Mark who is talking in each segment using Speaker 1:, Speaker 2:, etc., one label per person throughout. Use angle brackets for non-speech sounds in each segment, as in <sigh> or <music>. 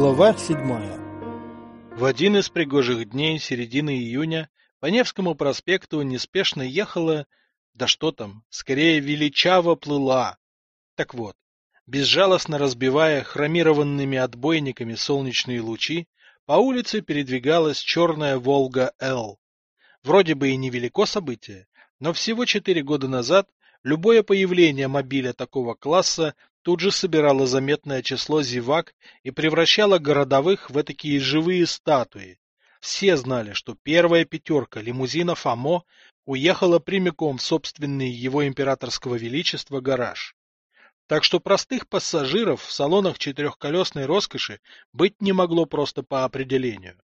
Speaker 1: Глава седьмая
Speaker 2: В один из пригожих дней середины июня по Невскому проспекту неспешно ехала, да что там, скорее величаво плыла. Так вот, безжалостно разбивая хромированными отбойниками солнечные лучи, по улице передвигалась черная «Волга-Л». Вроде бы и невелико событие, но всего четыре года назад любое появление мобиля такого класса тут же собирала заметное число зевак и превращала городовых в такие живые статуи. Все знали, что первая пятерка лимузинов АМО уехала прямиком в собственный его императорского величества гараж. Так что простых пассажиров в салонах четырехколесной роскоши быть не могло просто по определению.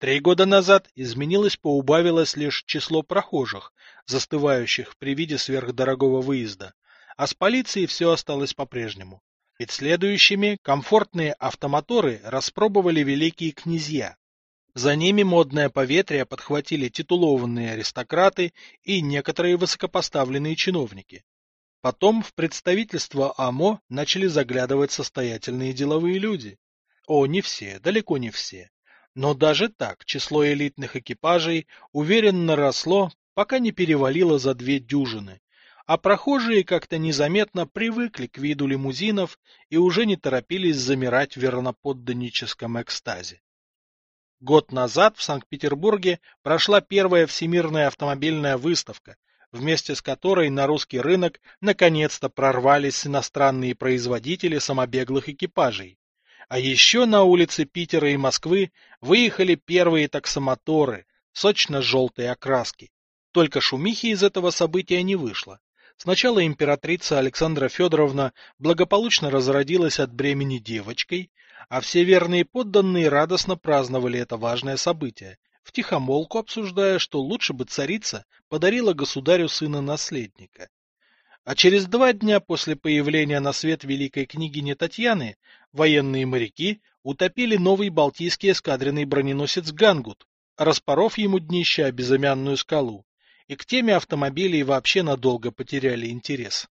Speaker 2: Три года назад изменилось-поубавилось лишь число прохожих, застывающих при виде сверхдорогого выезда, а с полицией все осталось по-прежнему. Ведь следующими комфортные автомоторы распробовали великие князья. За ними модное поветрие подхватили титулованные аристократы и некоторые высокопоставленные чиновники. Потом в представительство АМО начали заглядывать состоятельные деловые люди. О, не все, далеко не все. Но даже так число элитных экипажей уверенно росло, пока не перевалило за две дюжины, а прохожие как-то незаметно привыкли к виду лимузинов и уже не торопились замирать в верноподданническом экстазе. Год назад в Санкт-Петербурге прошла первая всемирная автомобильная выставка, вместе с которой на русский рынок наконец-то прорвались иностранные производители самобеглых экипажей. А еще на улицы Питера и Москвы выехали первые таксомоторы сочно-желтой окраски. Только шумихи из этого события не вышло. Сначала императрица Александра Федоровна благополучно разродилась от бремени девочкой, а все верные подданные радостно праздновали это важное событие, втихомолку обсуждая, что лучше бы царица подарила государю сына-наследника. А через два дня после появления на свет великой княгини Татьяны военные моряки утопили новый балтийский эскадренный броненосец «Гангут», распоров ему днище о безымянную скалу, и к теме автомобилей вообще надолго потеряли интерес.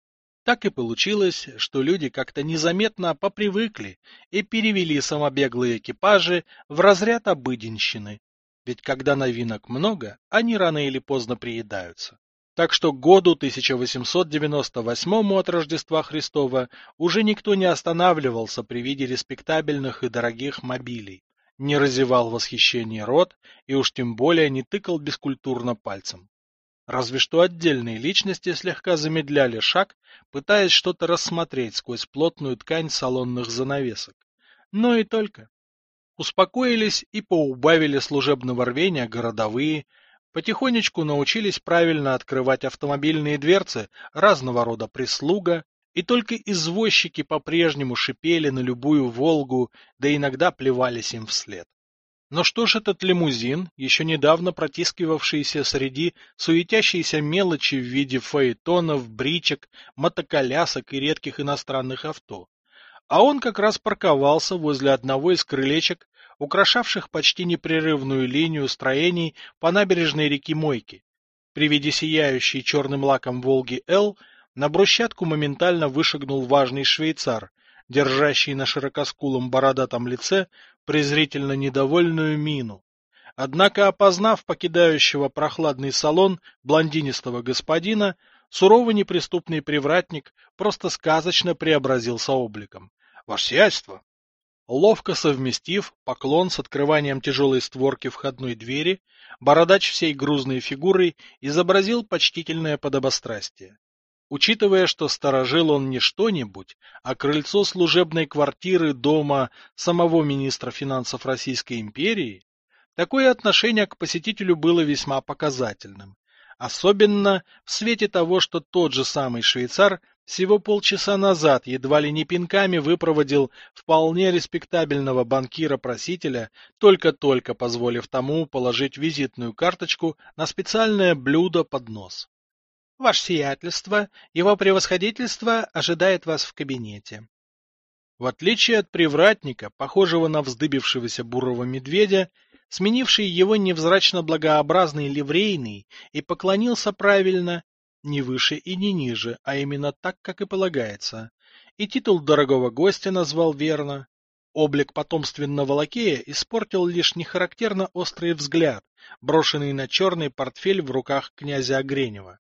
Speaker 2: Так и получилось, что люди как-то незаметно попривыкли и перевели самобеглые экипажи в разряд обыденщины, ведь когда новинок много, они рано или поздно приедаются. Так что к году 1898 от Рождества Христова уже никто не останавливался при виде респектабельных и дорогих мобилей, не разевал восхищение рот и уж тем более не тыкал бескультурно пальцем. Разве что отдельные личности слегка замедляли шаг, пытаясь что-то рассмотреть сквозь плотную ткань салонных занавесок. Но и только. Успокоились и поубавили служебного рвения городовые, потихонечку научились правильно открывать автомобильные дверцы разного рода прислуга, и только извозчики по-прежнему шипели на любую «Волгу», да иногда плевались им вслед. Но что ж этот лимузин, еще недавно протискивавшийся среди суетящейся мелочи в виде фаэтонов, бричек, мотоколясок и редких иностранных авто? А он как раз парковался возле одного из крылечек, украшавших почти непрерывную линию строений по набережной реки Мойки. При виде сияющей черным лаком Волги-Л на брусчатку моментально вышагнул важный швейцар, держащий на широкоскулом бородатом лице презрительно недовольную мину. Однако, опознав покидающего прохладный салон блондинистого господина, суровый неприступный привратник просто сказочно преобразился обликом. — Ваше сиятельство! Ловко совместив поклон с открыванием тяжелой створки входной двери, бородач всей грузной фигурой изобразил почтительное подобострастие. Учитывая, что сторожил он не что-нибудь, а крыльцо служебной квартиры дома самого министра финансов Российской империи, такое отношение к посетителю было весьма показательным. Особенно в свете того, что тот же самый швейцар всего полчаса назад едва ли не пинками выпроводил вполне респектабельного банкира-просителя, только-только позволив тому положить визитную карточку на специальное блюдо под нос. Ваше сиятельство, его превосходительство ожидает вас в кабинете. В отличие от привратника, похожего на вздыбившегося бурого медведя, сменивший его невзрачно благообразный ливрейный и поклонился правильно, не выше и не ниже, а именно так, как и полагается, и титул дорогого гостя назвал верно. Облик потомственного лакея испортил лишь нехарактерно острый взгляд, брошенный на черный портфель в руках князя Огренева.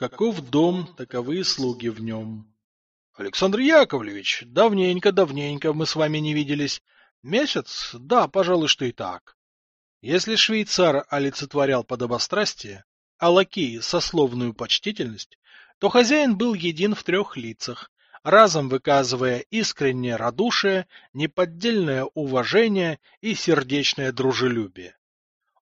Speaker 2: Каков дом, таковы слуги в нем. — Александр Яковлевич, давненько-давненько мы с вами не виделись. Месяц? Да, пожалуй, что и так. Если швейцар олицетворял подобострастие, а лакей — сословную почтительность, то хозяин был един в трех лицах, разом выказывая искреннее радушие, неподдельное уважение и сердечное дружелюбие.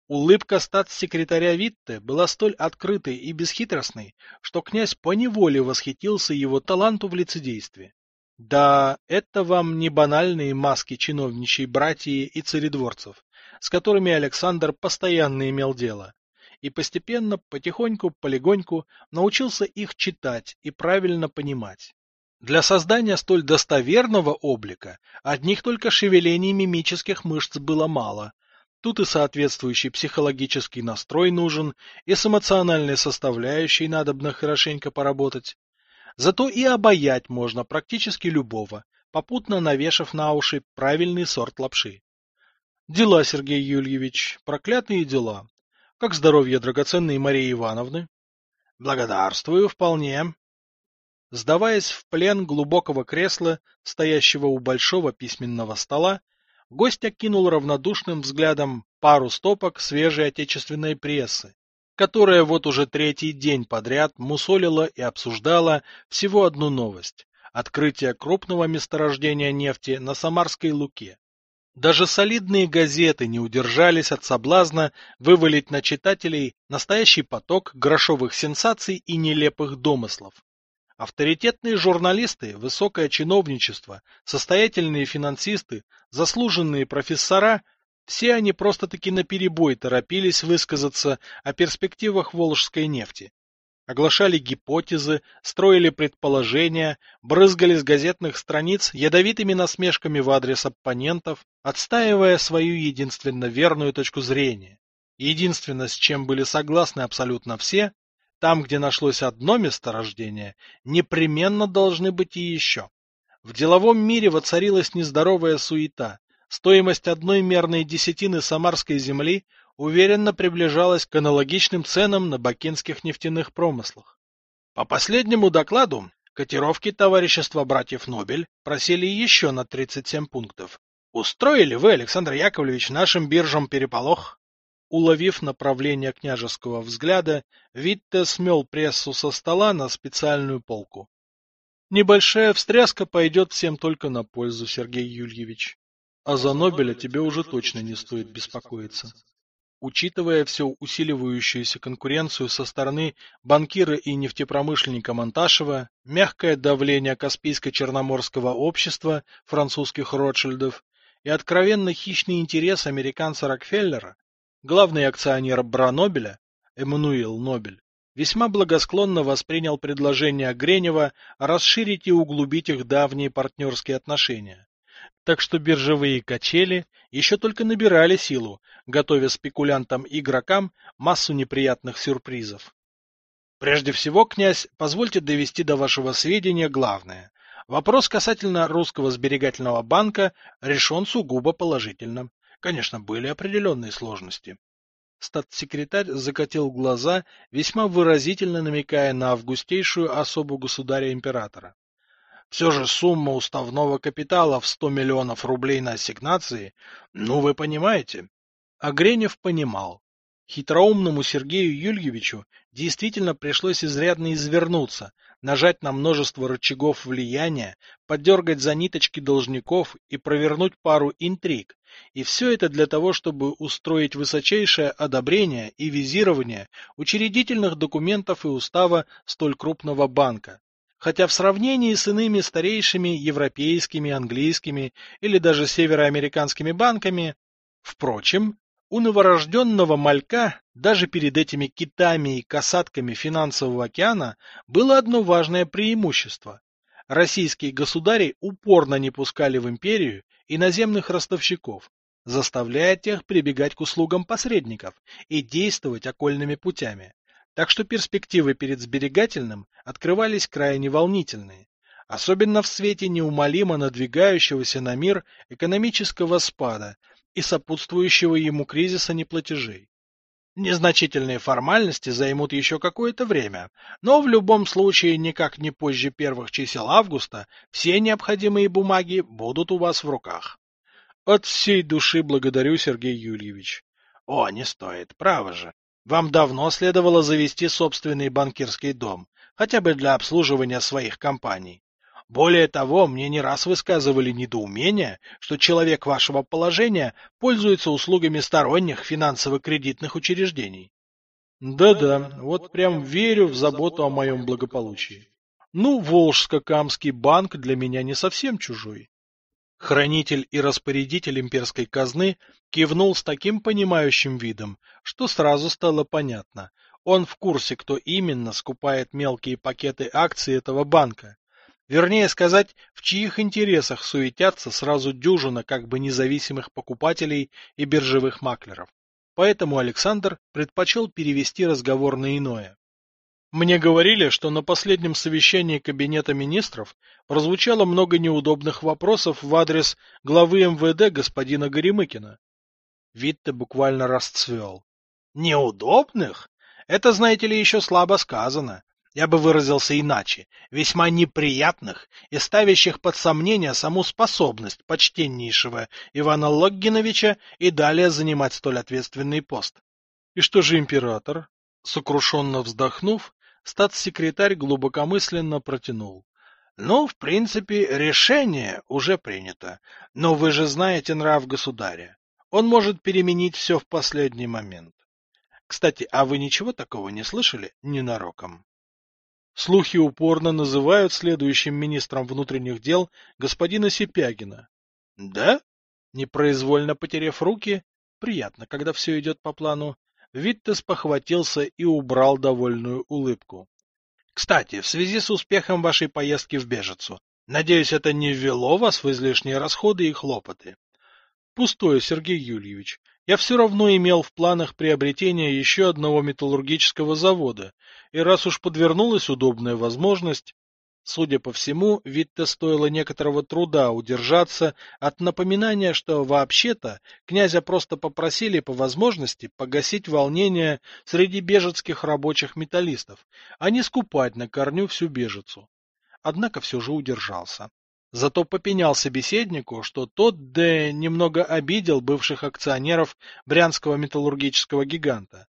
Speaker 2: Улыбка статс-секретаря Витте была столь открытой и бесхитростной, что князь поневоле восхитился его таланту в лицедействе. Да, это вам не банальные маски чиновничьей братьи и царедворцев, с которыми Александр постоянно имел дело, и постепенно, потихоньку, полегоньку научился их читать и правильно понимать. Для создания столь достоверного облика одних только шевелений мимических мышц было мало. Тут и соответствующий психологический настрой нужен, и с эмоциональной составляющей надобно хорошенько поработать. Зато и обаять можно практически любого, попутно навешав на уши правильный сорт лапши. Дела, Сергей Юльевич, проклятые дела. Как здоровье драгоценной Марии Ивановны? Благодарствую, вполне. Сдаваясь в плен глубокого кресла, стоящего у большого письменного стола, гость окинул равнодушным взглядом пару стопок свежей отечественной прессы, которая вот уже третий день подряд мусолила и обсуждала всего одну новость – открытие крупного месторождения нефти на Самарской Луке. Даже солидные газеты не удержались от соблазна вывалить на читателей настоящий поток грошовых сенсаций и нелепых домыслов. Авторитетные журналисты, высокое чиновничество, состоятельные финансисты, заслуженные профессора – все они просто-таки наперебой торопились высказаться о перспективах волжской нефти. Оглашали гипотезы, строили предположения, брызгали с газетных страниц ядовитыми насмешками в адрес оппонентов, отстаивая свою единственно верную точку зрения. Единственное, с чем были согласны абсолютно все, там, где нашлось одно месторождение, непременно должны быть и еще. В деловом мире воцарилась нездоровая суета. Стоимость одной мерной десятины самарской земли уверенно приближалась к аналогичным ценам на бакинских нефтяных промыслах. По последнему докладу, котировки товарищества братьев Нобель просили еще на 37 пунктов. Устроили вы, Александр Яковлевич, нашим биржам переполох? Уловив направление княжеского взгляда, Витте смел прессу со стола на специальную полку. Небольшая встряска пойдет всем только на пользу, Сергей Юльевич. А за Нобеля тебе уже точно не стоит беспокоиться. Учитывая всю усиливающуюся конкуренцию со стороны банкира и нефтепромышленника Монташева, мягкое давление Каспийско-Черноморского общества французских Ротшильдов и откровенно хищный интерес американца Рокфеллера, Главный акционер Бранобеля, Эммануил Нобель, весьма благосклонно воспринял предложение Гренева расширить и углубить их давние партнерские отношения. Так что биржевые качели еще только набирали силу, готовя спекулянтам и игрокам массу неприятных сюрпризов. Прежде всего, князь, позвольте довести до вашего сведения главное. Вопрос касательно русского сберегательного банка решен сугубо положительно. Конечно, были определенные сложности. Статс-секретарь закатил глаза, весьма выразительно намекая на августейшую особу государя-императора. Все же сумма уставного капитала в 100 миллионов рублей на ассигнации, ну вы понимаете. А Гренев понимал. Хитроумному Сергею Юльевичу действительно пришлось изрядно извернуться, нажать на множество рычагов влияния, подергать за ниточки должников и провернуть пару интриг. И все это для того, чтобы устроить высочайшее одобрение и визирование учредительных документов и устава столь крупного банка. Хотя в сравнении с иными старейшими европейскими, английскими или даже североамериканскими банками, впрочем, у новорожденного малька даже перед этими китами и касатками финансового океана было одно важное преимущество. Российские государи упорно не пускали в империю иноземных ростовщиков, заставляя тех прибегать к услугам посредников и действовать окольными путями. Так что перспективы перед сберегательным открывались крайне волнительные. особенно в свете неумолимо надвигающегося на мир экономического спада и сопутствующего ему кризиса неплатежей. Незначительные формальности займут еще какое-то время, но в любом случае никак не позже первых чисел августа все необходимые бумаги будут у вас в руках. От всей души благодарю, Сергей Юрьевич. О, не стоит, право же. Вам давно следовало завести собственный банкирский дом, хотя бы для обслуживания своих компаний. Более того, мне не раз высказывали недоумение, что человек вашего положения пользуется услугами сторонних финансово-кредитных учреждений. Да-да, вот прям верю в заботу о моем благополучии. Ну, Волжско-Камский банк для меня не совсем чужой. Хранитель и распорядитель имперской казны кивнул с таким понимающим видом, что сразу стало понятно. Он в курсе, кто именно скупает мелкие пакеты акций этого банка, Вернее сказать, в чьих интересах суетятся сразу дюжина как бы независимых покупателей и биржевых маклеров. Поэтому Александр предпочел перевести разговор на иное. Мне говорили, что на последнем совещании Кабинета министров прозвучало много неудобных вопросов в адрес главы МВД господина Горемыкина. Витте буквально расцвел. Неудобных? Это, знаете ли, еще слабо сказано я бы выразился иначе, весьма неприятных и ставящих под сомнение саму способность почтеннейшего Ивана Логгиновича и далее занимать столь ответственный пост. И что же император? Сокрушенно вздохнув, статс-секретарь глубокомысленно протянул. Ну, в принципе, решение уже принято, но вы же знаете нрав государя. Он может переменить все в последний момент. Кстати, а вы ничего такого не слышали ненароком? Слухи упорно называют следующим министром внутренних дел господина Сипягина. Да? Непроизвольно потеряв руки, приятно, когда все идет по плану, Виттес похватился и убрал довольную улыбку. Кстати, в связи с успехом вашей поездки в Бежицу, надеюсь, это не ввело вас в излишние расходы и хлопоты. Пустое, Сергей Юльевич. Я все равно имел в планах приобретение еще одного металлургического завода, и раз уж подвернулась удобная возможность, судя по всему, Витте стоило некоторого труда удержаться от напоминания, что вообще-то князя просто попросили по возможности погасить волнение среди бежецких рабочих металлистов, а не скупать на корню всю бежицу. Однако все же удержался. Зато попенял собеседнику, что тот да немного обидел бывших акционеров брянского металлургического гиганта.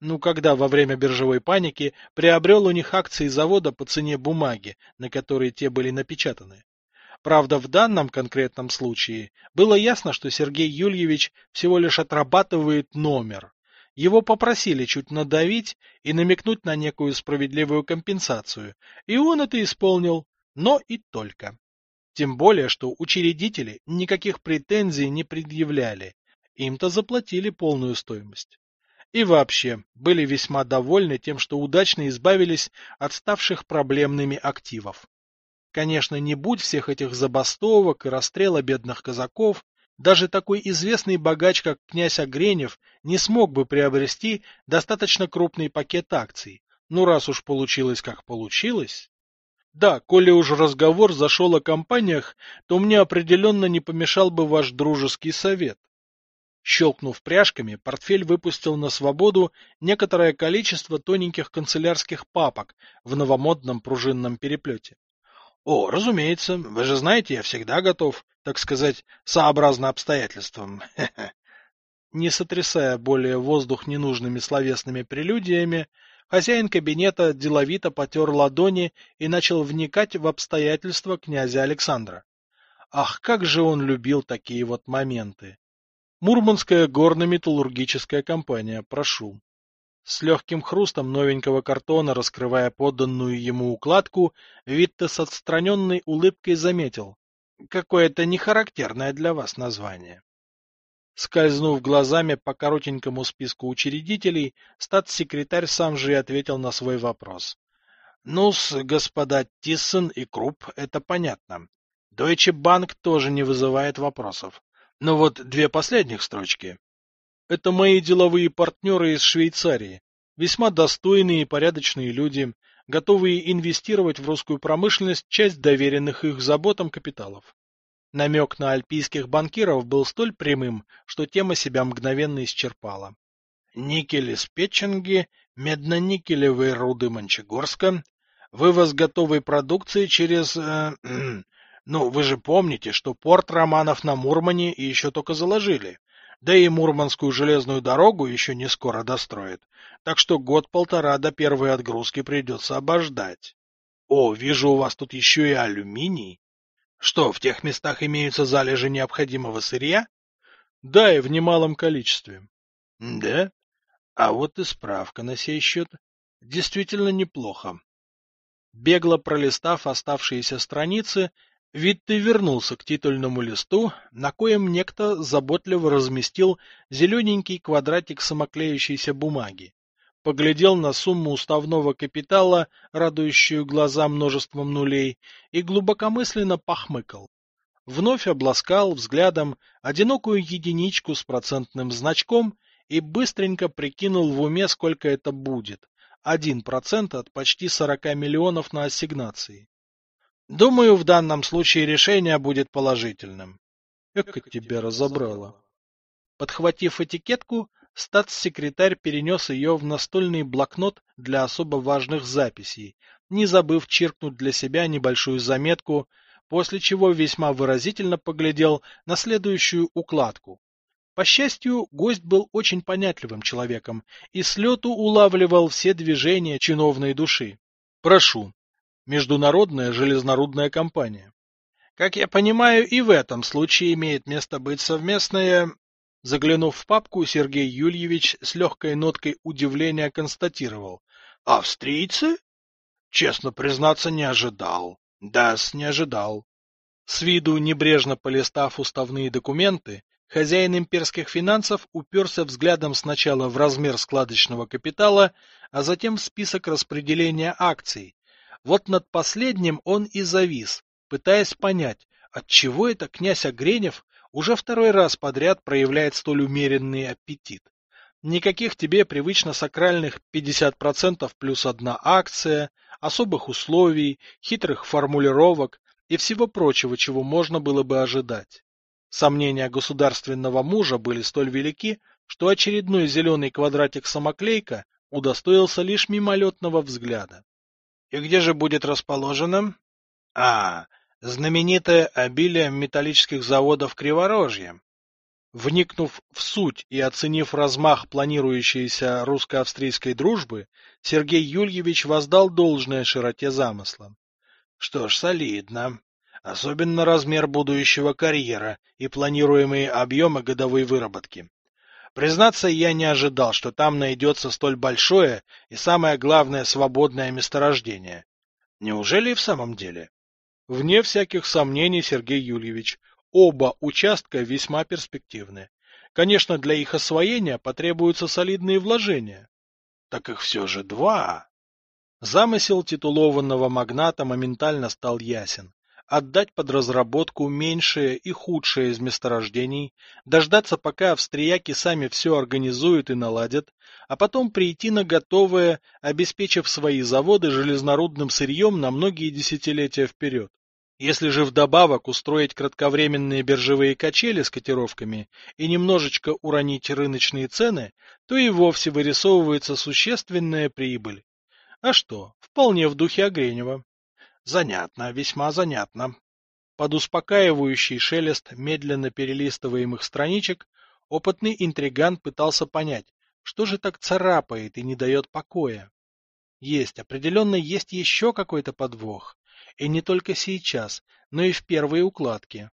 Speaker 2: Ну, когда во время биржевой паники приобрел у них акции завода по цене бумаги, на которой те были напечатаны. Правда, в данном конкретном случае было ясно, что Сергей Юльевич всего лишь отрабатывает номер. Его попросили чуть надавить и намекнуть на некую справедливую компенсацию, и он это исполнил, но и только. Тем более, что учредители никаких претензий не предъявляли, им-то заплатили полную стоимость. И вообще, были весьма довольны тем, что удачно избавились от ставших проблемными активов. Конечно, не будь всех этих забастовок и расстрела бедных казаков, даже такой известный богач, как князь Огренев, не смог бы приобрести достаточно крупный пакет акций. Ну, раз уж получилось, как получилось... Да, коли уж разговор зашел о компаниях, то мне определенно не помешал бы ваш дружеский совет. Щелкнув пряжками, портфель выпустил на свободу некоторое количество тоненьких канцелярских папок в новомодном пружинном переплете. О, разумеется, вы же знаете, я всегда готов, так сказать, сообразно обстоятельствам. <laughs> Не сотрясая более воздух ненужными словесными прелюдиями, Хозяин кабинета деловито потер ладони и начал вникать в обстоятельства князя Александра. Ах, как же он любил такие вот моменты! Мурманская горно-металлургическая компания, прошу. С легким хрустом новенького картона, раскрывая подданную ему укладку, Витте с отстраненной улыбкой заметил. Какое-то нехарактерное для вас название. Скользнув глазами по коротенькому списку учредителей, статс-секретарь сам же и ответил на свой вопрос. ну с господа Тиссен и Крупп, это понятно. Deutsche Bank тоже не вызывает вопросов. Но вот две последних строчки. Это мои деловые партнеры из Швейцарии. Весьма достойные и порядочные люди. готовые инвестировать в русскую промышленность часть доверенных их заботам капиталов. Намек на альпийских банкиров был столь прямым, что тема себя мгновенно исчерпала. Никель из Печенги, медно-никелевые руды Мончегорска, вывоз готовой продукции через... Э, <clears throat> ну, вы же помните, что порт Романов на Мурмане еще только заложили. Да и Мурманскую железную дорогу еще не скоро достроят. Так что год-полтора до первой отгрузки придется обождать. О, вижу, у вас тут еще и алюминий. Что, в тех местах имеются залежи необходимого сырья? Да, и в немалом количестве. Да? А вот и справка на сей счет. Действительно неплохо. Бегло пролистав оставшиеся страницы, Витте вернулся к титульному листу, на коем некто заботливо разместил зелененький квадратик самоклеющейся бумаги. Поглядел на сумму уставного капитала, радующую глаза множеством нулей, и глубокомысленно похмыкал. Вновь обласкал взглядом одинокую единичку с процентным значком и быстренько прикинул в уме, сколько это будет. Один процент от почти сорока миллионов на ассигнации. Думаю, в данном случае решение будет положительным. Эка тебя разобрало. Подхватив этикетку, статс-секретарь перенес ее в настольный блокнот для особо важных записей, не забыв чиркнуть для себя небольшую заметку, после чего весьма выразительно поглядел на следующую укладку. По счастью, гость был очень понятливым человеком и с лету улавливал все движения чиновной души. Прошу. Международная железнорудная компания. Как я понимаю, и в этом случае имеет место быть совместное... Заглянув в папку, Сергей Юльевич с легкой ноткой удивления констатировал. Австрийцы? Честно признаться, не ожидал. Да, не ожидал. С виду небрежно полистав уставные документы, Хозяин имперских финансов уперся взглядом сначала в размер складочного капитала, а затем в список распределения акций. Вот над последним он и завис, пытаясь понять, отчего это князь Огренев уже второй раз подряд проявляет столь умеренный аппетит. Никаких тебе привычно сакральных 50% плюс одна акция, особых условий, хитрых формулировок и всего прочего, чего можно было бы ожидать. Сомнения государственного мужа были столь велики, что очередной зеленый квадратик самоклейка удостоился лишь мимолетного взгляда. И где же будет расположено? А, знаменитое обилие металлических заводов Криворожья. Вникнув в суть и оценив размах планирующейся русско-австрийской дружбы, Сергей Юльевич воздал должное широте замысла. Что ж, солидно особенно размер будущего карьера и планируемые объемы годовой выработки. Признаться, я не ожидал, что там найдется столь большое и, самое главное, свободное месторождение. Неужели и в самом деле? Вне всяких сомнений, Сергей Юльевич, оба участка весьма перспективны. Конечно, для их освоения потребуются солидные вложения. Так их все же два. Замысел титулованного магната моментально стал ясен отдать под разработку меньшее и худшее из месторождений, дождаться, пока австрияки сами все организуют и наладят, а потом прийти на готовое, обеспечив свои заводы железнорудным сырьем на многие десятилетия вперед. Если же вдобавок устроить кратковременные биржевые качели с котировками и немножечко уронить рыночные цены, то и вовсе вырисовывается существенная прибыль. А что, вполне в духе Огренева. Занятно, весьма занятно. Под успокаивающий шелест медленно перелистываемых страничек опытный интриган пытался понять, что же так царапает и не дает покоя. Есть, определенно есть еще какой-то подвох. И не только сейчас, но и в первой укладке.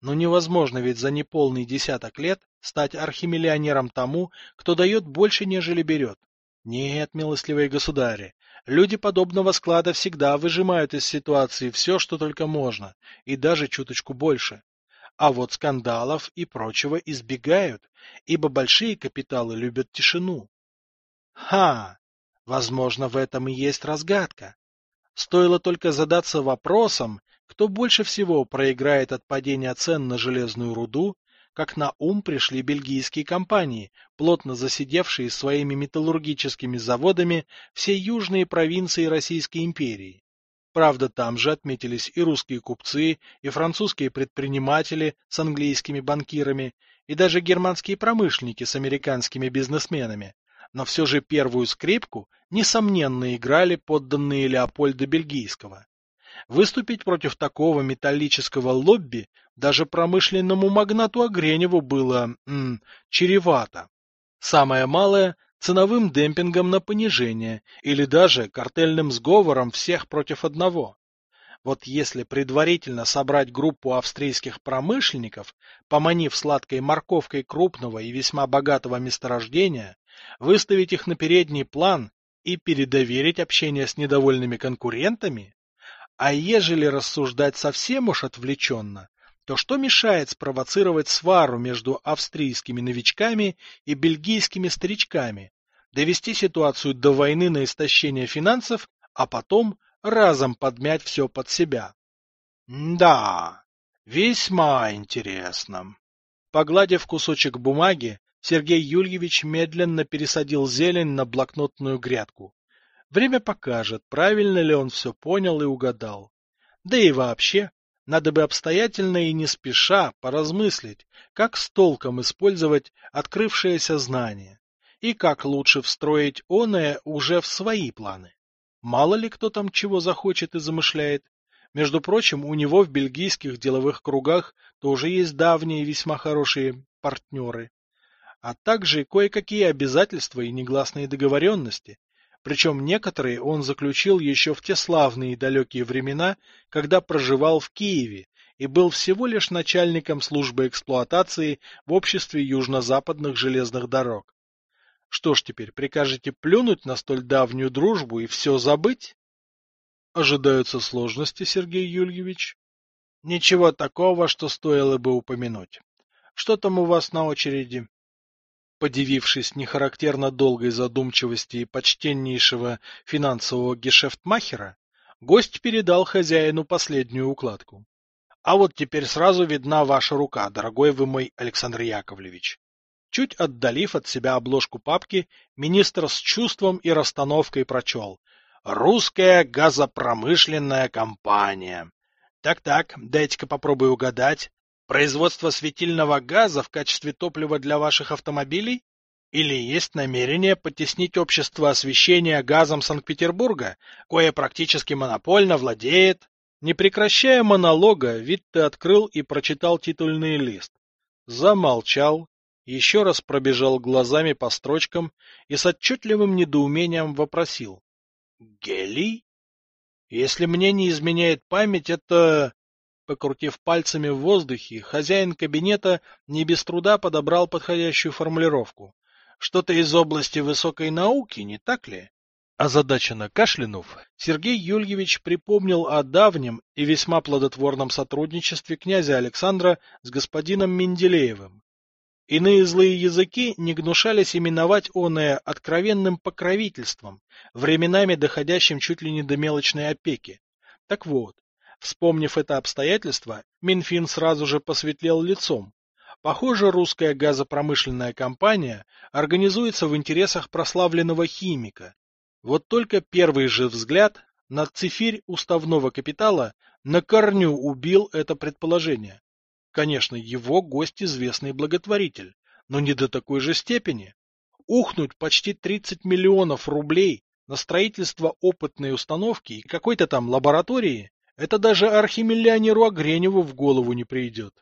Speaker 2: Но невозможно ведь за неполный десяток лет стать архимиллионером тому, кто дает больше, нежели берет. Нет, милостливые государи, Люди подобного склада всегда выжимают из ситуации все, что только можно, и даже чуточку больше. А вот скандалов и прочего избегают, ибо большие капиталы любят тишину. Ха! Возможно, в этом и есть разгадка. Стоило только задаться вопросом, кто больше всего проиграет от падения цен на железную руду, как на ум пришли бельгийские компании, плотно засидевшие своими металлургическими заводами все южные провинции Российской империи. Правда, там же отметились и русские купцы, и французские предприниматели с английскими банкирами, и даже германские промышленники с американскими бизнесменами. Но все же первую скрипку, несомненно, играли подданные Леопольда Бельгийского. Выступить против такого металлического лобби даже промышленному магнату Огреневу было м, чревато. Самое малое – ценовым демпингом на понижение или даже картельным сговором всех против одного. Вот если предварительно собрать группу австрийских промышленников, поманив сладкой морковкой крупного и весьма богатого месторождения, выставить их на передний план и передоверить общение с недовольными конкурентами, а ежели рассуждать совсем уж отвлеченно, то что мешает спровоцировать свару между австрийскими новичками и бельгийскими старичками, довести ситуацию до войны на истощение финансов, а потом разом подмять все под себя? Да, весьма интересно. Погладив кусочек бумаги, Сергей Юльевич медленно пересадил зелень на блокнотную грядку. Время покажет, правильно ли он все понял и угадал. Да и вообще, надо бы обстоятельно и не спеша поразмыслить, как с толком использовать открывшееся знание и как лучше встроить оное уже в свои планы. Мало ли кто там чего захочет и замышляет. Между прочим, у него в бельгийских деловых кругах тоже есть давние весьма хорошие партнеры, а также кое-какие обязательства и негласные договоренности, причем некоторые он заключил еще в те славные и далекие времена, когда проживал в Киеве и был всего лишь начальником службы эксплуатации в обществе южно-западных железных дорог. Что ж теперь, прикажете плюнуть на столь давнюю дружбу и все забыть? Ожидаются сложности, Сергей Юльевич? Ничего такого, что стоило бы упомянуть. Что там у вас на очереди? Подивившись нехарактерно долгой задумчивости почтеннейшего финансового гешефтмахера, гость передал хозяину последнюю укладку. — А вот теперь сразу видна ваша рука, дорогой вы мой Александр Яковлевич. Чуть отдалив от себя обложку папки, министр с чувством и расстановкой прочел. «Русская газопромышленная компания». Так-так, дайте-ка попробую угадать. Производство светильного газа в качестве топлива для ваших автомобилей? Или есть намерение потеснить общество освещения газом Санкт-Петербурга, кое практически монопольно владеет? Не прекращая монолога, Витте открыл и прочитал титульный лист. Замолчал, еще раз пробежал глазами по строчкам и с отчетливым недоумением вопросил. — Гелий? Если мне не изменяет память, это... Покрутив пальцами в воздухе, хозяин кабинета не без труда подобрал подходящую формулировку. Что-то из области высокой науки, не так ли? Озадаченно кашлянув, Сергей Юльевич припомнил о давнем и весьма плодотворном сотрудничестве князя Александра с господином Менделеевым. Иные злые языки не гнушались именовать оное откровенным покровительством, временами доходящим чуть ли не до мелочной опеки. Так вот, Вспомнив это обстоятельство, Минфин сразу же посветлел лицом. Похоже, русская газопромышленная компания организуется в интересах прославленного химика. Вот только первый же взгляд на цифирь уставного капитала на корню убил это предположение. Конечно, его гость известный благотворитель, но не до такой же степени. Ухнуть почти 30 миллионов рублей на строительство опытной установки и какой-то там лаборатории это даже архимиллионеру Огреневу в голову не придет.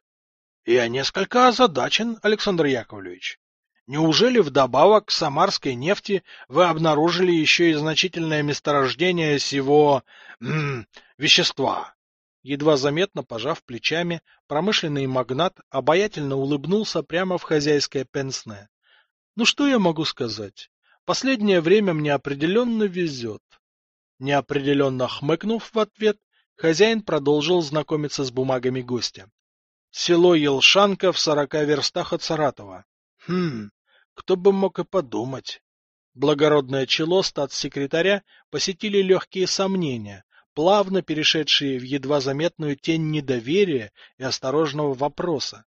Speaker 2: Я несколько озадачен, Александр Яковлевич. Неужели вдобавок к самарской нефти вы обнаружили еще и значительное месторождение сего м, вещества? Едва заметно пожав плечами, промышленный магнат обаятельно улыбнулся прямо в хозяйское пенсне. Ну что я могу сказать? Последнее время мне определенно везет. Неопределенно хмыкнув в ответ, Хозяин продолжил знакомиться с бумагами гостя. Село Елшанка в сорока верстах от Саратова. Хм, кто бы мог и подумать. Благородное чело статс-секретаря посетили легкие сомнения, плавно перешедшие в едва заметную тень недоверия и осторожного вопроса.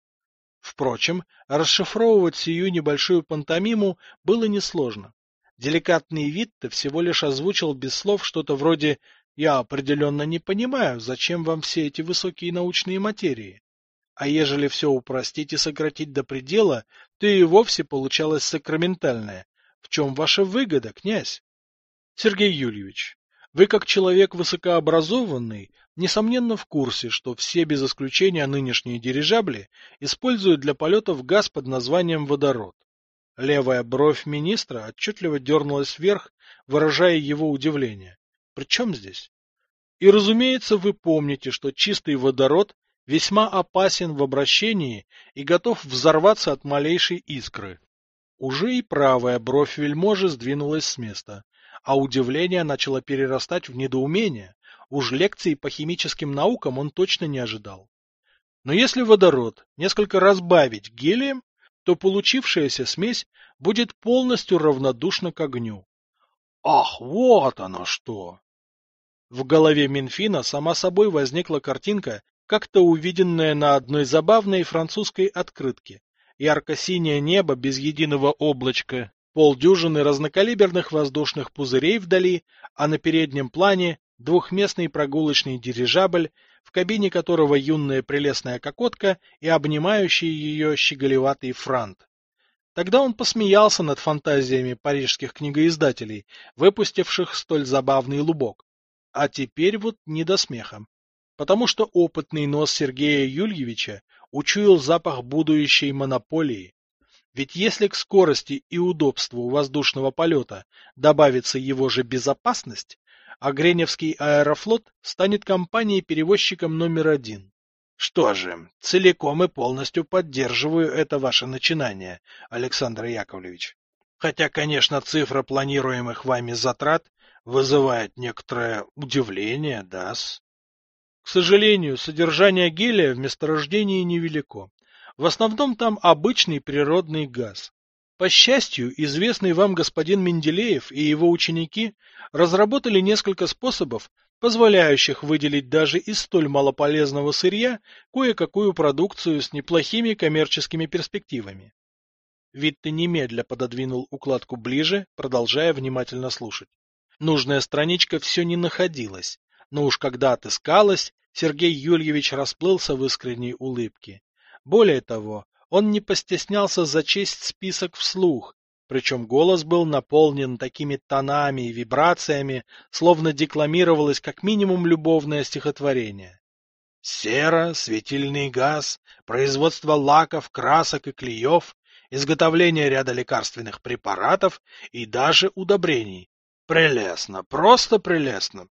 Speaker 2: Впрочем, расшифровывать сию небольшую пантомиму было несложно. Деликатный вид-то всего лишь озвучил без слов что-то вроде «Я определенно не понимаю, зачем вам все эти высокие научные материи». А ежели все упростить и сократить до предела, то и вовсе получалось сакраментальное. В чем ваша выгода, князь? Сергей Юльевич, вы как человек высокообразованный, несомненно в курсе, что все без исключения нынешние дирижабли используют для полетов газ под названием водород. Левая бровь министра отчетливо дернулась вверх, выражая его удивление. При чем здесь? И, разумеется, вы помните, что чистый водород весьма опасен в обращении и готов взорваться от малейшей искры. Уже и правая бровь вельможи сдвинулась с места, а удивление начало перерастать в недоумение. Уж лекции по химическим наукам он точно не ожидал. Но если водород несколько разбавить гелием, то получившаяся смесь будет полностью равнодушна к огню. Ах, вот оно что! В голове Минфина сама собой возникла картинка как-то увиденное на одной забавной французской открытке. Ярко-синее небо без единого облачка, полдюжины разнокалиберных воздушных пузырей вдали, а на переднем плане двухместный прогулочный дирижабль, в кабине которого юная прелестная кокотка и обнимающий ее щеголеватый франт. Тогда он посмеялся над фантазиями парижских книгоиздателей, выпустивших столь забавный лубок. А теперь вот не до смеха потому что опытный нос Сергея Юльевича учуял запах будущей монополии. Ведь если к скорости и удобству воздушного полета добавится его же безопасность, а Греневский аэрофлот станет компанией-перевозчиком номер один. Что же, целиком и полностью поддерживаю это ваше начинание, Александр Яковлевич. Хотя, конечно, цифра планируемых вами затрат вызывает некоторое удивление, да-с. К сожалению, содержание гелия в месторождении невелико. В основном там обычный природный газ. По счастью, известный вам господин Менделеев и его ученики разработали несколько способов, позволяющих выделить даже из столь малополезного сырья кое-какую продукцию с неплохими коммерческими перспективами. Витте немедля пододвинул укладку ближе, продолжая внимательно слушать. Нужная страничка все не находилась, но уж когда отыскалась, Сергей Юльевич расплылся в искренней улыбке. Более того, он не постеснялся зачесть список вслух, причем голос был наполнен такими тонами и вибрациями, словно декламировалось как минимум любовное стихотворение. Сера, светильный газ, производство лаков, красок и клеев, изготовление ряда лекарственных препаратов и даже удобрений. Прелестно, просто прелестно.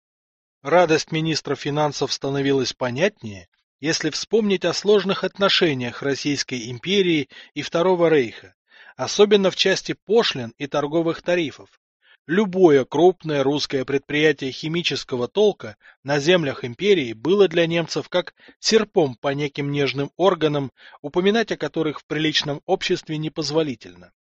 Speaker 2: Радость министра финансов становилась понятнее, если вспомнить о сложных отношениях Российской империи и Второго Рейха, особенно в части пошлин и торговых тарифов. Любое крупное русское предприятие химического толка на землях империи было для немцев как серпом по неким нежным органам, упоминать о которых в приличном обществе непозволительно.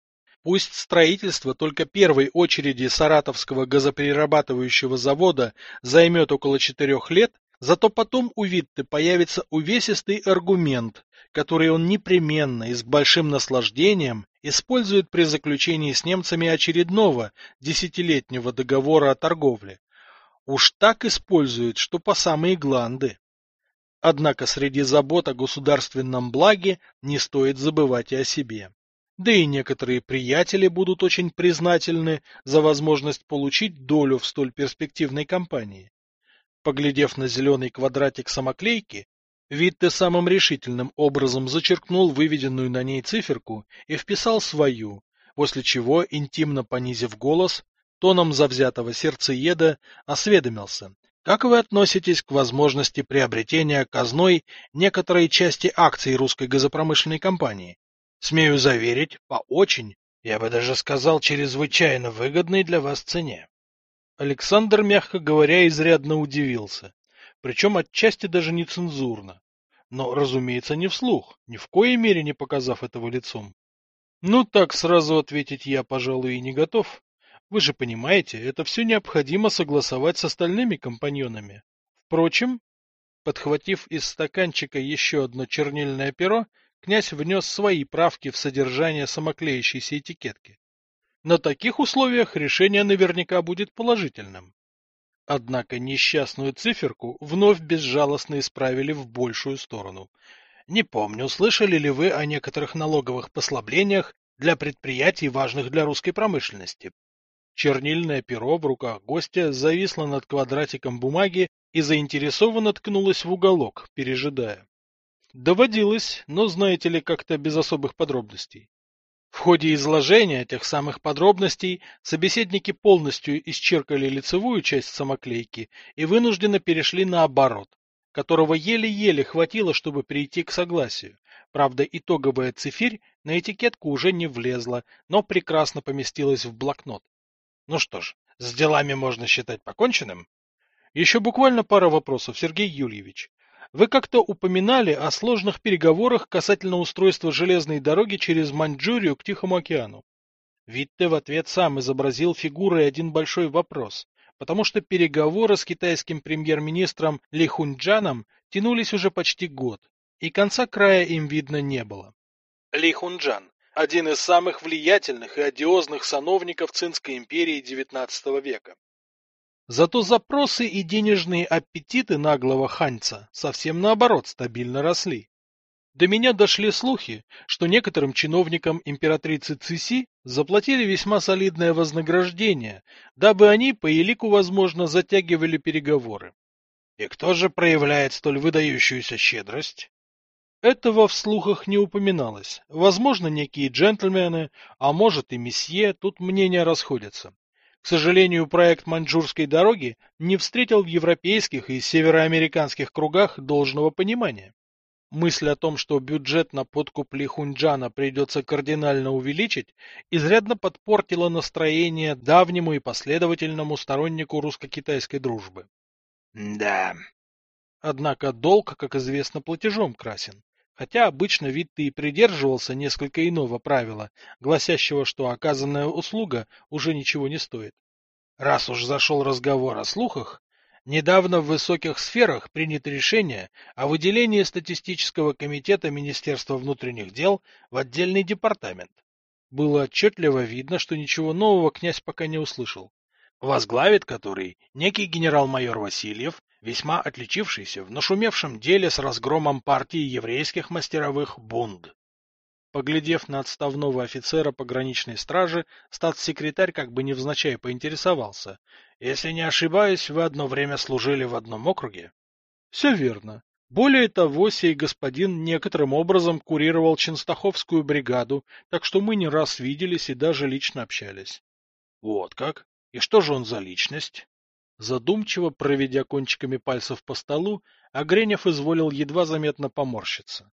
Speaker 2: Пусть строительство только первой очереди Саратовского газоперерабатывающего завода займет около четырех лет, зато потом у Витте появится увесистый аргумент, который он непременно и с большим наслаждением использует при заключении с немцами очередного десятилетнего договора о торговле. Уж так использует, что по самые гланды. Однако среди забот о государственном благе не стоит забывать и о себе. Да и некоторые приятели будут очень признательны за возможность получить долю в столь перспективной компании. Поглядев на зеленый квадратик самоклейки, Витте самым решительным образом зачеркнул выведенную на ней циферку и вписал свою, после чего, интимно понизив голос, тоном завзятого сердцееда, осведомился. Как вы относитесь к возможности приобретения казной некоторой части акций русской газопромышленной компании? Смею заверить, по очень, я бы даже сказал, чрезвычайно выгодной для вас цене. Александр, мягко говоря, изрядно удивился, причем отчасти даже нецензурно. Но, разумеется, не вслух, ни в коей мере не показав этого лицом. Ну так сразу ответить я, пожалуй, и не готов. Вы же понимаете, это все необходимо согласовать с остальными компаньонами. Впрочем, подхватив из стаканчика еще одно чернильное перо, князь внес свои правки в содержание самоклеящейся этикетки. На таких условиях решение наверняка будет положительным. Однако несчастную циферку вновь безжалостно исправили в большую сторону. Не помню, слышали ли вы о некоторых налоговых послаблениях для предприятий, важных для русской промышленности. Чернильное перо в руках гостя зависло над квадратиком бумаги и заинтересованно ткнулось в уголок, пережидая. Доводилось, но знаете ли, как-то без особых подробностей. В ходе изложения этих самых подробностей собеседники полностью исчеркали лицевую часть самоклейки и вынужденно перешли на оборот, которого еле-еле хватило, чтобы прийти к согласию. Правда, итоговая цифирь на этикетку уже не влезла, но прекрасно поместилась в блокнот. Ну что ж, с делами можно считать поконченным. Еще буквально пара вопросов, Сергей Юльевич. Вы как-то упоминали о сложных переговорах касательно устройства железной дороги через Маньчжурию к Тихому океану. Витте в ответ сам изобразил фигурой один большой вопрос, потому что переговоры с китайским премьер-министром Ли Хунджаном тянулись уже почти год, и конца края им видно не было. Ли Хунджан – один из самых влиятельных и одиозных сановников Цинской империи XIX века. Зато запросы и денежные аппетиты наглого ханьца совсем наоборот стабильно росли. До меня дошли слухи, что некоторым чиновникам императрицы Циси заплатили весьма солидное вознаграждение, дабы они по елику, возможно, затягивали переговоры. И кто же проявляет столь выдающуюся щедрость? Этого в слухах не упоминалось. Возможно, некие джентльмены, а может и месье, тут мнения расходятся. К сожалению, проект Маньчжурской дороги не встретил в европейских и североамериканских кругах должного понимания. Мысль о том, что бюджет на подкуп Лихунджана придется кардинально увеличить, изрядно подпортила настроение давнему и последовательному стороннику русско-китайской дружбы. Да. Однако долг, как известно, платежом красен. Хотя обычно вид ты и придерживался несколько иного правила, гласящего, что оказанная услуга уже ничего не стоит. Раз уж зашел разговор о слухах, недавно в высоких сферах принято решение о выделении статистического комитета Министерства внутренних дел в отдельный департамент. Было отчетливо видно, что ничего нового князь пока не услышал. Возглавит который некий генерал-майор Васильев, весьма отличившийся в нашумевшем деле с разгромом партии еврейских мастеровых Бунд. Поглядев на отставного офицера пограничной стражи, статс-секретарь как бы невзначай поинтересовался. «Если не ошибаюсь, вы одно время служили в одном округе?» «Все верно. Более того, сей господин некоторым образом курировал Ченстаховскую бригаду, так что мы не раз виделись и даже лично общались». «Вот как? И что же он за личность?» Задумчиво проведя кончиками пальцев по столу, Огренев изволил едва заметно поморщиться.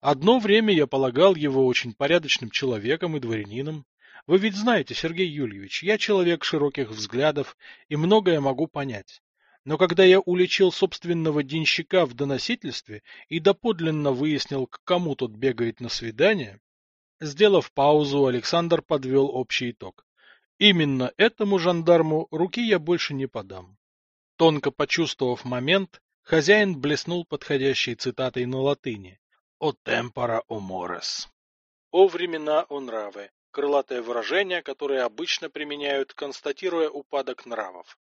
Speaker 2: Одно время я полагал его очень порядочным человеком и дворянином. Вы ведь знаете, Сергей Юльевич, я человек широких взглядов и многое могу понять. Но когда я уличил собственного денщика в доносительстве и доподлинно выяснил, к кому тот бегает на свидание, сделав паузу, Александр подвел общий итог. Именно этому жандарму руки я больше не подам. Тонко почувствовав момент, хозяин блеснул подходящей цитатой на латыни «О темпора о морес». «О времена о нравы» — крылатое выражение, которое обычно применяют, констатируя упадок нравов.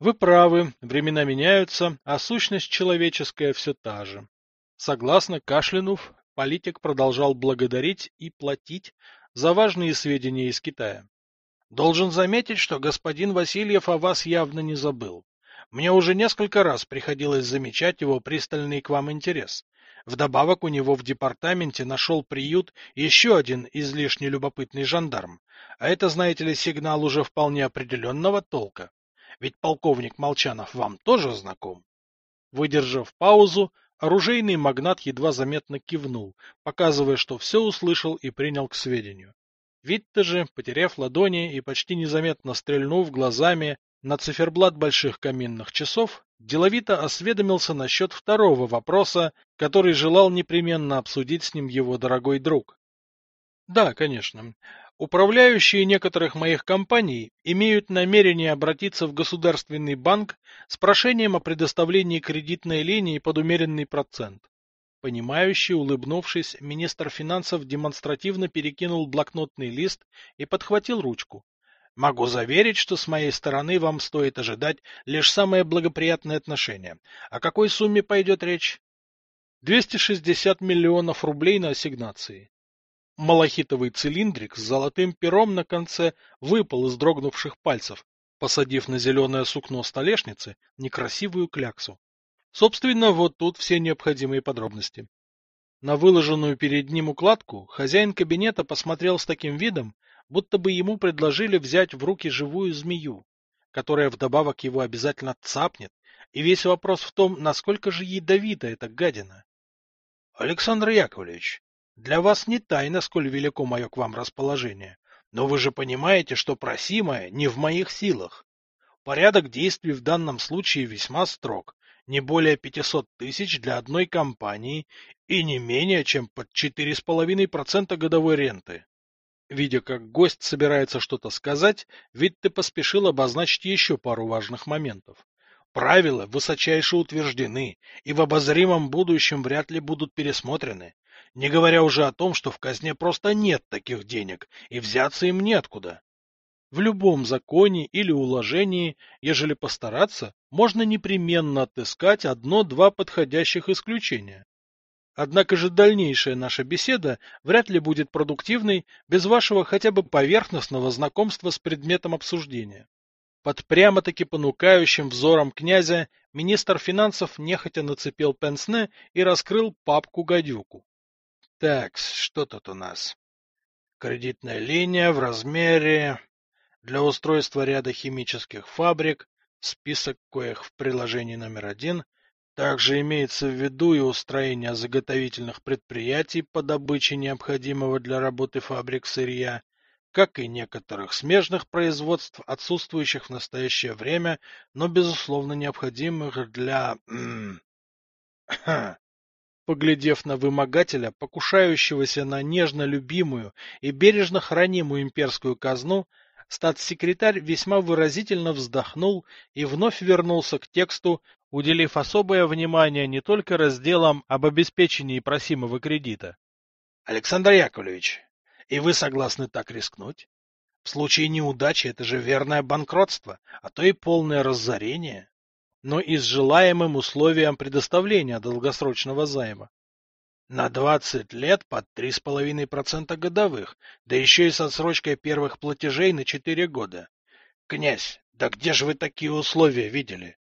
Speaker 2: Вы правы, времена меняются, а сущность человеческая все та же. Согласно кашлянув, политик продолжал благодарить и платить за важные сведения из Китая. Должен заметить, что господин Васильев о вас явно не забыл. Мне уже несколько раз приходилось замечать его пристальный к вам интерес. Вдобавок у него в департаменте нашел приют еще один излишне любопытный жандарм. А это, знаете ли, сигнал уже вполне определенного толка. Ведь полковник Молчанов вам тоже знаком. Выдержав паузу, оружейный магнат едва заметно кивнул, показывая, что все услышал и принял к сведению. Витте же, потеряв ладони и почти незаметно стрельнув глазами на циферблат больших каминных часов, деловито осведомился насчет второго вопроса, который желал непременно обсудить с ним его дорогой друг. Да, конечно. Управляющие некоторых моих компаний имеют намерение обратиться в Государственный банк с прошением о предоставлении кредитной линии под умеренный процент. Понимающий, улыбнувшись, министр финансов демонстративно перекинул блокнотный лист и подхватил ручку. Могу заверить, что с моей стороны вам стоит ожидать лишь самое благоприятное отношение. О какой сумме пойдет речь? 260 миллионов рублей на ассигнации. Малахитовый цилиндрик с золотым пером на конце выпал из дрогнувших пальцев, посадив на зеленое сукно столешницы некрасивую кляксу. Собственно, вот тут все необходимые подробности. На выложенную перед ним укладку хозяин кабинета посмотрел с таким видом, будто бы ему предложили взять в руки живую змею, которая вдобавок его обязательно цапнет, и весь вопрос в том, насколько же ядовита эта гадина. — Александр Яковлевич, для вас не тайна, сколь велико мое к вам расположение. Но вы же понимаете, что просимое не в моих силах. Порядок действий в данном случае весьма строг. Не более 500 тысяч для одной компании и не менее чем под 4,5% годовой ренты. Видя, как гость собирается что-то сказать, Витте поспешил обозначить еще пару важных моментов. Правила высочайше утверждены и в обозримом будущем вряд ли будут пересмотрены. Не говоря уже о том, что в казне просто нет таких денег, и взяться им неоткуда. В любом законе или уложении, ежели постараться, можно непременно отыскать одно-два подходящих исключения. Однако же дальнейшая наша беседа вряд ли будет продуктивной без вашего хотя бы поверхностного знакомства с предметом обсуждения. Под прямо-таки понукающим взором князя министр финансов нехотя нацепил пенсне и раскрыл папку-гадюку. Так, что тут у нас? Кредитная линия в размере... Для устройства ряда химических фабрик, список коих в приложении номер один, также имеется в виду и устроение заготовительных предприятий по добыче необходимого для работы фабрик сырья, как и некоторых смежных производств, отсутствующих в настоящее время, но безусловно необходимых для... <clears throat> Поглядев на вымогателя, покушающегося на нежно любимую и бережно хранимую имперскую казну, статс-секретарь весьма выразительно вздохнул и вновь вернулся к тексту, уделив особое внимание не только разделам об обеспечении просимого кредита. — Александр Яковлевич, и вы согласны так рискнуть? В случае неудачи это же верное банкротство, а то и полное разорение но и с желаемым условием предоставления долгосрочного займа. На 20 лет под 3,5% годовых, да еще и с отсрочкой первых платежей на 4 года. Князь, да где же вы такие условия видели?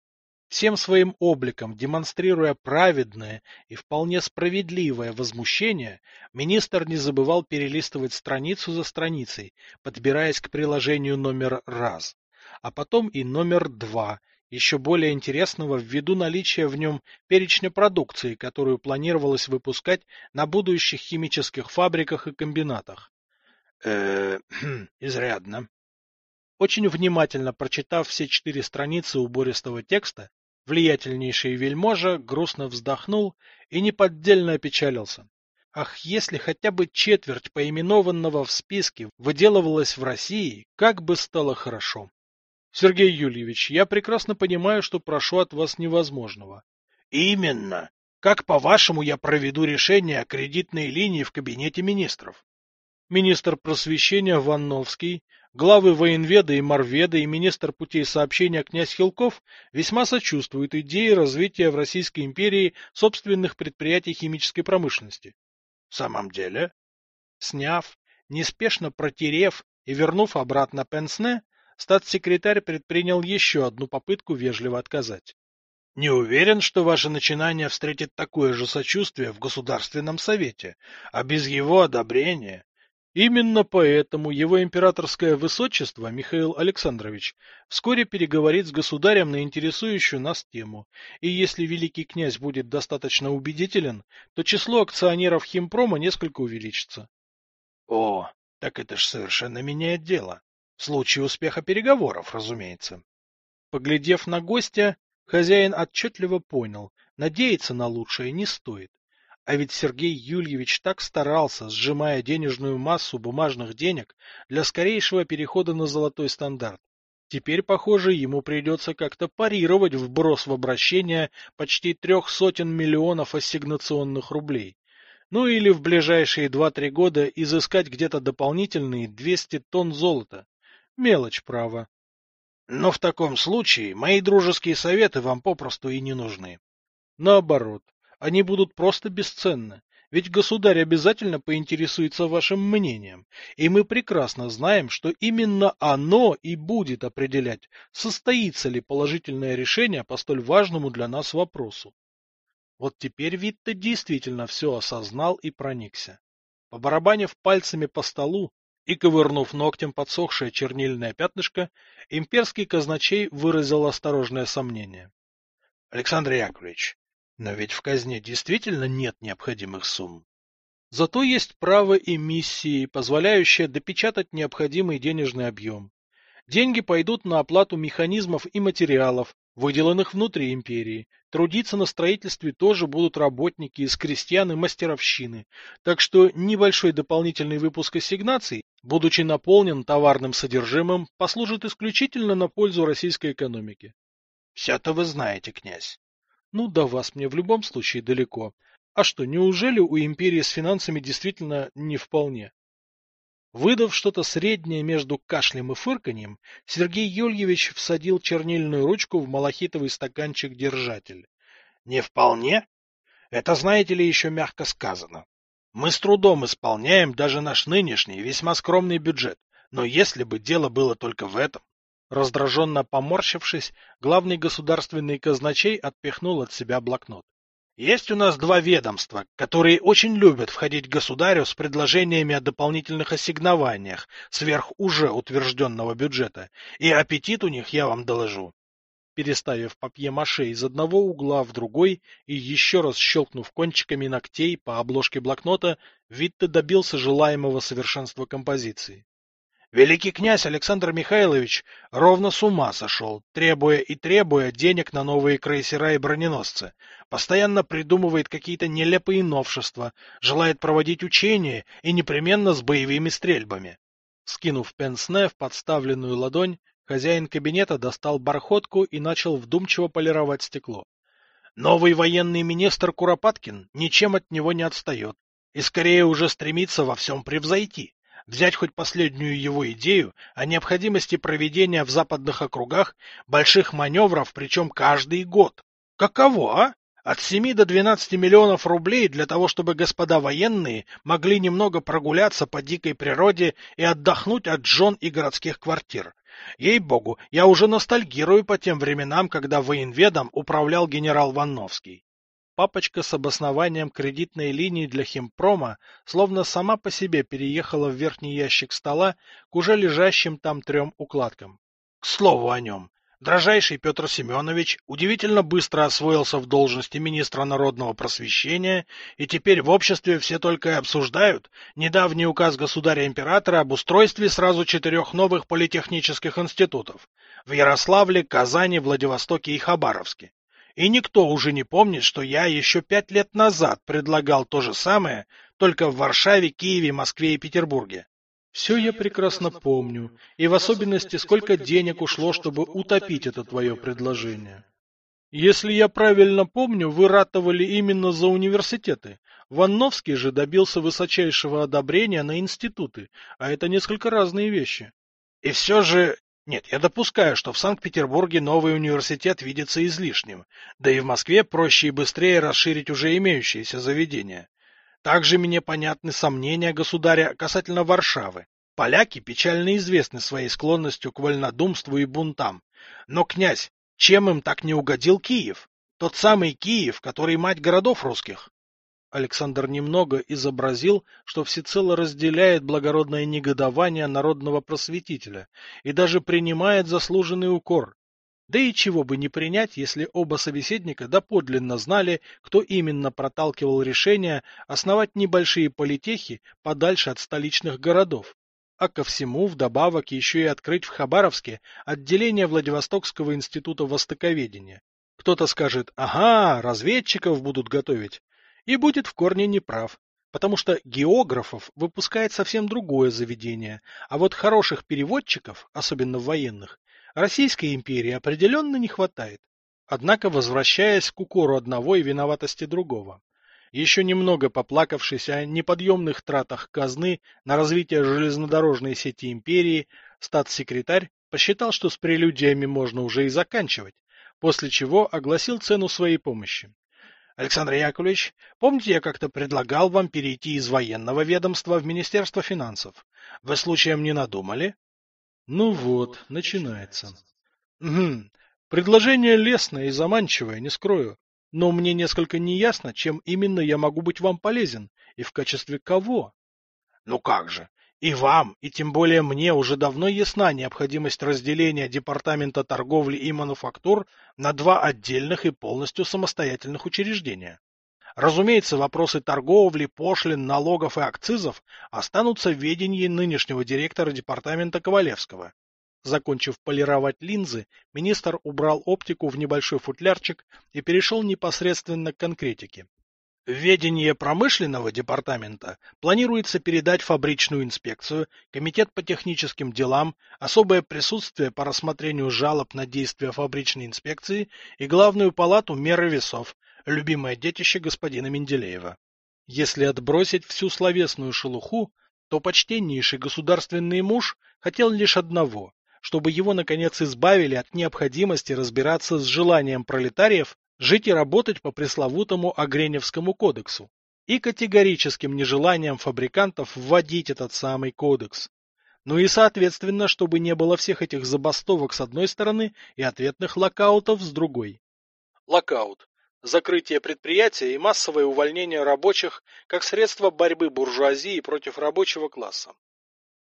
Speaker 2: Всем своим обликом, демонстрируя праведное и вполне справедливое возмущение, министр не забывал перелистывать страницу за страницей, подбираясь к приложению номер раз, а потом и номер два, еще более интересного ввиду наличия в нем перечня продукции, которую планировалось выпускать на будущих химических фабриках и комбинатах. Э, изрядно. Очень внимательно прочитав все четыре страницы убористого текста, влиятельнейший вельможа грустно вздохнул и неподдельно опечалился. Ах, если хотя бы четверть поименованного в списке выделывалась в России, как бы стало хорошо. Сергей Юльевич, я прекрасно понимаю, что прошу от вас невозможного. Именно. Как, по-вашему, я проведу решение о кредитной линии в кабинете министров? Министр просвещения Ванновский, главы военведа и морведа и министр путей сообщения князь Хилков весьма сочувствуют идее развития в Российской империи собственных предприятий химической промышленности. В самом деле? Сняв, неспешно протерев и вернув обратно пенсне, статс-секретарь предпринял еще одну попытку вежливо отказать. Не уверен, что ваше начинание встретит такое же сочувствие в Государственном Совете, а без его одобрения... Именно поэтому его императорское высочество Михаил Александрович вскоре переговорит с государем на интересующую нас тему, и если великий князь будет достаточно убедителен, то число акционеров Химпрома несколько увеличится. О, так это ж совершенно меняет дело. В случае успеха переговоров, разумеется. Поглядев на гостя, хозяин отчетливо понял, надеяться на лучшее не стоит. А ведь Сергей Юльевич так старался, сжимая денежную массу бумажных денег для скорейшего перехода на золотой стандарт. Теперь, похоже, ему придется как-то парировать вброс в обращение почти трех сотен миллионов ассигнационных рублей. Ну или в ближайшие два-три года изыскать где-то дополнительные 200 тонн золота. Мелочь, право. Но в таком случае мои дружеские советы вам попросту и не нужны. Наоборот, они будут просто бесценны. Ведь государь обязательно поинтересуется вашим мнением, и мы прекрасно знаем, что именно оно и будет определять, состоится ли положительное решение по столь важному для нас вопросу. Вот теперь Витте действительно все осознал и проникся. Побарабанив пальцами по столу и ковырнув ногтем подсохшее чернильное пятнышко, имперский казначей выразил осторожное сомнение. — Александр Яковлевич, но ведь в казне действительно нет необходимых сумм. Зато есть право эмиссии, позволяющее допечатать необходимый денежный объем. Деньги пойдут на оплату механизмов и материалов, выделанных внутри империи. Трудиться на строительстве тоже будут работники из крестьян и мастеровщины. Так что небольшой дополнительный выпуск ассигнаций, будучи наполнен товарным содержимым, послужит исключительно на пользу российской экономики. Все-то вы знаете, князь. Ну, до вас мне в любом случае далеко. А что, неужели у империи с финансами действительно не вполне? Выдав что-то среднее между кашлем и фырканьем, Сергей Юльевич всадил чернильную ручку в малахитовый стаканчик-держатель. — Не вполне? Это, знаете ли, еще мягко сказано. Мы с трудом исполняем даже наш нынешний, весьма скромный бюджет, но если бы дело было только в этом... Раздраженно поморщившись, главный государственный казначей отпихнул от себя блокнот. Есть у нас два ведомства, которые очень любят входить к государю с предложениями о дополнительных ассигнованиях сверх уже утвержденного бюджета, и аппетит у них, я вам доложу. Переставив папье-маше из одного угла в другой и еще раз щелкнув кончиками ногтей по обложке блокнота, Витте добился желаемого совершенства композиции. Великий князь Александр Михайлович ровно с ума сошел, требуя и требуя денег на новые крейсера и броненосцы, постоянно придумывает какие-то нелепые новшества, желает проводить учения и непременно с боевыми стрельбами. Скинув пенсне в подставленную ладонь, хозяин кабинета достал бархотку и начал вдумчиво полировать стекло. Новый военный министр Куропаткин ничем от него не отстает и скорее уже стремится во всем превзойти взять хоть последнюю его идею о необходимости проведения в западных округах больших маневров, причем каждый год. Каково, а? От 7 до 12 миллионов рублей для того, чтобы господа военные могли немного прогуляться по дикой природе и отдохнуть от жен и городских квартир. Ей-богу, я уже ностальгирую по тем временам, когда военведом управлял генерал Ванновский. Папочка с обоснованием кредитной линии для химпрома словно сама по себе переехала в верхний ящик стола к уже лежащим там трем укладкам. К слову о нем. Дрожайший Петр Семенович удивительно быстро освоился в должности министра народного просвещения, и теперь в обществе все только и обсуждают недавний указ государя-императора об устройстве сразу четырех новых политехнических институтов в Ярославле, Казани, Владивостоке и Хабаровске. И никто уже не помнит, что я еще пять лет назад предлагал то же самое, только в Варшаве, Киеве, Москве и Петербурге. Все я прекрасно помню, и в особенности, сколько денег ушло, чтобы утопить это твое предложение. Если я правильно помню, вы ратовали именно за университеты. Ванновский же добился высочайшего одобрения на институты, а это несколько разные вещи. И все же нет, я допускаю, что в Санкт-Петербурге новый университет видится излишним, да и в Москве проще и быстрее расширить уже имеющиеся заведения. Также мне понятны сомнения государя касательно Варшавы. Поляки печально известны своей склонностью к вольнодумству и бунтам. Но, князь, чем им так не угодил Киев? Тот самый Киев, который мать городов русских. Александр немного изобразил, что всецело разделяет благородное негодование народного просветителя и даже принимает заслуженный укор. Да и чего бы не принять, если оба собеседника доподлинно знали, кто именно проталкивал решение основать небольшие политехи подальше от столичных городов. А ко всему вдобавок еще и открыть в Хабаровске отделение Владивостокского института востоковедения. Кто-то скажет, ага, разведчиков будут готовить, и будет в корне неправ, потому что географов выпускает совсем другое заведение, а вот хороших переводчиков, особенно военных, Российской империи определенно не хватает. Однако, возвращаясь к укору одного и виноватости другого, еще немного поплакавшись о неподъемных тратах казны на развитие железнодорожной сети империи, статс-секретарь посчитал, что с прелюдиями можно уже и заканчивать, после чего огласил цену своей помощи. Александр Яковлевич, помните, я как-то предлагал вам перейти из военного ведомства в Министерство финансов? Вы случаем не надумали? Ну вот, начинается. Угу. Предложение лестное и заманчивое, не скрою. Но мне несколько неясно, чем именно я могу быть вам полезен и в качестве кого. Ну как же, и вам, и тем более мне уже давно ясна необходимость разделения Департамента торговли и мануфактур на два отдельных и полностью самостоятельных учреждения. Разумеется, вопросы торговли, пошлин, налогов и акцизов останутся в ведении нынешнего директора департамента Ковалевского, Закончив полировать линзы, министр убрал оптику в небольшой футлярчик и перешел непосредственно к конкретике. В ведение промышленного департамента планируется передать фабричную инспекцию, комитет по техническим делам, особое присутствие по рассмотрению жалоб на действия фабричной инспекции и главную палату меры весов, любимое детище господина Менделеева. Если отбросить всю словесную шелуху, то почтеннейший государственный муж хотел лишь одного чтобы его, наконец, избавили от необходимости разбираться с желанием пролетариев жить и работать по пресловутому Огреневскому кодексу и категорическим нежеланием фабрикантов вводить этот самый кодекс. Ну и, соответственно, чтобы не было всех этих забастовок с одной стороны и ответных локаутов с другой. Локаут. Закрытие предприятия и массовое увольнение рабочих как средство борьбы буржуазии против рабочего класса.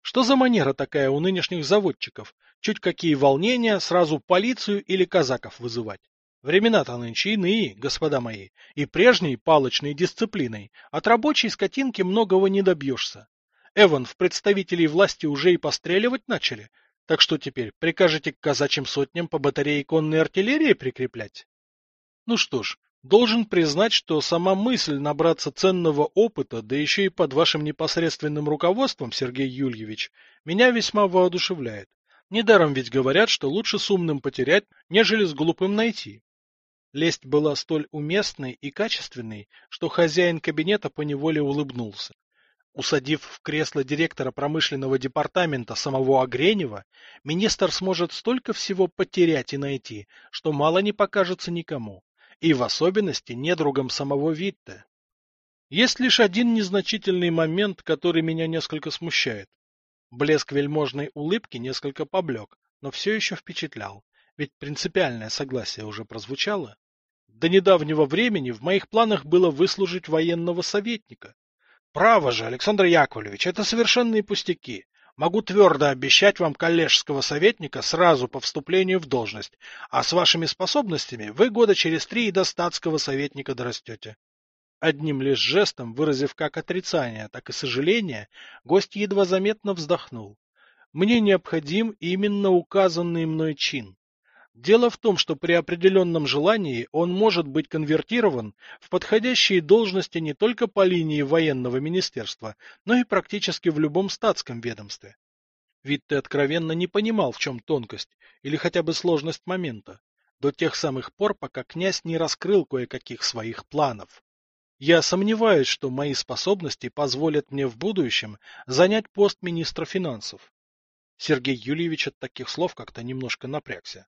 Speaker 2: Что за манера такая у нынешних заводчиков? Чуть какие волнения, сразу полицию или казаков вызывать. Времена-то нынче иные, господа мои, и прежней палочной дисциплиной от рабочей скотинки многого не добьешься. Эван в представителей власти уже и постреливать начали, так что теперь прикажете к казачьим сотням по батарее конной артиллерии прикреплять? Ну что ж, Должен признать, что сама мысль набраться ценного опыта, да еще и под вашим непосредственным руководством, Сергей Юльевич, меня весьма воодушевляет. Недаром ведь говорят, что лучше с умным потерять, нежели с глупым найти. Лесть была столь уместной и качественной, что хозяин кабинета поневоле улыбнулся. Усадив в кресло директора промышленного департамента самого Огренева, министр сможет столько всего потерять и найти, что мало не покажется никому и в особенности недругом самого Витте. Есть лишь один незначительный момент, который меня несколько смущает. Блеск вельможной улыбки несколько поблек, но все еще впечатлял, ведь принципиальное согласие уже прозвучало. До недавнего времени в моих планах было выслужить военного советника. Право же, Александр Яковлевич, это совершенные пустяки. Могу твердо обещать вам коллежского советника сразу по вступлению в должность, а с вашими способностями вы года через три и до статского советника дорастете. Одним лишь жестом, выразив как отрицание, так и сожаление, гость едва заметно вздохнул. Мне необходим именно указанный мной чин. Дело в том, что при определенном желании он может быть конвертирован в подходящие должности не только по линии военного министерства, но и практически в любом статском ведомстве. Витте откровенно не понимал, в чем тонкость или хотя бы сложность момента, до тех самых пор, пока князь не раскрыл кое-каких своих планов. Я сомневаюсь, что мои способности позволят мне в будущем занять пост министра финансов. Сергей Юльевич от таких слов как-то немножко напрягся.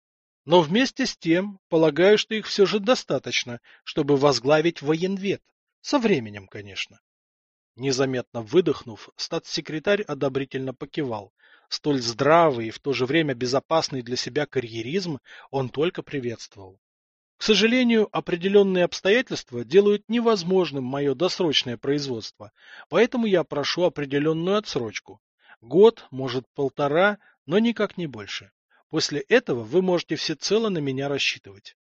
Speaker 2: Но вместе с тем, полагаю, что их все же достаточно, чтобы возглавить военвет. Со временем, конечно. Незаметно выдохнув, статс-секретарь одобрительно покивал. Столь здравый и в то же время безопасный для себя карьеризм он только приветствовал. К сожалению, определенные обстоятельства делают невозможным мое досрочное производство, поэтому я прошу определенную отсрочку. Год, может полтора, но никак не больше. После этого вы можете всецело на меня рассчитывать.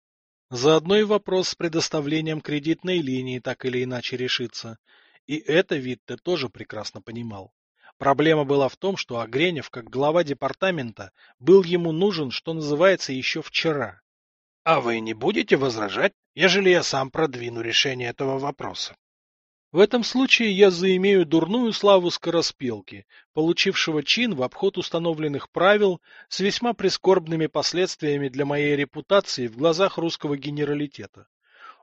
Speaker 2: Заодно и вопрос с предоставлением кредитной линии так или иначе решится. И это Витте тоже прекрасно понимал. Проблема была в том, что Огренев, как глава департамента, был ему нужен, что называется, еще вчера. А вы не будете возражать, ежели я сам продвину решение этого вопроса? В этом случае я заимею дурную славу скороспелки, получившего чин в обход установленных правил с весьма прискорбными последствиями для моей репутации в глазах русского генералитета.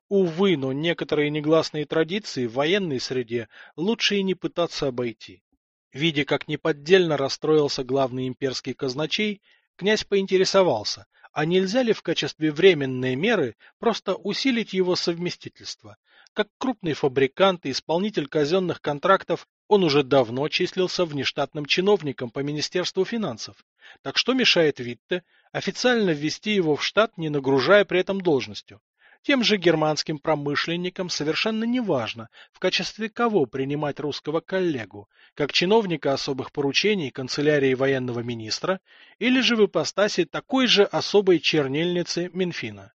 Speaker 2: Увы, но некоторые негласные традиции в военной среде лучше и не пытаться обойти. Видя, как неподдельно расстроился главный имперский казначей, князь поинтересовался, а нельзя ли в качестве временной меры просто усилить его совместительство, как крупный фабрикант и исполнитель казенных контрактов, он уже давно числился внештатным чиновником по Министерству финансов. Так что мешает Витте официально ввести его в штат, не нагружая при этом должностью? Тем же германским промышленникам совершенно неважно, в качестве кого принимать русского коллегу, как чиновника особых поручений канцелярии военного министра или же в ипостаси такой же особой чернильницы Минфина.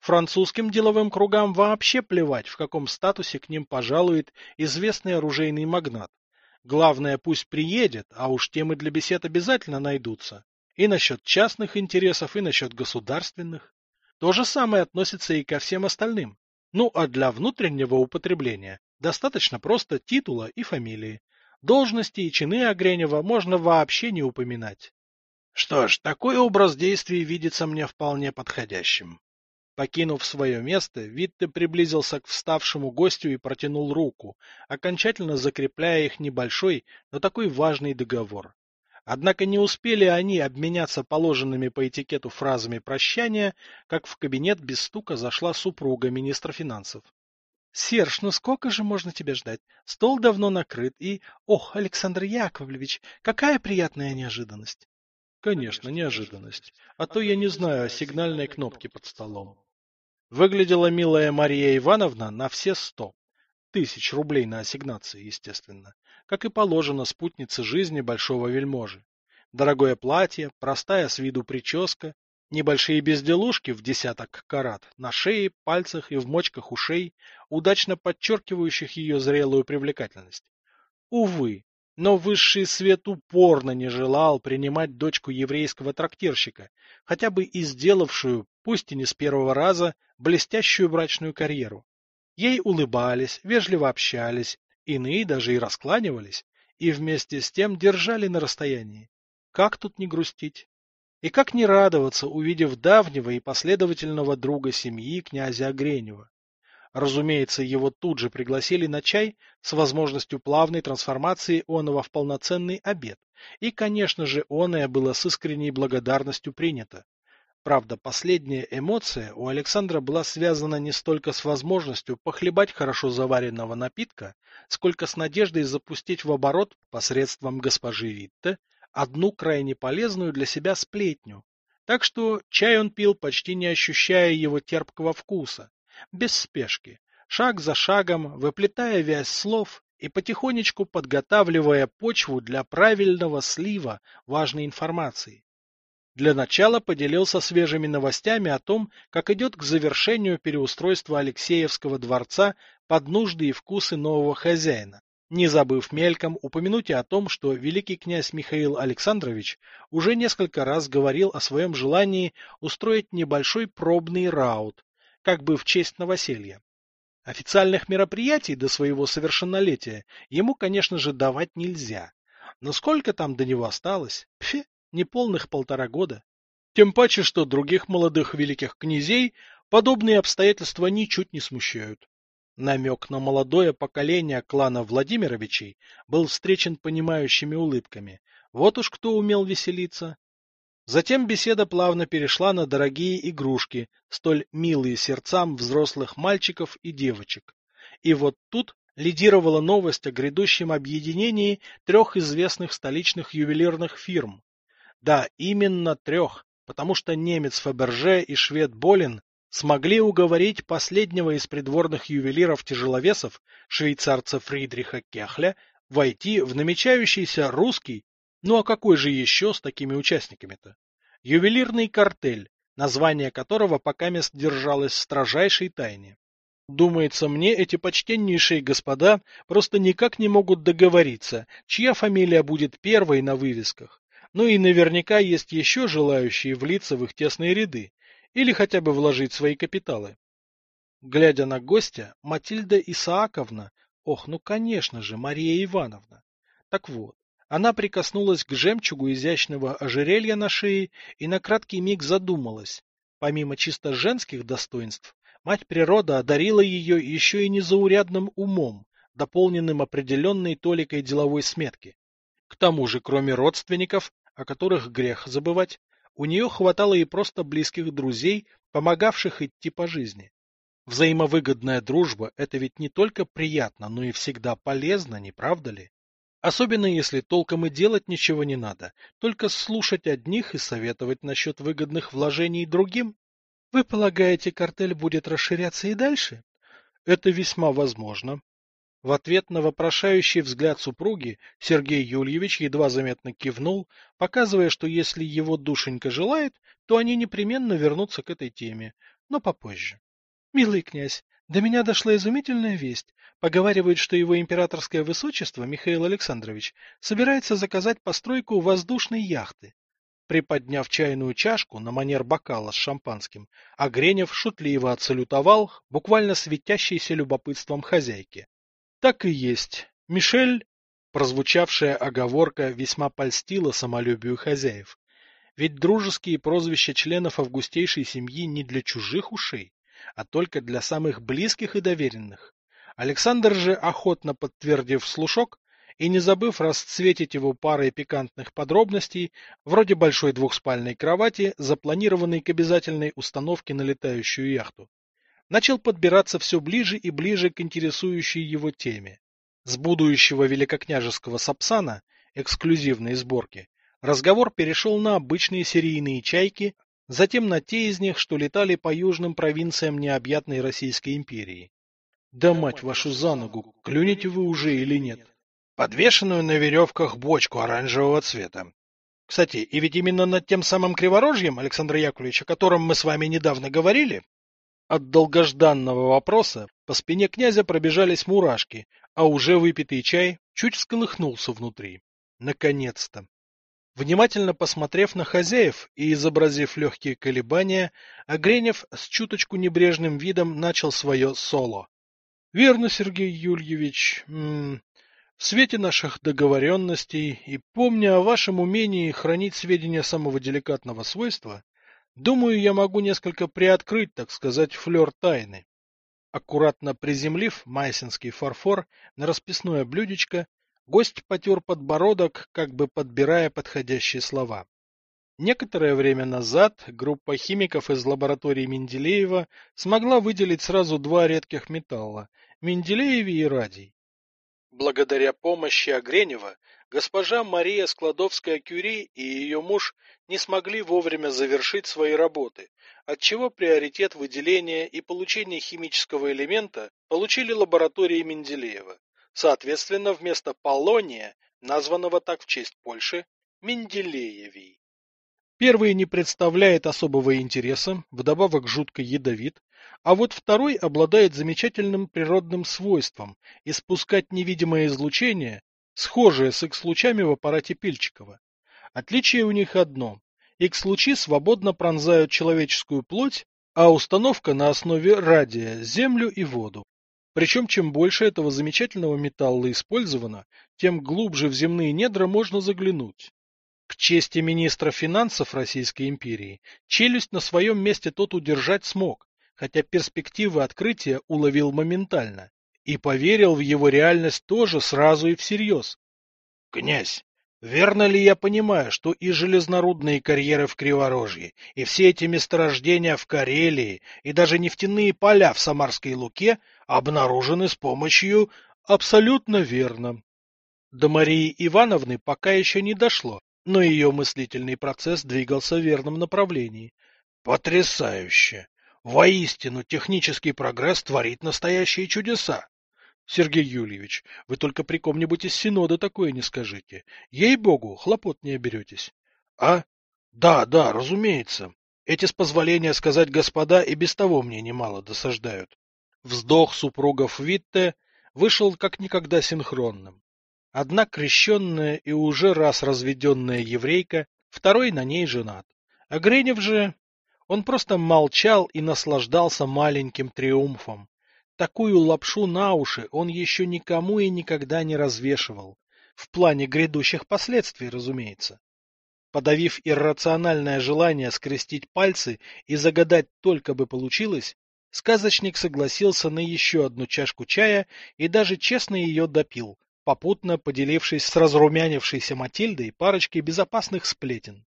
Speaker 2: Французским деловым кругам вообще плевать, в каком статусе к ним пожалует известный оружейный магнат. Главное, пусть приедет, а уж темы для бесед обязательно найдутся. И насчет частных интересов, и насчет государственных. То же самое относится и ко всем остальным. Ну а для внутреннего употребления достаточно просто титула и фамилии. Должности и чины Огренева можно вообще не упоминать. Что ж, такой образ действий видится мне вполне подходящим. Покинув свое место, Витте приблизился к вставшему гостю и протянул руку, окончательно закрепляя их небольшой, но такой важный договор. Однако не успели они обменяться положенными по этикету фразами прощания, как в кабинет без стука зашла супруга министра финансов. — Серж, ну сколько же можно тебя ждать? Стол давно накрыт, и... Ох, Александр Яковлевич, какая приятная неожиданность! — Конечно, неожиданность. А то я не знаю о сигнальной кнопке под столом. Выглядела милая Мария Ивановна на все сто. Тысяч рублей на ассигнации, естественно. Как и положено спутнице жизни большого вельможи. Дорогое платье, простая с виду прическа, небольшие безделушки в десяток карат на шее, пальцах и в мочках ушей, удачно подчеркивающих ее зрелую привлекательность. Увы, но высший свет упорно не желал принимать дочку еврейского трактирщика, хотя бы и сделавшую, пусть и не с первого раза, блестящую брачную карьеру. Ей улыбались, вежливо общались, иные даже и раскланивались, и вместе с тем держали на расстоянии. Как тут не грустить? И как не радоваться, увидев давнего и последовательного друга семьи князя Огренева? Разумеется, его тут же пригласили на чай с возможностью плавной трансформации оного в полноценный обед, и, конечно же, оное было с искренней благодарностью принято. Правда, последняя эмоция у Александра была связана не столько с возможностью похлебать хорошо заваренного напитка, сколько с надеждой запустить в оборот посредством госпожи Витте одну крайне полезную для себя сплетню. Так что чай он пил, почти не ощущая его терпкого вкуса, без спешки, шаг за шагом, выплетая вязь слов и потихонечку подготавливая почву для правильного слива важной информации. Для начала поделился свежими новостями о том, как идет к завершению переустройства Алексеевского дворца под нужды и вкусы нового хозяина, не забыв мельком упомянуть о том, что великий князь Михаил Александрович уже несколько раз говорил о своем желании устроить небольшой пробный раут, как бы в честь новоселья. Официальных мероприятий до своего совершеннолетия ему, конечно же, давать нельзя. Но сколько там до него осталось? Пфе, неполных полтора года. Тем паче, что других молодых великих князей подобные обстоятельства ничуть не смущают. Намек на молодое поколение клана Владимировичей был встречен понимающими улыбками. Вот уж кто умел веселиться. Затем беседа плавно перешла на дорогие игрушки, столь милые сердцам взрослых мальчиков и девочек. И вот тут лидировала новость о грядущем объединении трех известных столичных ювелирных фирм да, именно трех, потому что немец Фаберже и швед Болин смогли уговорить последнего из придворных ювелиров-тяжеловесов, швейцарца Фридриха Кехля, войти в намечающийся русский, ну а какой же еще с такими участниками-то? Ювелирный картель, название которого пока мест держалось в строжайшей тайне. Думается мне, эти почтеннейшие господа просто никак не могут договориться, чья фамилия будет первой на вывесках. Ну и наверняка есть еще желающие влиться в их тесные ряды или хотя бы вложить свои капиталы. Глядя на гостя, Матильда Исааковна, Ох, ну конечно же, Мария Ивановна. Так вот, она прикоснулась к жемчугу изящного ожерелья на шее и на краткий миг задумалась. Помимо чисто женских достоинств, мать природа одарила ее еще и незаурядным умом, дополненным определенной толикой деловой сметки. К тому же, кроме родственников, о которых грех забывать, у нее хватало и просто близких друзей, помогавших идти по жизни. Взаимовыгодная дружба – это ведь не только приятно, но и всегда полезно, не правда ли? Особенно если толком и делать ничего не надо, только слушать одних и советовать насчет выгодных вложений другим. Вы полагаете, картель будет расширяться и дальше? Это весьма возможно. В ответ на вопрошающий взгляд супруги Сергей Юльевич едва заметно кивнул, показывая, что если его душенька желает, то они непременно вернутся к этой теме, но попозже. Милый князь, до меня дошла изумительная весть. Поговаривают, что его императорское высочество Михаил Александрович собирается заказать постройку воздушной яхты. Приподняв чайную чашку на манер бокала с шампанским, Огренев шутливо отсалютовал буквально светящейся любопытством хозяйки. Так и есть. Мишель, прозвучавшая оговорка, весьма польстила самолюбию хозяев. Ведь дружеские прозвища членов августейшей семьи не для чужих ушей а только для самых близких и доверенных. Александр же, охотно подтвердив слушок и не забыв расцветить его парой пикантных подробностей, вроде большой двухспальной кровати, запланированной к обязательной установке на летающую яхту, начал подбираться все ближе и ближе к интересующей его теме. С будущего великокняжеского сапсана, эксклюзивной сборки, разговор перешел на обычные серийные чайки, затем на те из них, что летали по южным провинциям необъятной Российской империи. Да мать вашу за ногу, клюнете вы уже или нет? Подвешенную на веревках бочку оранжевого цвета. Кстати, и ведь именно над тем самым криворожьем, Александр Яковлевич, о котором мы с вами недавно говорили, от долгожданного вопроса по спине князя пробежались мурашки, а уже выпитый чай чуть всколыхнулся внутри. Наконец-то! Внимательно посмотрев на хозяев и изобразив легкие колебания, Огренев с чуточку небрежным видом начал свое соло. — Верно, Сергей Юльевич. в свете наших договоренностей и помня о вашем умении хранить сведения самого деликатного свойства, думаю, я могу несколько приоткрыть, так сказать, флер тайны. Аккуратно приземлив майсинский фарфор на расписное блюдечко, Гость потер подбородок, как бы подбирая подходящие слова. Некоторое время назад группа химиков из лаборатории Менделеева смогла выделить сразу два редких металла – Менделеевий и радий. Благодаря помощи Огренева госпожа Мария Складовская-Кюри и ее муж не смогли вовремя завершить свои работы, отчего приоритет выделения и получения химического элемента получили лаборатории Менделеева. Соответственно, вместо Полония, названного так в честь Польши, Менделеевий. Первый не представляет особого интереса, вдобавок жутко ядовит, а вот второй обладает замечательным природным свойством испускать невидимое излучение, схожее с X-лучами в аппарате Пильчикова. Отличие у них одно. X-лучи свободно пронзают человеческую плоть, а установка на основе радия – землю и воду. Причем, чем больше этого замечательного металла использовано, тем глубже в земные недра можно заглянуть. К чести министра финансов Российской империи, челюсть на своем месте тот удержать смог, хотя перспективы открытия уловил моментально, и поверил в его реальность тоже сразу и всерьез. — Князь, верно ли я понимаю, что и железнорудные карьеры в Криворожье, и все эти месторождения в Карелии, и даже нефтяные поля в Самарской Луке — обнаружены с помощью... Абсолютно верно. До Марии Ивановны пока еще не дошло, но ее мыслительный процесс двигался в верном направлении. Потрясающе! Воистину, технический прогресс творит настоящие чудеса. Сергей Юльевич, вы только при ком-нибудь из Синода такое не скажите. Ей-богу, хлопот не оберетесь. А? Да, да, разумеется. Эти, с позволения сказать господа, и без того мне немало досаждают. Вздох супругов Витте вышел как никогда синхронным. Одна крещенная и уже раз разведенная еврейка, второй на ней женат. А Гренев же... Он просто молчал и наслаждался маленьким триумфом. такую лапшу на уши он еще никому и никогда не развешивал. В плане грядущих последствий, разумеется. Подавив иррациональное желание скрестить пальцы и загадать только бы получилось, сказочник согласился на еще одну чашку чая и даже честно ее допил, попутно поделившись с разрумянившейся Матильдой парочкой безопасных сплетен.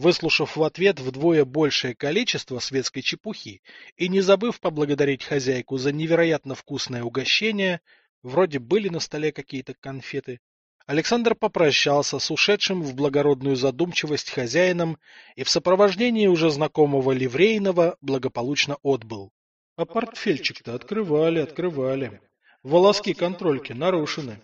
Speaker 2: Выслушав в ответ вдвое большее количество светской чепухи и не забыв поблагодарить хозяйку за невероятно вкусное угощение, вроде были на столе какие-то конфеты, Александр попрощался с ушедшим в благородную задумчивость хозяином и в сопровождении уже знакомого ливрейного благополучно отбыл. А портфельчик-то открывали, открывали. Волоски контрольки нарушены.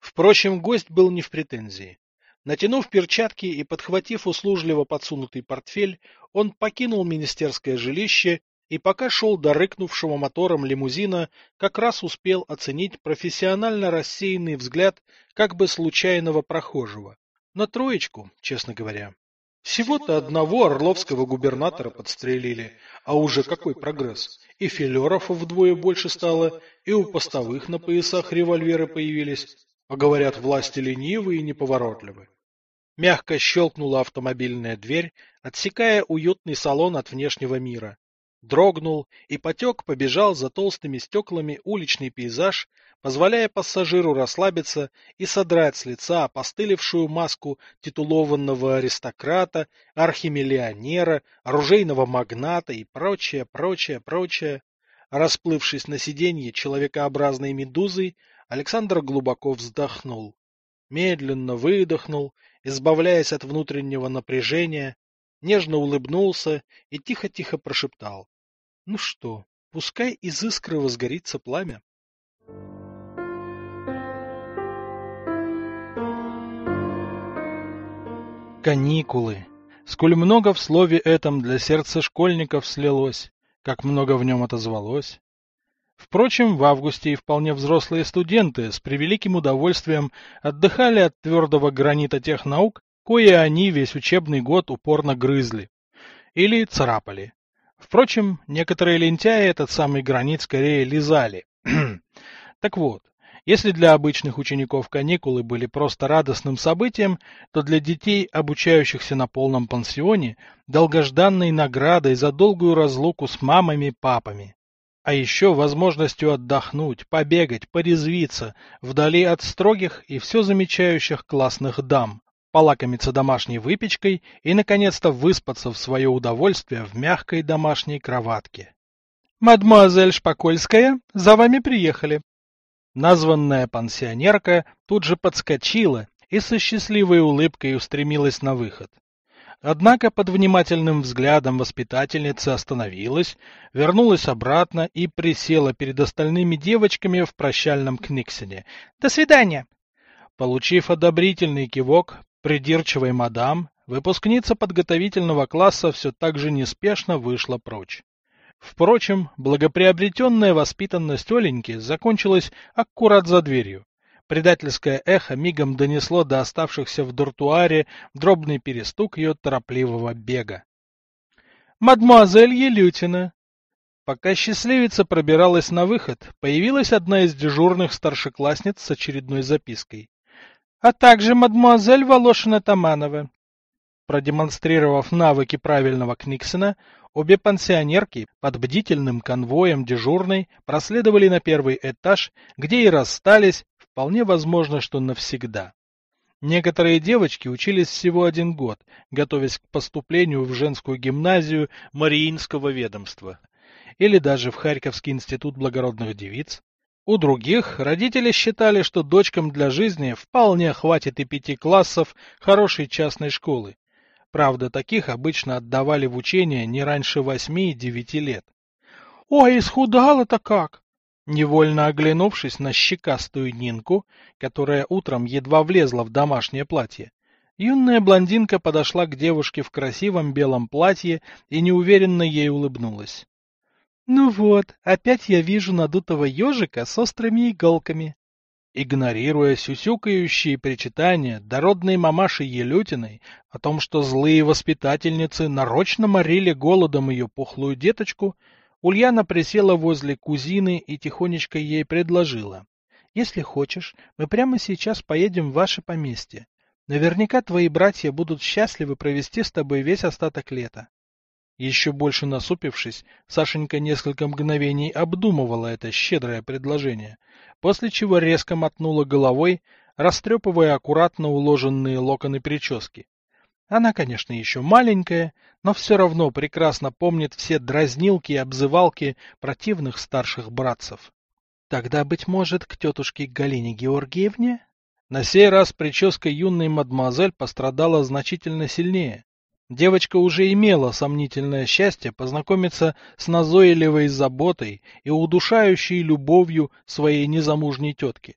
Speaker 2: Впрочем, гость был не в претензии. Натянув перчатки и подхватив услужливо подсунутый портфель, он покинул министерское жилище и пока шел до рыкнувшего мотором лимузина, как раз успел оценить профессионально рассеянный взгляд как бы случайного прохожего. На троечку, честно говоря. Всего-то одного орловского губернатора подстрелили, а уже какой прогресс. И филеров вдвое больше стало, и у постовых на поясах револьверы появились. А говорят, власти ленивые и неповоротливы. Мягко щелкнула автомобильная дверь, отсекая уютный салон от внешнего мира дрогнул и потек побежал за толстыми стеклами уличный пейзаж, позволяя пассажиру расслабиться и содрать с лица опостылевшую маску титулованного аристократа, архимиллионера, оружейного магната и прочее, прочее, прочее. Расплывшись на сиденье человекообразной медузой, Александр глубоко вздохнул. Медленно выдохнул, избавляясь от внутреннего напряжения, нежно улыбнулся и тихо-тихо прошептал. — Ну что, пускай из искры возгорится пламя. Каникулы. Сколь много в слове этом для сердца школьников слилось, как много в нем отозвалось. Впрочем, в августе и вполне взрослые студенты с превеликим удовольствием отдыхали от твердого гранита тех наук, кое они весь учебный год упорно грызли. Или царапали. Впрочем, некоторые лентяи этот самый гранит скорее лизали. <clears throat> так вот, если для обычных учеников каникулы были просто радостным событием, то для детей, обучающихся на полном пансионе, долгожданной наградой за долгую разлуку с мамами и папами. А еще возможностью отдохнуть, побегать, порезвиться, вдали от строгих и все замечающих классных дам, полакомиться домашней выпечкой и, наконец-то, выспаться в свое удовольствие в мягкой домашней кроватке. «Мадемуазель Шпакольская, за вами приехали!» Названная пансионерка тут же подскочила и со счастливой улыбкой устремилась на выход. Однако под внимательным взглядом воспитательницы остановилась, вернулась обратно и присела перед остальными девочками в прощальном книгсене. «До свидания!» Получив одобрительный кивок, Придирчивая мадам, выпускница подготовительного класса все так же неспешно вышла прочь. Впрочем, благоприобретенная воспитанность Оленьки закончилась аккурат за дверью. Предательское эхо мигом донесло до оставшихся в дуртуаре дробный перестук ее торопливого бега. «Мадемуазель Елютина!» Пока счастливица пробиралась на выход, появилась одна из дежурных старшеклассниц с очередной запиской а также мадмуазель Волошина-Таманова. Продемонстрировав навыки правильного Книксона, обе пансионерки под бдительным конвоем дежурной проследовали на первый этаж, где и расстались, вполне возможно, что навсегда. Некоторые девочки учились всего один год, готовясь к поступлению в женскую гимназию Мариинского ведомства или даже в Харьковский институт благородных девиц, у других родители считали, что дочкам для жизни вполне хватит и пяти классов хорошей частной школы. Правда, таких обычно отдавали в учение не раньше восьми и девяти лет. «Ой, исхудала-то как!» Невольно оглянувшись на щекастую Нинку, которая утром едва влезла в домашнее платье, юная блондинка подошла к девушке в красивом белом платье и неуверенно ей улыбнулась. Ну вот, опять я вижу надутого ежика с острыми иголками. Игнорируя сюсюкающие причитания дородной мамаши Елютиной о том, что злые воспитательницы нарочно морили голодом ее пухлую деточку, Ульяна присела возле кузины и тихонечко ей предложила. «Если хочешь, мы прямо сейчас поедем в ваше поместье. Наверняка твои братья будут счастливы провести с тобой весь остаток лета». Еще больше насупившись, Сашенька несколько мгновений обдумывала это щедрое предложение, после чего резко мотнула головой, растрепывая аккуратно уложенные локоны прически. Она, конечно, еще маленькая, но все равно прекрасно помнит все дразнилки и обзывалки противных старших братцев. Тогда, быть может, к тетушке Галине Георгиевне? На сей раз прическа юной мадемуазель пострадала значительно сильнее. Девочка уже имела сомнительное счастье познакомиться с назойливой заботой и удушающей любовью своей незамужней тетки.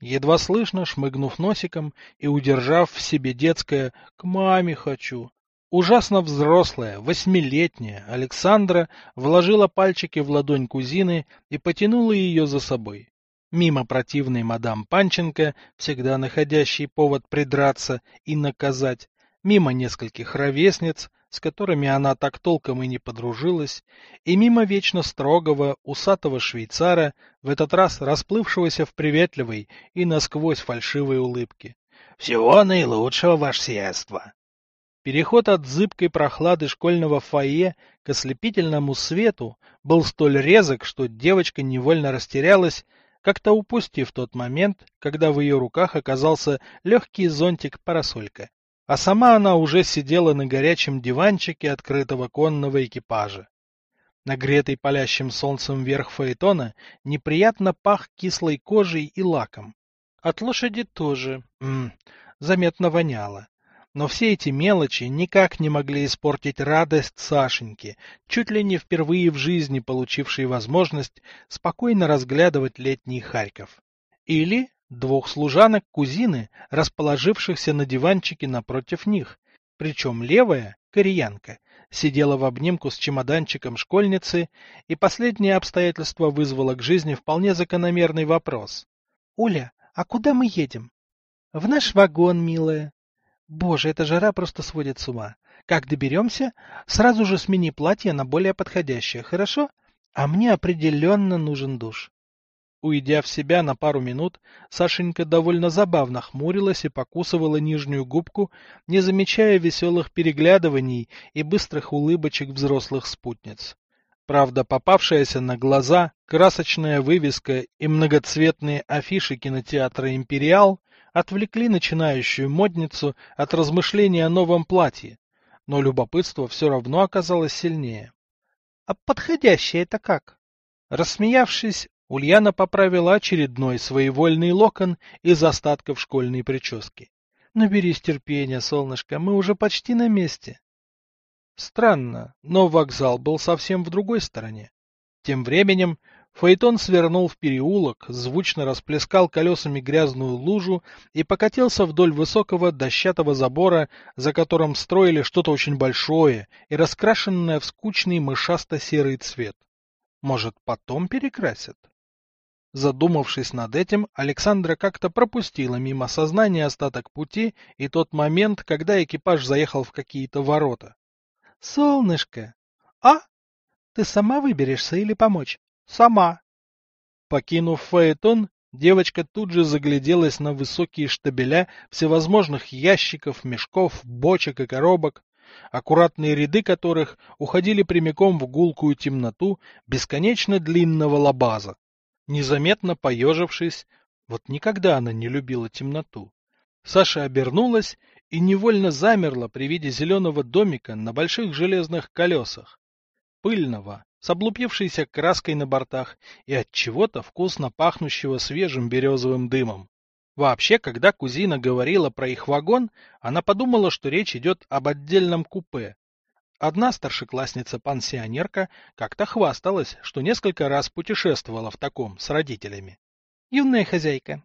Speaker 2: Едва слышно, шмыгнув носиком и удержав в себе детское «к маме хочу», ужасно взрослая, восьмилетняя Александра вложила пальчики в ладонь кузины и потянула ее за собой. Мимо противной мадам Панченко, всегда находящей повод придраться и наказать, мимо нескольких ровесниц, с которыми она так толком и не подружилась, и мимо вечно строгого, усатого швейцара, в этот раз расплывшегося в приветливой и насквозь фальшивой улыбке. — Всего наилучшего, ваше сиятельство! Переход от зыбкой прохлады школьного фойе к ослепительному свету был столь резок, что девочка невольно растерялась, как-то упустив тот момент, когда в ее руках оказался легкий зонтик-парасолька а сама она уже сидела на горячем диванчике открытого конного экипажа. Нагретый палящим солнцем верх фаэтона неприятно пах кислой кожей и лаком. От лошади тоже м заметно воняло. Но все эти мелочи никак не могли испортить радость Сашеньки, чуть ли не впервые в жизни получившей возможность спокойно разглядывать летний Харьков. Или двух служанок кузины, расположившихся на диванчике напротив них, причем левая, кореянка, сидела в обнимку с чемоданчиком школьницы, и последнее обстоятельство вызвало к жизни вполне закономерный вопрос. — Уля, а куда мы едем? — В наш вагон, милая. Боже, эта жара просто сводит с ума. Как доберемся, сразу же смени платье на более подходящее, хорошо? А мне определенно нужен душ. Уйдя в себя на пару минут, Сашенька довольно забавно хмурилась и покусывала нижнюю губку, не замечая веселых переглядываний и быстрых улыбочек взрослых спутниц. Правда, попавшаяся на глаза красочная вывеска и многоцветные афиши кинотеатра «Империал» отвлекли начинающую модницу от размышлений о новом платье, но любопытство все равно оказалось сильнее. — А подходящее это как? Рассмеявшись, Ульяна поправила очередной своевольный локон из остатков школьной прически. Наберись терпения, солнышко, мы уже почти на месте. Странно, но вокзал был совсем в другой стороне. Тем временем Фаэтон свернул в переулок, звучно расплескал колесами грязную лужу и покатился вдоль высокого дощатого забора, за которым строили что-то очень большое и раскрашенное в скучный мышасто-серый цвет. Может, потом перекрасят? Задумавшись над этим, Александра как-то пропустила мимо сознания остаток пути и тот момент, когда экипаж заехал в какие-то ворота. — Солнышко! А? Ты сама выберешься или помочь? — Сама. Покинув фаэтон, девочка тут же загляделась на высокие штабеля всевозможных ящиков, мешков, бочек и коробок, аккуратные ряды которых уходили прямиком в гулкую темноту бесконечно длинного лабаза. Незаметно поежившись, вот никогда она не любила темноту, Саша обернулась и невольно замерла при виде зеленого домика на больших железных колесах. Пыльного, с облупившейся краской на бортах и от чего-то вкусно пахнущего свежим березовым дымом. Вообще, когда кузина говорила про их вагон, она подумала, что речь идет об отдельном купе, Одна старшеклассница-пансионерка как-то хвасталась, что несколько раз путешествовала в таком с родителями. Юная хозяйка.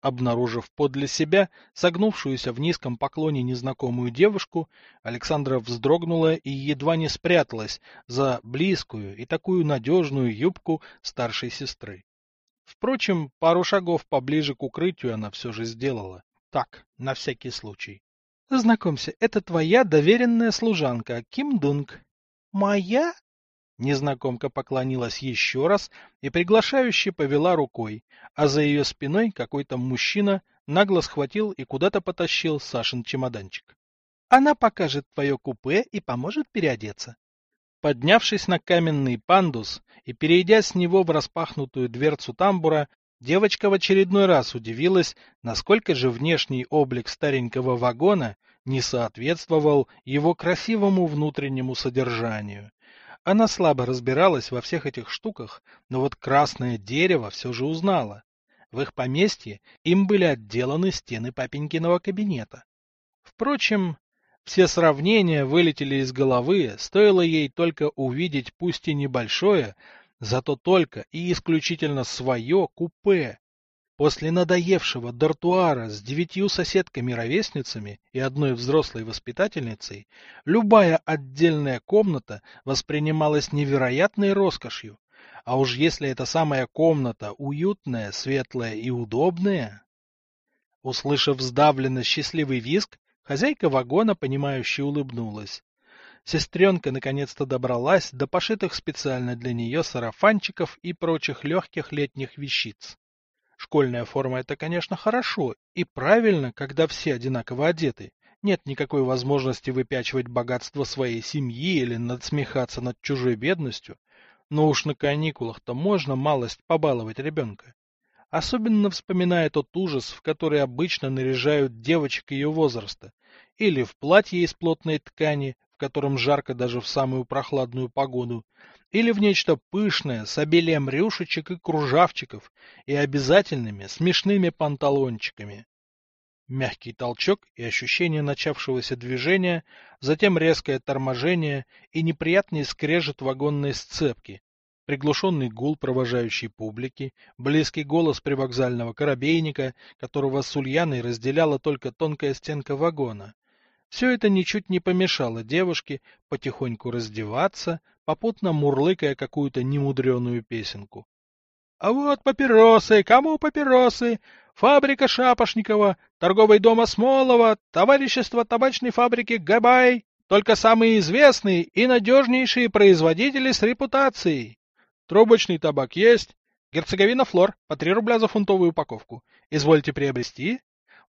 Speaker 2: Обнаружив подле себя согнувшуюся в низком поклоне незнакомую девушку, Александра вздрогнула и едва не спряталась за близкую и такую надежную юбку старшей сестры. Впрочем, пару шагов поближе к укрытию она все же сделала. Так, на всякий случай. Знакомься, это твоя доверенная служанка, Ким Дунг. Моя? Незнакомка поклонилась еще раз и приглашающе повела рукой, а за ее спиной какой-то мужчина нагло схватил и куда-то потащил Сашин чемоданчик. Она покажет твое купе и поможет переодеться. Поднявшись на каменный пандус и перейдя с него в распахнутую дверцу тамбура, девочка в очередной раз удивилась, насколько же внешний облик старенького вагона не соответствовал его красивому внутреннему содержанию. Она слабо разбиралась во всех этих штуках, но вот красное дерево все же узнала. В их поместье им были отделаны стены папенькиного кабинета. Впрочем, все сравнения вылетели из головы, стоило ей только увидеть пусть и небольшое, зато только и исключительно свое купе. После надоевшего дартуара с девятью соседками-ровесницами и одной взрослой воспитательницей, любая отдельная комната воспринималась невероятной роскошью. А уж если эта самая комната уютная, светлая и удобная... Услышав сдавленно счастливый визг, Хозяйка вагона, понимающе улыбнулась. Сестренка наконец-то добралась до пошитых специально для нее сарафанчиков и прочих легких летних вещиц. Школьная форма — это, конечно, хорошо и правильно, когда все одинаково одеты. Нет никакой возможности выпячивать богатство своей семьи или надсмехаться над чужой бедностью. Но уж на каникулах-то можно малость побаловать ребенка. Особенно вспоминая тот ужас, в который обычно наряжают девочек ее возраста, или в платье из плотной ткани, в котором жарко даже в самую прохладную погоду, или в нечто пышное с обилием рюшечек и кружавчиков и обязательными смешными панталончиками. Мягкий толчок и ощущение начавшегося движения, затем резкое торможение и неприятный скрежет вагонной сцепки, приглушенный гул провожающей публики, близкий голос привокзального корабейника, которого с Ульяной разделяла только тонкая стенка вагона. Все это ничуть не помешало девушке потихоньку раздеваться, попутно мурлыкая какую-то немудреную песенку. — А вот папиросы! Кому папиросы? Фабрика Шапошникова, торговый дом Осмолова, товарищество табачной фабрики Габай. Только самые известные и надежнейшие производители с репутацией. Трубочный табак есть. Герцеговина флор по три рубля за фунтовую упаковку. Извольте приобрести.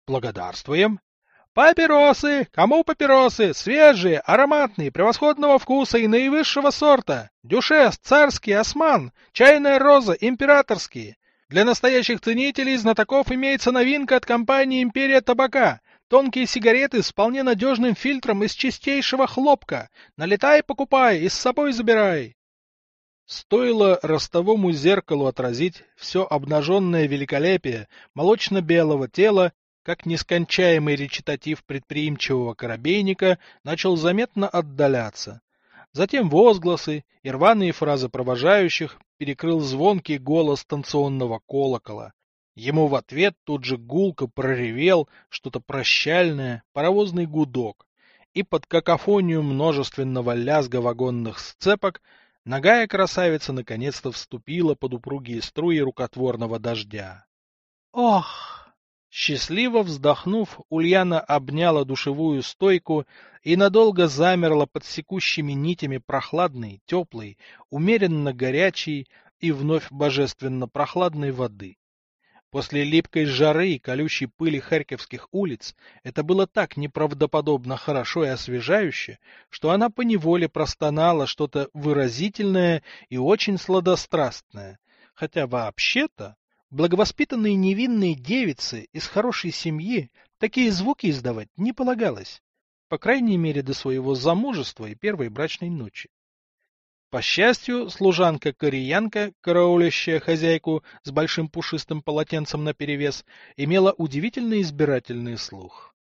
Speaker 2: Благодарствуем. Папиросы! Кому папиросы? Свежие, ароматные, превосходного вкуса и наивысшего сорта. Дюшес, царский, осман, чайная роза, императорские. Для настоящих ценителей и знатоков имеется новинка от компании «Империя табака». Тонкие сигареты с вполне надежным фильтром из чистейшего хлопка. Налетай, покупай и с собой забирай. Стоило ростовому зеркалу отразить все обнаженное великолепие молочно-белого тела, как нескончаемый речитатив предприимчивого корабейника начал заметно отдаляться. Затем возгласы и рваные фразы провожающих перекрыл звонкий голос станционного колокола. Ему в ответ тут же гулко проревел что-то прощальное, паровозный гудок, и под какофонию множественного лязга вагонных сцепок Ногая красавица наконец-то вступила под упругие струи рукотворного дождя. Ох! Счастливо вздохнув, Ульяна обняла душевую стойку и надолго замерла под секущими нитями прохладной, теплой, умеренно горячей и вновь божественно прохладной воды. После липкой жары и колючей пыли харьковских улиц это было так неправдоподобно хорошо и освежающе, что она поневоле простонала что-то выразительное и очень сладострастное, хотя вообще-то благовоспитанные невинные девицы из хорошей семьи такие звуки издавать не полагалось, по крайней мере до своего замужества и первой брачной ночи. По счастью, служанка-кореянка, караулящая хозяйку с большим пушистым полотенцем наперевес, имела удивительно избирательный слух.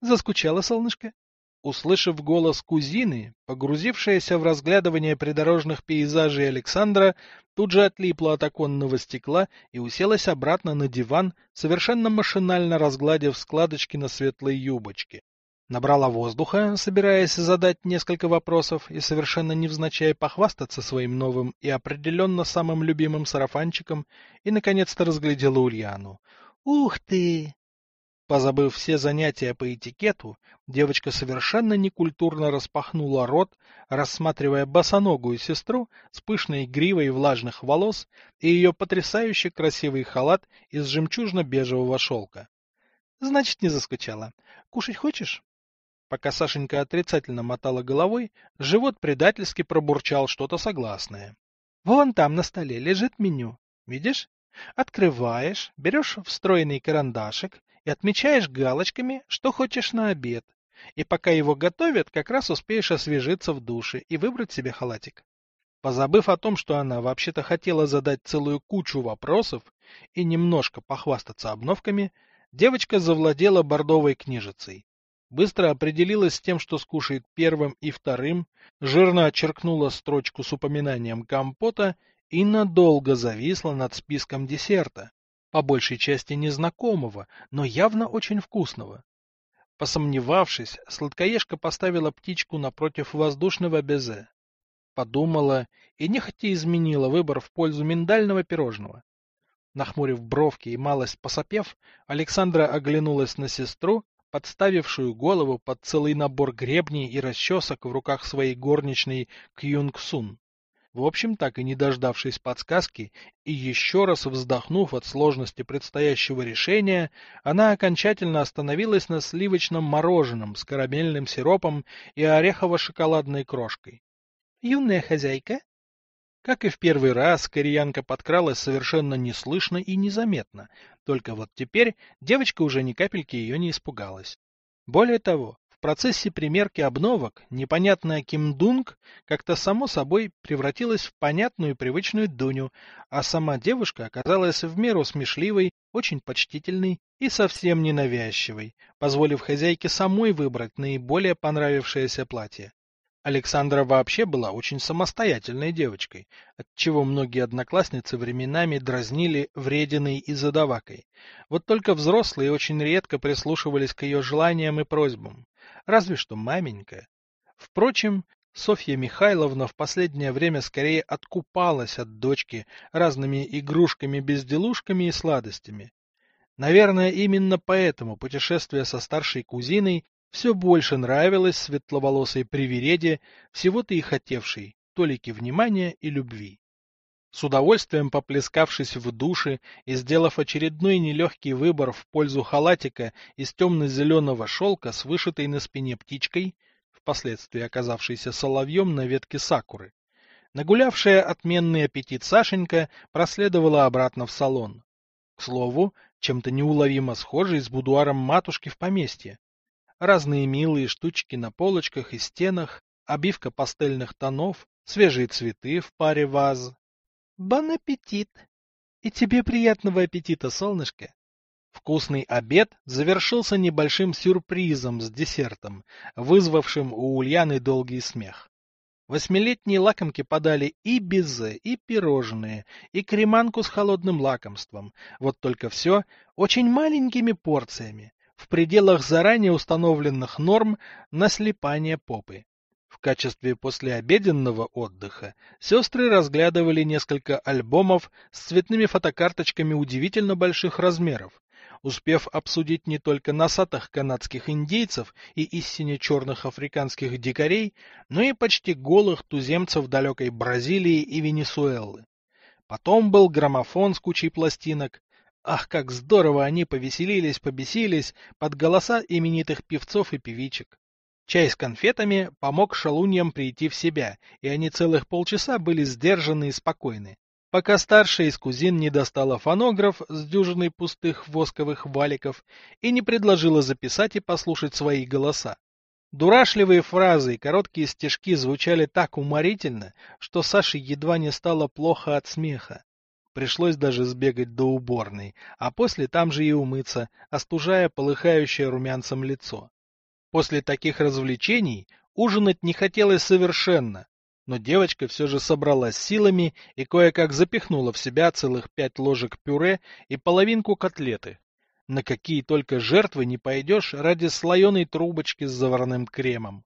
Speaker 2: Заскучала солнышко? Услышав голос кузины, погрузившаяся в разглядывание придорожных пейзажей Александра, тут же отлипла от оконного стекла и уселась обратно на диван, совершенно машинально разгладив складочки на светлой юбочке. Набрала воздуха, собираясь задать несколько вопросов и совершенно невзначай похвастаться своим новым и определенно самым любимым сарафанчиком, и наконец-то разглядела Ульяну. «Ух ты!» Позабыв все занятия по этикету, девочка совершенно некультурно распахнула рот, рассматривая босоногую сестру с пышной гривой влажных волос и ее потрясающе красивый халат из жемчужно-бежевого шелка. — Значит, не заскучала. Кушать хочешь? Пока Сашенька отрицательно мотала головой, живот предательски пробурчал что-то согласное. — Вон там на столе лежит меню. Видишь? Открываешь, берешь встроенный карандашик и отмечаешь галочками, что хочешь на обед. И пока его готовят, как раз успеешь освежиться в душе и выбрать себе халатик. Позабыв о том, что она вообще-то хотела задать целую кучу вопросов и немножко похвастаться обновками, девочка завладела бордовой книжицей. Быстро определилась с тем, что скушает первым и вторым, жирно очеркнула строчку с упоминанием компота и надолго зависла над списком десерта, по большей части незнакомого, но явно очень вкусного. Посомневавшись, сладкоежка поставила птичку напротив воздушного безе. Подумала и нехотя изменила выбор в пользу миндального пирожного. Нахмурив бровки и малость посопев, Александра оглянулась на сестру, подставившую голову под целый набор гребней и расчесок в руках своей горничной Кюнг Сун. В общем, так и не дождавшись подсказки и еще раз вздохнув от сложности предстоящего решения, она окончательно остановилась на сливочном мороженом с карамельным сиропом и орехово-шоколадной крошкой. «Юная хозяйка?» Как и в первый раз, кореянка подкралась совершенно неслышно и незаметно, только вот теперь девочка уже ни капельки ее не испугалась. Более того, в процессе примерки обновок непонятная Ким Дунг как-то само собой превратилась в понятную и привычную Дуню, а сама девушка оказалась в меру смешливой, очень почтительной и совсем ненавязчивой, позволив хозяйке самой выбрать наиболее понравившееся платье. Александра вообще была очень самостоятельной девочкой, отчего многие одноклассницы временами дразнили врединой и задавакой. Вот только взрослые очень редко прислушивались к ее желаниям и просьбам разве что маменька. Впрочем, Софья Михайловна в последнее время скорее откупалась от дочки разными игрушками-безделушками и сладостями. Наверное, именно поэтому путешествие со старшей кузиной все больше нравилось светловолосой привереде, всего-то и хотевшей толики внимания и любви. С удовольствием поплескавшись в душе и сделав очередной нелегкий выбор в пользу халатика из темно-зеленого шелка с вышитой на спине птичкой, впоследствии оказавшейся соловьем на ветке сакуры, нагулявшая отменный аппетит Сашенька проследовала обратно в салон. К слову, чем-то неуловимо схожий с будуаром матушки в поместье. Разные милые штучки на полочках и стенах, обивка пастельных тонов, свежие цветы в паре ваз, Бон аппетит! И тебе приятного аппетита, солнышко! Вкусный обед завершился небольшим сюрпризом с десертом, вызвавшим у Ульяны долгий смех. Восьмилетние лакомки подали и безе, и пирожные, и креманку с холодным лакомством, вот только все очень маленькими порциями, в пределах заранее установленных норм на слепание попы. В качестве послеобеденного отдыха сестры разглядывали несколько альбомов с цветными фотокарточками удивительно больших размеров, успев обсудить не только носатых канадских индейцев и истине черных африканских дикарей, но и почти голых туземцев далекой Бразилии и Венесуэлы. Потом был граммофон с кучей пластинок. Ах, как здорово они повеселились, побесились под голоса именитых певцов и певичек. Чай с конфетами помог шалуньям прийти в себя, и они целых полчаса были сдержаны и спокойны, пока старшая из кузин не достала фонограф с дюжиной пустых восковых валиков и не предложила записать и послушать свои голоса. Дурашливые фразы и короткие стежки звучали так уморительно, что Саше едва не стало плохо от смеха. Пришлось даже сбегать до уборной, а после там же и умыться, остужая полыхающее румянцем лицо. После таких развлечений ужинать не хотелось совершенно, но девочка все же собралась силами и кое-как запихнула в себя целых пять ложек пюре и половинку котлеты. На какие только жертвы не пойдешь ради слоеной трубочки с заварным кремом.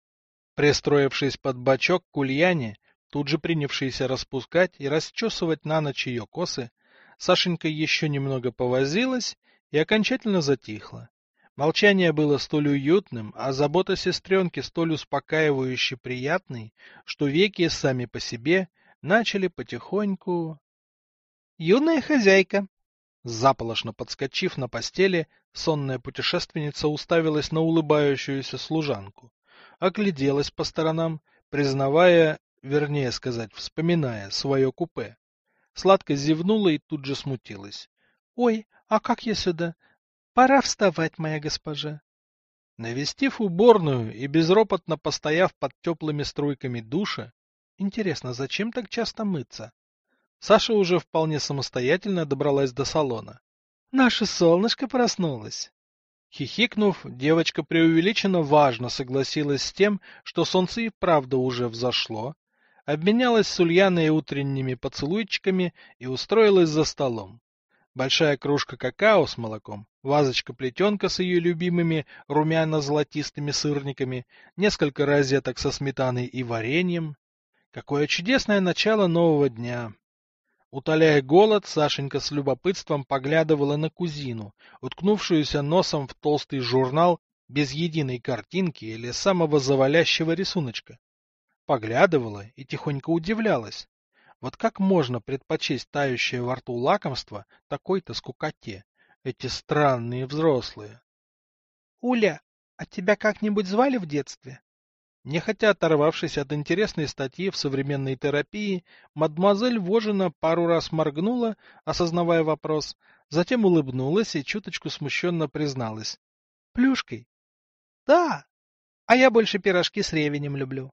Speaker 2: Пристроившись под бочок к Ульяне, тут же принявшийся распускать и расчесывать на ночь ее косы, Сашенька еще немного повозилась и окончательно затихла. Молчание было столь уютным, а забота сестренки столь успокаивающе приятной, что веки сами по себе начали потихоньку...
Speaker 1: «Юная хозяйка!»
Speaker 2: Заполошно подскочив на постели, сонная путешественница уставилась на улыбающуюся служанку, огляделась по сторонам, признавая, вернее сказать, вспоминая свое купе. Сладко зевнула и тут же смутилась. — Ой, а как я сюда? Пора вставать, моя госпожа. Навестив уборную и безропотно постояв под теплыми струйками душа, интересно, зачем так часто мыться? Саша уже вполне самостоятельно добралась до салона. Наше солнышко проснулось. Хихикнув, девочка преувеличенно важно согласилась с тем, что солнце и правда уже взошло, обменялась с Ульяной утренними поцелуйчиками и устроилась за столом. Большая кружка какао с молоком, вазочка плетенка с ее любимыми румяно-золотистыми сырниками, несколько розеток со сметаной и вареньем. Какое чудесное начало нового дня! Утоляя голод, Сашенька с любопытством поглядывала на кузину, уткнувшуюся носом в толстый журнал без единой картинки или самого завалящего рисуночка. Поглядывала и тихонько удивлялась. Вот как можно предпочесть тающее во рту лакомство такой-то скукоте? Эти странные взрослые.
Speaker 1: — Уля, а тебя как-нибудь звали в детстве?
Speaker 2: Нехотя оторвавшись от интересной статьи в современной терапии, мадемуазель Вожина пару раз моргнула, осознавая вопрос, затем улыбнулась и чуточку смущенно призналась. — Плюшкой?
Speaker 1: — Да. А я больше пирожки с ревенем люблю.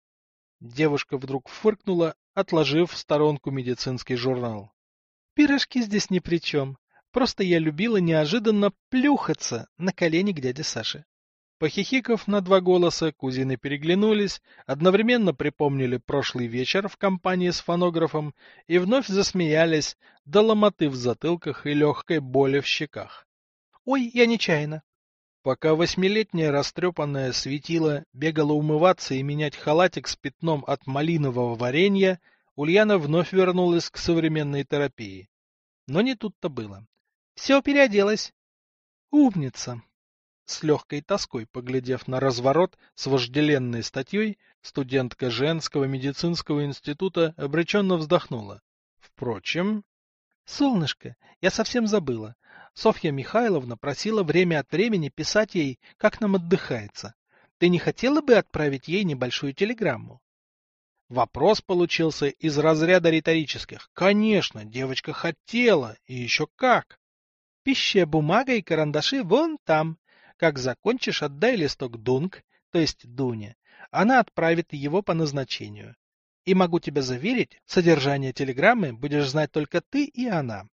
Speaker 2: Девушка вдруг фыркнула, отложив в сторонку медицинский журнал.
Speaker 1: — Пирожки здесь ни при чем. Просто я любила неожиданно плюхаться на колени к дяде Саше.
Speaker 2: Похихиков на два голоса, кузины переглянулись, одновременно припомнили прошлый вечер в компании с фонографом и вновь засмеялись до ломоты в затылках и легкой боли в щеках.
Speaker 1: — Ой, я нечаянно.
Speaker 2: Пока восьмилетняя растрепанная светила бегала умываться и менять халатик с пятном от малинового варенья, Ульяна вновь вернулась к современной терапии. Но не тут-то было.
Speaker 1: — Все переоделась.
Speaker 2: — Умница! С легкой тоской поглядев на разворот с вожделенной статьей, студентка женского медицинского института обреченно вздохнула. Впрочем...
Speaker 1: Солнышко, я совсем забыла. Софья Михайловна просила время от времени писать ей, как нам отдыхается. Ты не хотела бы отправить ей небольшую телеграмму?
Speaker 2: Вопрос получился из разряда риторических. Конечно, девочка хотела, и еще как.
Speaker 1: Пищая бумага и карандаши вон там. Как закончишь, отдай листок Дунк, то есть Дуне. Она отправит его по назначению. И могу тебя заверить, содержание телеграммы будешь знать только ты и она.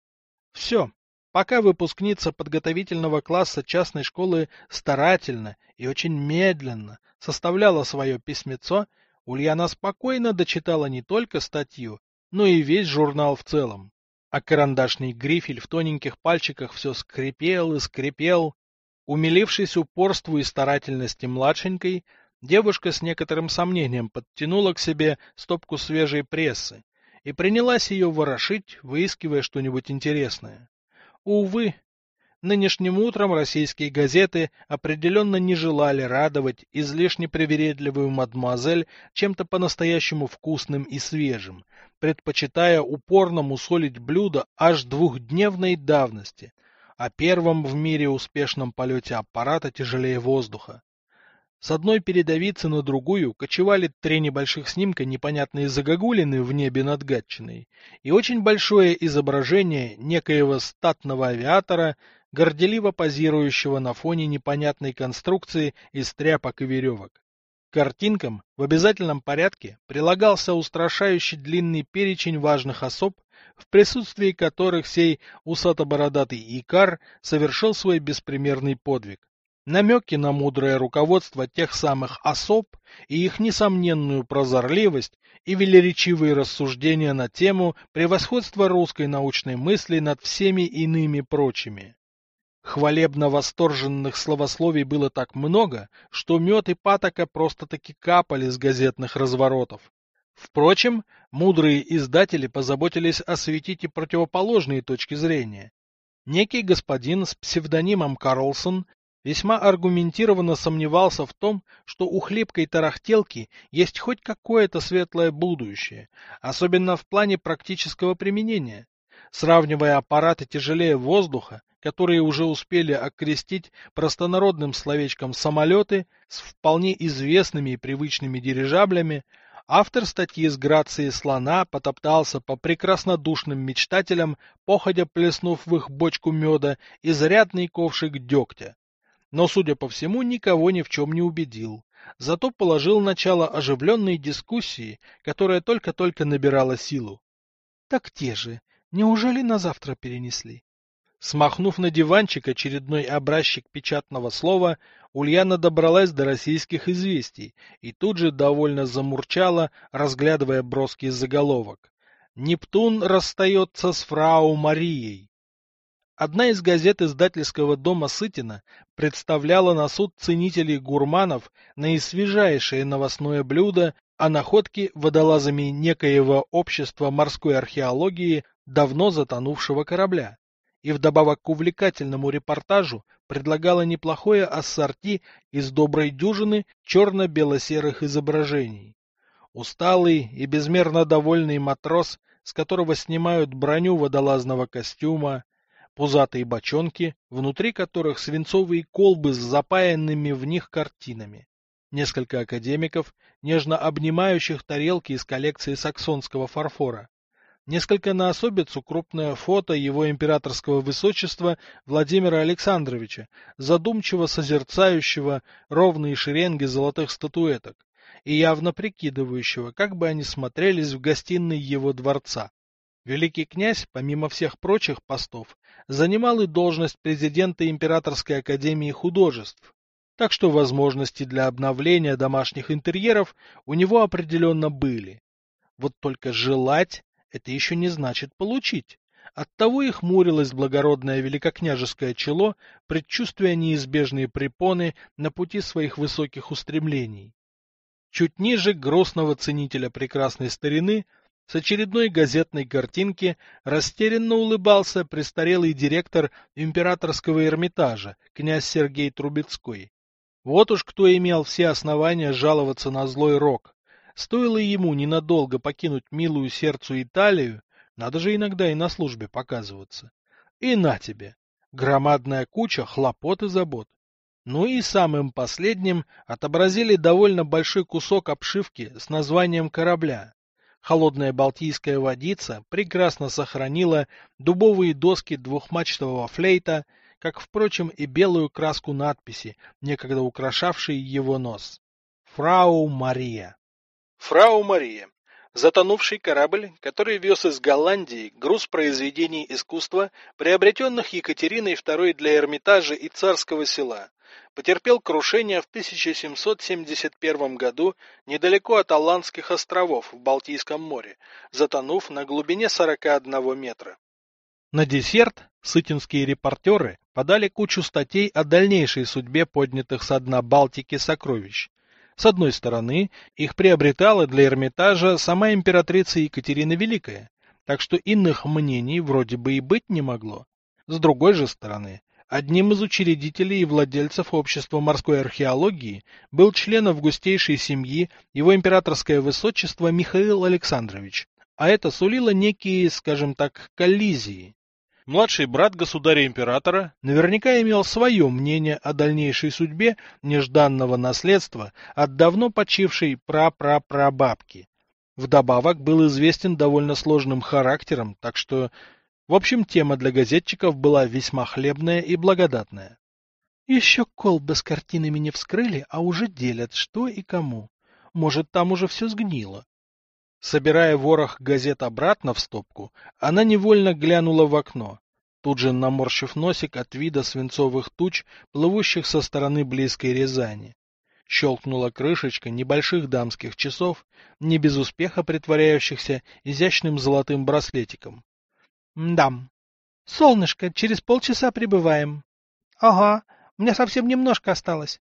Speaker 2: Все. Пока выпускница подготовительного класса частной школы старательно и очень медленно составляла свое письмецо, Ульяна спокойно дочитала не только статью, но и весь журнал в целом. А карандашный грифель в тоненьких пальчиках все скрипел и скрипел, Умилившись упорству и старательности младшенькой, девушка с некоторым сомнением подтянула к себе стопку свежей прессы и принялась ее ворошить, выискивая что-нибудь интересное. Увы, нынешним утром российские газеты определенно не желали радовать излишне привередливую мадемуазель чем-то по-настоящему вкусным и свежим, предпочитая упорно мусолить блюдо аж двухдневной давности — о первом в мире успешном полете аппарата тяжелее воздуха. С одной передовицы на другую кочевали три небольших снимка непонятные загогулины в небе над Гатчиной и очень большое изображение некоего статного авиатора, горделиво позирующего на фоне непонятной конструкции из тряпок и веревок. картинкам в обязательном порядке прилагался устрашающий длинный перечень важных особ, в присутствии которых сей усато-бородатый Икар совершил свой беспримерный подвиг. Намеки на мудрое руководство тех самых особ и их несомненную прозорливость и велеречивые рассуждения на тему превосходства русской научной мысли над всеми иными прочими. Хвалебно-восторженных словословий было так много, что мед и патока просто-таки капали с газетных разворотов. Впрочем, мудрые издатели позаботились осветить и противоположные точки зрения. Некий господин с псевдонимом Карлсон
Speaker 1: весьма аргументированно сомневался в том, что у хлипкой тарахтелки есть хоть какое-то светлое будущее, особенно в плане практического применения. Сравнивая аппараты тяжелее воздуха, которые уже успели окрестить простонародным словечком самолеты с вполне известными и привычными дирижаблями, автор статьи с грацией слона потоптался по прекраснодушным мечтателям, походя плеснув в их бочку меда изрядный ковшик дегтя но, судя по всему, никого ни в чем не убедил. Зато положил начало оживленной дискуссии, которая только-только набирала силу. — Так те же. Неужели на завтра перенесли? Смахнув на диванчик очередной образчик печатного слова, Ульяна добралась до российских известий и тут же довольно замурчала, разглядывая броский заголовок. «Нептун расстается с фрау Марией». Одна из газет издательского дома Сытина представляла на суд ценителей гурманов наисвежайшее новостное блюдо о находке водолазами некоего общества морской археологии давно затонувшего корабля. И вдобавок к увлекательному репортажу предлагала неплохое ассорти из доброй дюжины черно-бело-серых изображений. Усталый и безмерно довольный матрос, с которого снимают броню водолазного костюма, пузатые бочонки, внутри которых свинцовые колбы с запаянными в них картинами. Несколько академиков, нежно обнимающих тарелки из коллекции саксонского фарфора. Несколько на особицу крупное фото его императорского высочества Владимира Александровича, задумчиво созерцающего ровные шеренги золотых статуэток и явно прикидывающего, как бы они смотрелись в гостиной его дворца. Великий князь, помимо всех прочих постов, занимал и должность президента Императорской академии художеств, так что возможности для обновления домашних интерьеров у него определенно были. Вот только желать – это еще не значит получить. Оттого и хмурилось благородное великокняжеское чело, предчувствуя неизбежные препоны на пути своих высоких устремлений. Чуть ниже грустного ценителя прекрасной старины – с очередной газетной картинки растерянно улыбался престарелый директор императорского Эрмитажа, князь Сергей Трубецкой. Вот уж кто имел все основания жаловаться на злой рок. Стоило ему ненадолго покинуть милую сердцу Италию, надо же иногда и на службе показываться. И на тебе! Громадная куча хлопот и забот. Ну и самым последним отобразили довольно большой кусок обшивки с названием корабля. Холодная балтийская водица прекрасно сохранила дубовые доски двухмачтового флейта, как, впрочем, и белую краску надписи, некогда украшавшей его нос. Фрау Мария. Фрау Мария. Затонувший корабль, который вез из Голландии груз произведений искусства, приобретенных Екатериной II для Эрмитажа и Царского села, потерпел крушение в 1771 году недалеко от Аландских островов в Балтийском море, затонув на глубине 41 метра. На десерт сытинские репортеры подали кучу статей о дальнейшей судьбе поднятых со дна Балтики сокровищ. С одной стороны, их приобретала для Эрмитажа сама императрица Екатерина Великая, так что иных мнений вроде бы и быть не могло. С другой же стороны, Одним из учредителей и владельцев Общества морской археологии был член августейшей семьи его императорское высочество Михаил Александрович, а это сулило некие, скажем так, коллизии. Младший брат государя-императора наверняка имел свое мнение о дальнейшей судьбе нежданного наследства от давно почившей прапрапрабабки. Вдобавок был известен довольно сложным характером, так что в общем, тема для газетчиков была весьма хлебная и благодатная. Еще колбы с картинами не вскрыли, а уже делят, что и кому. Может, там уже все сгнило. Собирая ворох газет обратно в стопку, она невольно глянула в окно, тут же наморщив носик от вида свинцовых туч, плывущих со стороны близкой Рязани. Щелкнула крышечка небольших дамских часов, не без успеха притворяющихся изящным золотым браслетиком. Мдам. Солнышко, через полчаса прибываем. Ага, у меня совсем немножко осталось.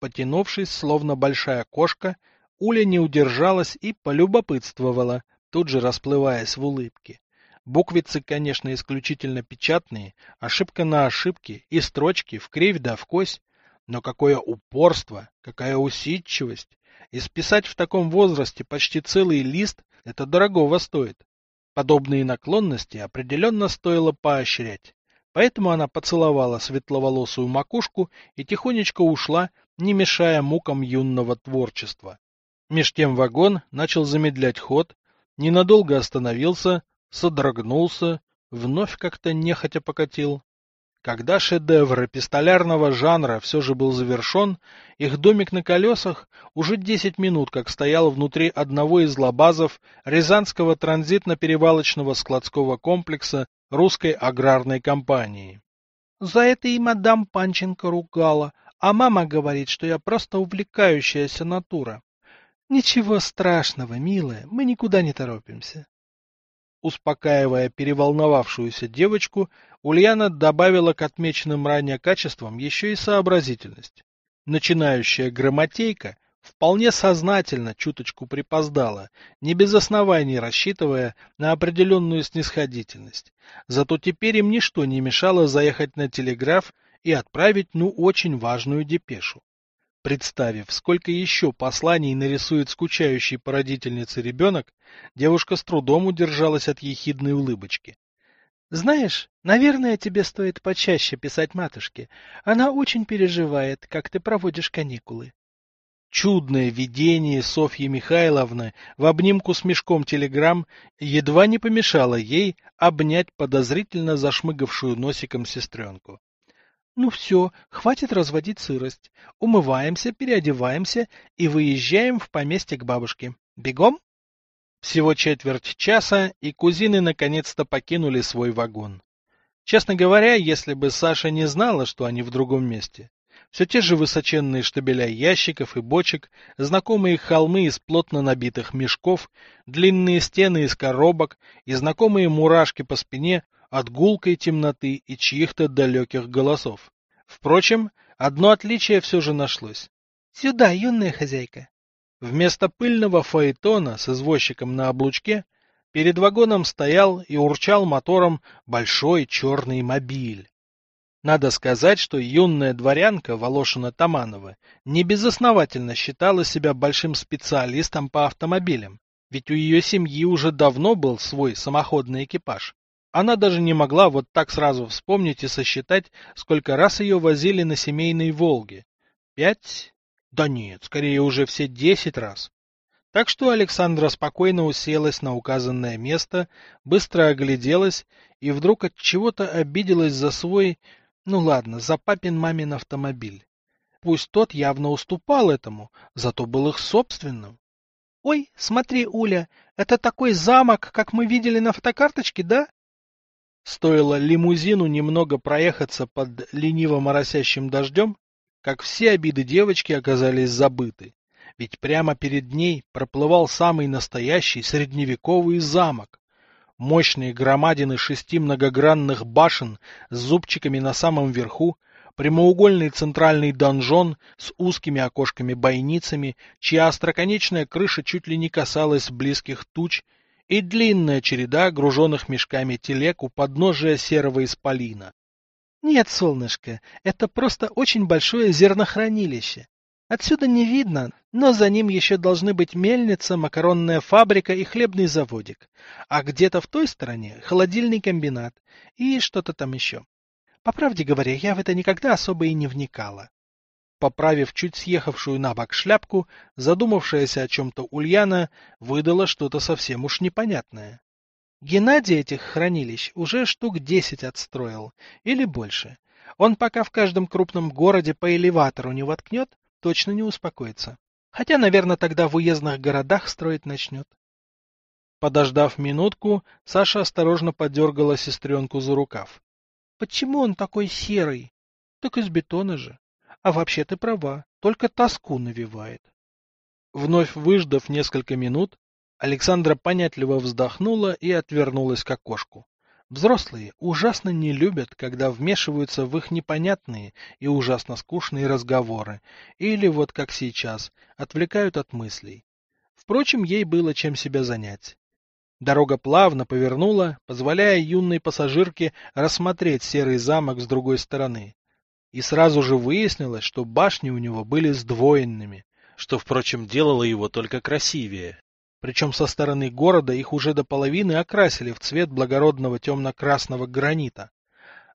Speaker 1: Потянувшись, словно большая кошка, Уля не удержалась и полюбопытствовала, тут же расплываясь в улыбке. Буквицы, конечно, исключительно печатные, ошибка на ошибке и строчки в кривь да в кось,
Speaker 2: Но какое упорство, какая усидчивость! И списать в таком возрасте почти целый лист – это дорогого стоит. Подобные наклонности определенно стоило поощрять. Поэтому она поцеловала светловолосую макушку и тихонечко ушла, не мешая мукам юного творчества. Меж тем вагон начал замедлять ход, ненадолго остановился, содрогнулся, вновь как-то нехотя покатил. Когда шедевр эпистолярного жанра все же был завершен, их домик на колесах уже десять минут как стоял внутри одного из лабазов Рязанского транзитно-перевалочного складского комплекса русской аграрной компании.
Speaker 1: За это и мадам Панченко ругала, а мама говорит, что я просто увлекающаяся натура. Ничего страшного, милая, мы никуда не торопимся.
Speaker 2: Успокаивая переволновавшуюся девочку, Ульяна добавила к отмеченным ранее качествам еще и сообразительность. Начинающая грамотейка вполне сознательно чуточку припоздала, не без оснований рассчитывая на определенную снисходительность. Зато теперь им ничто не мешало заехать на телеграф и отправить ну очень важную депешу. Представив, сколько еще посланий нарисует скучающий по родительнице ребенок, девушка с трудом удержалась от ехидной улыбочки.
Speaker 1: Знаешь, наверное, тебе стоит почаще писать матушке. Она очень переживает, как ты проводишь каникулы.
Speaker 2: Чудное видение Софьи Михайловны в обнимку с мешком телеграмм едва не помешало ей обнять подозрительно зашмыгавшую носиком сестренку.
Speaker 1: Ну все, хватит разводить сырость. Умываемся, переодеваемся и выезжаем в поместье к бабушке. Бегом?
Speaker 2: Всего четверть часа, и кузины наконец-то покинули свой вагон. Честно говоря, если бы Саша не знала, что они в другом месте, все те же высоченные штабеля ящиков и бочек, знакомые холмы из плотно набитых мешков, длинные стены из коробок и знакомые мурашки по спине от гулкой темноты и чьих-то далеких голосов. Впрочем, одно отличие все же нашлось.
Speaker 1: — Сюда, юная хозяйка.
Speaker 2: Вместо пыльного фаэтона с извозчиком на облучке перед вагоном стоял и урчал мотором большой черный мобиль. Надо сказать, что юная дворянка Волошина Таманова не безосновательно считала себя большим специалистом по автомобилям, ведь у ее семьи уже давно был свой самоходный экипаж. Она даже не могла вот так сразу вспомнить и сосчитать, сколько раз ее возили на семейной «Волге». Пять? Да нет, скорее уже все десять раз. Так что Александра спокойно уселась на указанное место, быстро огляделась и вдруг от чего-то обиделась за свой, ну ладно, за папин мамин автомобиль. Пусть тот явно уступал этому, зато был их собственным.
Speaker 1: Ой, смотри, Уля, это такой замок, как мы видели на фотокарточке, да?
Speaker 2: Стоило лимузину немного проехаться под лениво моросящим дождем, как все обиды девочки оказались забыты. Ведь прямо перед ней проплывал самый настоящий средневековый замок. Мощные громадины шести многогранных башен с зубчиками на самом верху, прямоугольный центральный донжон с узкими окошками-бойницами, чья остроконечная крыша чуть ли не касалась близких туч и длинная череда груженных мешками телег у подножия серого исполина.
Speaker 1: Нет, солнышко, это просто очень большое зернохранилище. Отсюда не видно, но за ним еще должны быть мельница, макаронная фабрика и хлебный заводик. А где-то в той стороне холодильный комбинат и что-то там еще. По правде говоря, я в это никогда особо и не вникала.
Speaker 2: Поправив чуть съехавшую на бок шляпку, задумавшаяся о чем-то Ульяна выдала что-то совсем уж непонятное.
Speaker 1: Геннадий этих хранилищ уже штук десять отстроил, или больше. Он пока в каждом крупном городе по элеватору не воткнет, точно не успокоится. Хотя, наверное, тогда в уездных городах строить начнет.
Speaker 2: Подождав минутку, Саша осторожно подергала сестренку за рукав.
Speaker 1: — Почему он такой серый? — Так из бетона же. А вообще ты права, только тоску навевает.
Speaker 2: Вновь выждав несколько минут, Александра понятливо вздохнула и отвернулась к окошку. Взрослые ужасно не любят, когда вмешиваются в их непонятные и ужасно скучные разговоры, или вот как сейчас, отвлекают от мыслей. Впрочем, ей было чем себя занять. Дорога плавно повернула, позволяя юной пассажирке рассмотреть серый замок с другой стороны.
Speaker 1: И сразу же выяснилось, что башни у него были сдвоенными,
Speaker 2: что, впрочем, делало его только красивее.
Speaker 1: Причем со стороны города их уже до половины окрасили в цвет благородного темно-красного гранита.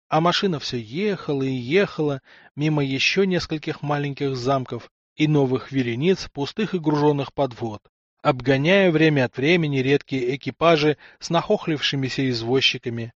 Speaker 1: А машина все ехала и ехала мимо еще нескольких маленьких замков и новых верениц пустых и груженных подвод, обгоняя время от времени редкие экипажи с нахохлившимися извозчиками,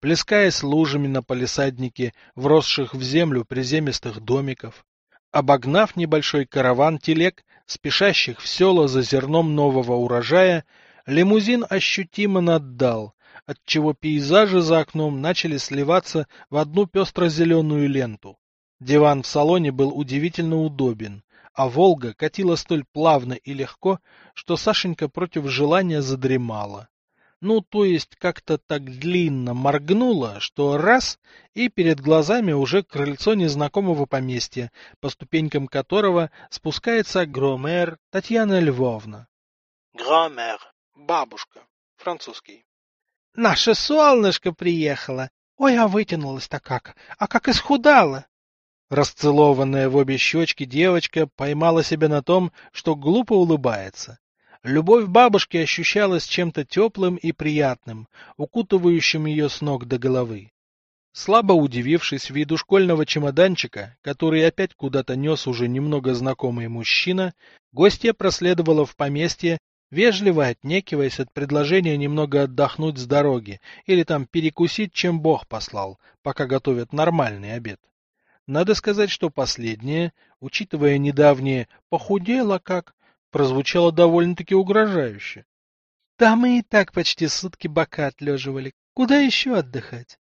Speaker 1: плескаясь лужами на палисаднике вросших в землю приземистых домиков, обогнав небольшой караван телег, спешащих в села за зерном нового урожая, лимузин ощутимо наддал, отчего пейзажи за окном начали сливаться в одну пестро-зеленую ленту. Диван в салоне был удивительно удобен, а «Волга» катила столь плавно и легко, что Сашенька против желания задремала. Ну, то есть как-то так длинно моргнула, что раз, и перед глазами уже крыльцо незнакомого поместья, по ступенькам которого спускается Громер Татьяна Львовна.
Speaker 2: Громер, бабушка, французский.
Speaker 1: Наше солнышко приехало. Ой, а вытянулась-то как, а как исхудала. Расцелованная в обе щечки девочка поймала себя на том, что глупо улыбается. Любовь бабушки ощущалась чем-то теплым и приятным, укутывающим ее с ног до головы. Слабо удивившись виду школьного чемоданчика, который опять куда-то нес уже немного знакомый мужчина, гостья проследовала в поместье, вежливо отнекиваясь от предложения немного отдохнуть с дороги или там перекусить, чем Бог послал, пока готовят нормальный обед. Надо сказать, что последнее, учитывая недавнее «похудела как», прозвучало довольно-таки угрожающе. Да мы и так почти сутки бока отлеживали. Куда еще отдыхать?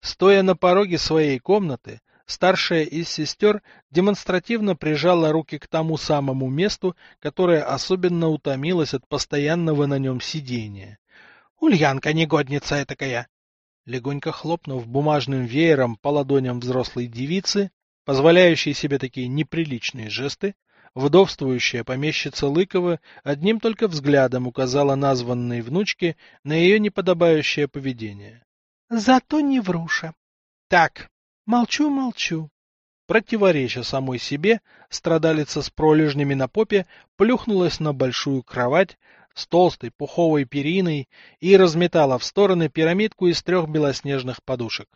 Speaker 1: Стоя на пороге своей комнаты, старшая из сестер демонстративно прижала руки к тому самому месту, которое особенно утомилось от постоянного на нем сидения. — Ульянка негодница этакая! Легонько хлопнув бумажным веером по ладоням взрослой девицы, позволяющей себе такие неприличные жесты, Вдовствующая помещица Лыкова одним только взглядом указала названной внучке на ее неподобающее поведение. — Зато не вруша. — Так, молчу-молчу. Противореча самой себе, страдалица с пролежнями на попе плюхнулась на большую кровать с толстой пуховой периной и разметала в стороны пирамидку из трех белоснежных подушек.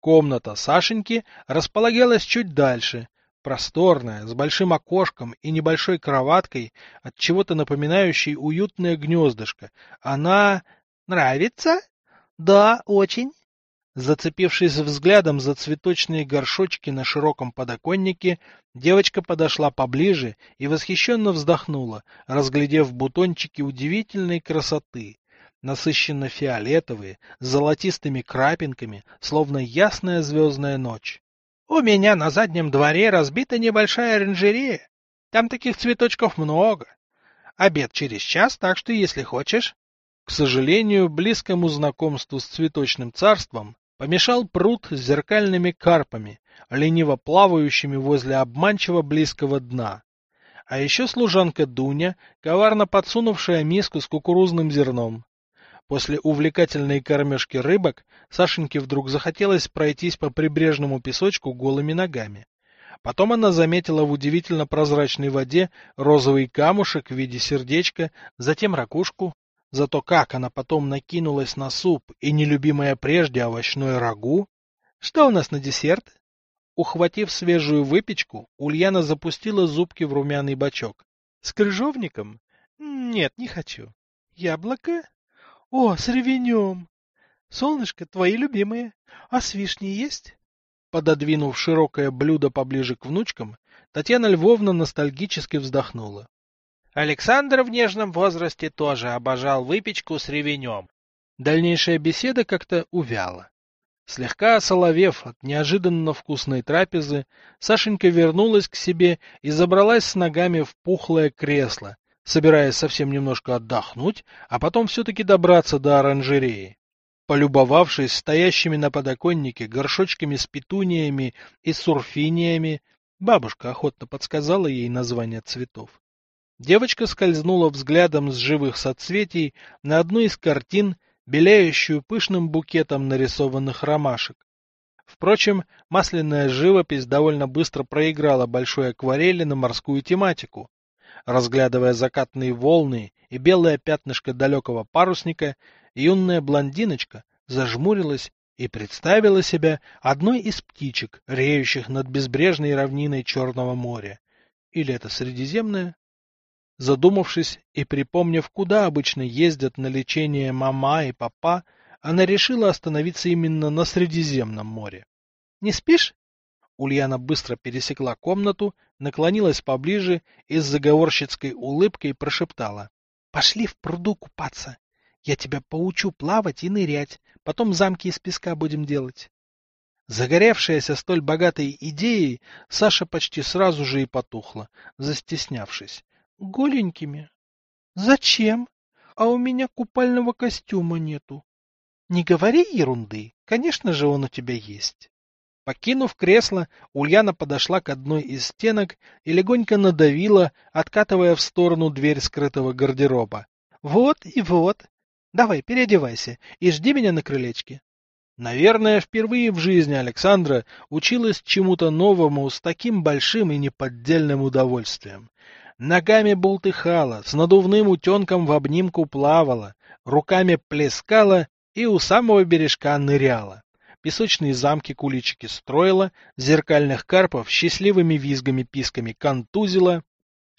Speaker 1: Комната Сашеньки располагалась чуть дальше, Просторная, с большим окошком и небольшой кроваткой, от чего-то напоминающей уютное гнездышко. Она... Нравится? Да, очень. Зацепившись взглядом за цветочные горшочки на широком подоконнике, девочка подошла поближе и восхищенно вздохнула, разглядев бутончики удивительной красоты, насыщенно фиолетовые, с золотистыми крапинками, словно ясная звездная ночь. У меня на заднем дворе разбита небольшая оранжерея. Там таких цветочков много. Обед через час, так что если хочешь. К сожалению, близкому знакомству с цветочным царством помешал пруд с зеркальными карпами, лениво плавающими возле обманчиво близкого дна. А еще служанка Дуня, коварно подсунувшая миску с кукурузным зерном. После увлекательной кормежки рыбок Сашеньке вдруг захотелось пройтись по прибрежному песочку голыми ногами. Потом она заметила в удивительно прозрачной воде розовый камушек в виде сердечка, затем ракушку. Зато как она потом накинулась на суп и нелюбимое прежде овощное рагу. Что у нас на десерт? Ухватив свежую выпечку, Ульяна запустила зубки в румяный бачок. С крыжовником? Нет, не хочу. Яблоко? О, с ревенем! Солнышко, твои любимые. А с вишней есть? Пододвинув широкое блюдо поближе к внучкам, Татьяна Львовна ностальгически вздохнула. Александр в нежном возрасте тоже обожал выпечку с ревенем. Дальнейшая беседа как-то увяла. Слегка осоловев от неожиданно вкусной трапезы, Сашенька вернулась к себе и забралась с ногами в пухлое кресло, собираясь совсем немножко отдохнуть, а потом все-таки добраться до оранжереи. Полюбовавшись стоящими на подоконнике горшочками с петуниями и сурфиниями, бабушка охотно подсказала ей название цветов. Девочка скользнула взглядом с живых соцветий на одну из картин, беляющую пышным букетом нарисованных ромашек. Впрочем, масляная живопись довольно быстро проиграла большой акварели на морскую тематику. Разглядывая закатные волны и белое пятнышко далекого парусника, юная блондиночка зажмурилась и представила себя одной из птичек, реющих над безбрежной равниной Черного моря. Или это Средиземное? Задумавшись и припомнив, куда обычно ездят на лечение мама и папа, она решила остановиться именно на Средиземном море. «Не спишь?» Ульяна быстро пересекла комнату, наклонилась поближе и с заговорщицкой улыбкой прошептала. «Пошли в пруду купаться. Я тебя поучу плавать и нырять, потом замки из песка будем делать». Загоревшаяся столь богатой идеей, Саша почти сразу же и потухла, застеснявшись. Голенькими. Зачем? А у меня купального костюма нету. Не говори ерунды. Конечно же, он у тебя есть. Покинув кресло, Ульяна подошла к одной из стенок и легонько надавила, откатывая в сторону дверь скрытого гардероба. Вот и вот. Давай, переодевайся и жди меня на крылечке. Наверное, впервые в жизни Александра училась чему-то новому с таким большим и неподдельным удовольствием. Ногами бултыхала, с надувным утенком в обнимку плавала, руками плескала и у самого бережка ныряла. Песочные замки куличики строила, зеркальных карпов счастливыми визгами-писками контузила.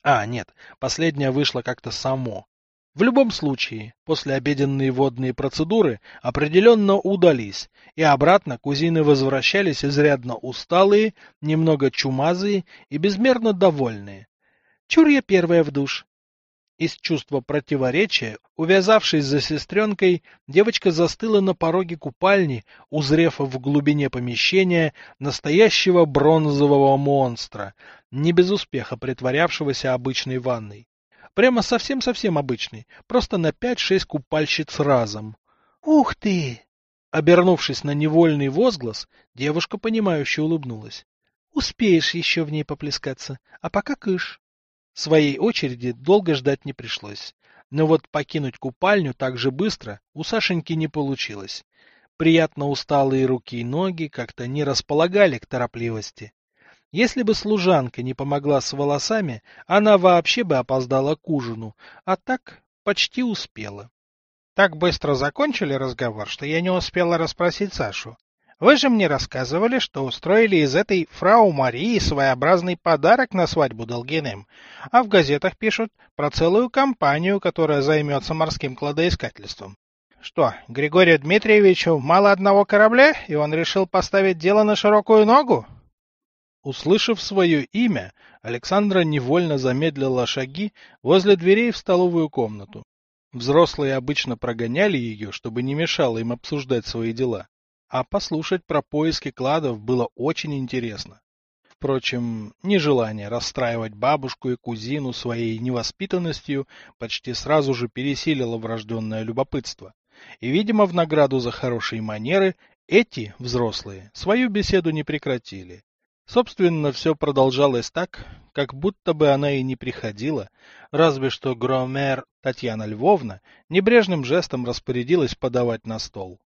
Speaker 1: А, нет, последняя вышла как-то само. В любом случае, после обеденные водные процедуры определенно удались, и обратно кузины возвращались изрядно усталые, немного чумазые и безмерно довольные. Чур я первая в душ. Из чувства противоречия, увязавшись за сестренкой, девочка застыла на пороге купальни, узрев в глубине помещения настоящего бронзового монстра, не без успеха притворявшегося обычной ванной. Прямо совсем-совсем обычный, просто на пять-шесть купальщиц разом. «Ух ты!» Обернувшись на невольный возглас, девушка, понимающе улыбнулась. «Успеешь еще в ней поплескаться, а пока кыш». Своей очереди долго ждать не пришлось. Но вот покинуть купальню так же быстро у Сашеньки не получилось. Приятно усталые руки и ноги как-то не располагали к торопливости. Если бы служанка не помогла с волосами, она вообще бы опоздала к ужину, а так почти успела. Так быстро закончили разговор, что я не успела расспросить Сашу. Вы же мне рассказывали, что устроили из этой фрау Марии своеобразный подарок на свадьбу Долгиным, а в газетах пишут про целую компанию, которая займется морским кладоискательством. Что, Григорию Дмитриевичу мало одного корабля, и он решил поставить дело на широкую ногу? Услышав свое имя, Александра невольно замедлила шаги возле дверей в столовую комнату. Взрослые обычно прогоняли ее, чтобы не мешало им обсуждать свои дела а послушать про поиски кладов было очень интересно. Впрочем, нежелание расстраивать бабушку и кузину своей невоспитанностью почти сразу же пересилило врожденное любопытство. И, видимо, в награду за хорошие манеры эти, взрослые, свою беседу не прекратили. Собственно, все продолжалось так, как будто бы она и не приходила, разве что громер Татьяна Львовна небрежным жестом распорядилась подавать на стол.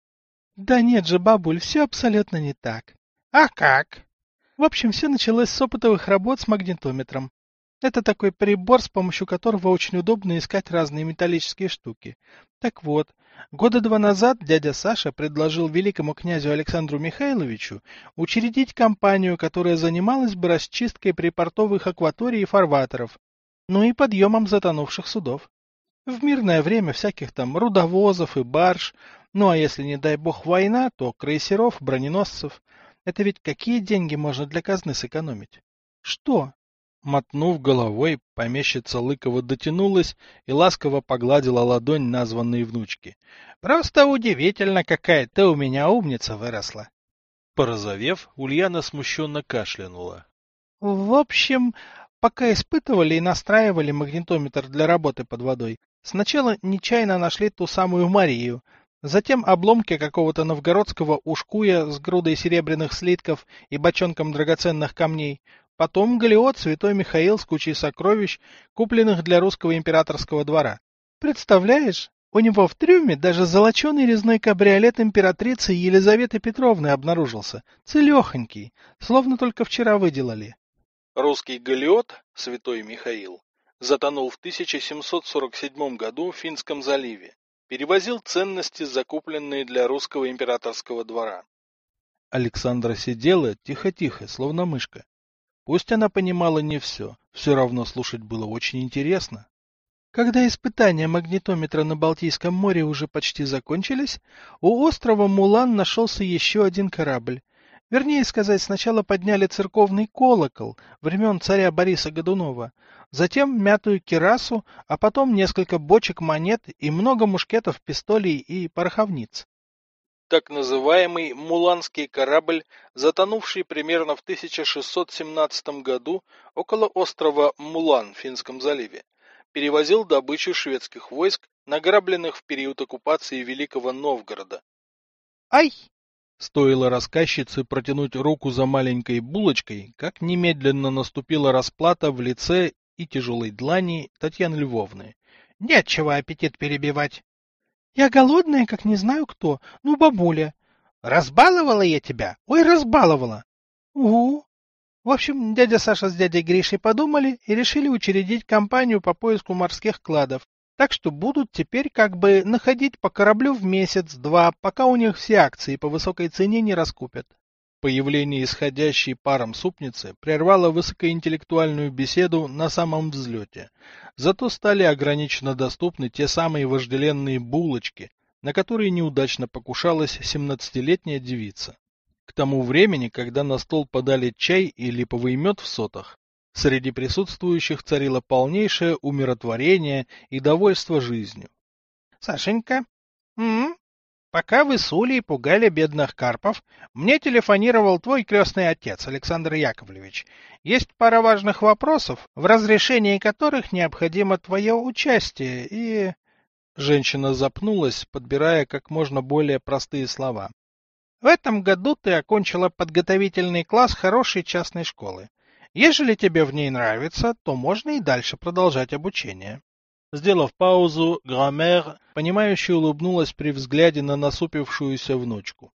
Speaker 1: Да нет же, бабуль, все абсолютно не так. А как? В общем, все началось с опытовых работ с магнитометром. Это такой прибор, с помощью которого очень удобно искать разные металлические штуки. Так вот, года два назад дядя Саша предложил великому князю Александру Михайловичу учредить компанию, которая занималась бы расчисткой припортовых акваторий и фарватеров, ну и подъемом затонувших судов. В мирное время всяких там рудовозов и барж, ну а если, не дай бог, война, то крейсеров, броненосцев. Это ведь какие деньги можно для казны сэкономить? Что? Мотнув головой, помещица Лыкова дотянулась и ласково погладила ладонь названной внучки. Просто удивительно, какая ты у меня умница выросла. Порозовев, Ульяна смущенно кашлянула. В общем, пока испытывали и настраивали магнитометр для работы под водой, сначала нечаянно нашли ту самую Марию, Затем обломки какого-то новгородского ушкуя с грудой серебряных слитков и бочонком драгоценных камней. Потом галеот Святой Михаил с кучей сокровищ, купленных для русского императорского двора. Представляешь, У него в трюме даже золоченый резной кабриолет императрицы Елизаветы Петровны обнаружился, целехонький, словно только вчера выделали.
Speaker 2: Русский галеот «Святой Михаил» затонул в 1747 году в Финском заливе. Перевозил ценности, закупленные для русского императорского двора.
Speaker 1: Александра сидела тихо-тихо, словно мышка. Пусть она понимала не все, все равно слушать было очень интересно. Когда испытания магнитометра на Балтийском море уже почти закончились, у острова Мулан нашелся еще один корабль. Вернее сказать, сначала подняли церковный колокол времен царя Бориса Годунова, затем мятую кирасу, а потом несколько бочек монет и много мушкетов, пистолей и пороховниц.
Speaker 2: Так называемый Муланский корабль, затонувший примерно в 1617 году около острова Мулан в Финском заливе, перевозил добычу шведских войск, награбленных в период оккупации Великого Новгорода.
Speaker 1: «Ай!» Стоило рассказчице протянуть руку за маленькой булочкой, как немедленно наступила расплата в лице и тяжелой длани Татьяны Львовны. «Нечего аппетит перебивать!» «Я голодная, как не знаю кто. Ну, бабуля!» «Разбаловала я тебя? Ой, разбаловала!» «Угу!» В общем, дядя Саша с дядей Гришей подумали и решили учредить компанию по поиску морских кладов. Так что будут теперь как бы находить по кораблю в месяц-два, пока у них все акции по высокой цене не раскупят.
Speaker 2: Появление исходящей паром супницы прервало высокоинтеллектуальную беседу на самом взлете. Зато стали ограниченно доступны те самые вожделенные булочки, на которые неудачно покушалась семнадцатилетняя девица. К тому времени, когда на стол подали чай и липовый мед в сотах, среди присутствующих царило полнейшее умиротворение и довольство жизнью.
Speaker 1: — Сашенька, м, -м пока вы с Улей пугали бедных карпов, мне телефонировал твой крестный отец, Александр Яковлевич. Есть пара важных вопросов, в разрешении которых необходимо твое участие, и...
Speaker 2: Женщина запнулась, подбирая как можно более простые слова.
Speaker 1: В этом году ты окончила подготовительный класс хорошей частной школы. Ежели тебе в ней нравится, то можно и дальше продолжать обучение.
Speaker 2: Сделав паузу, Громер, понимающе улыбнулась при взгляде на насупившуюся внучку.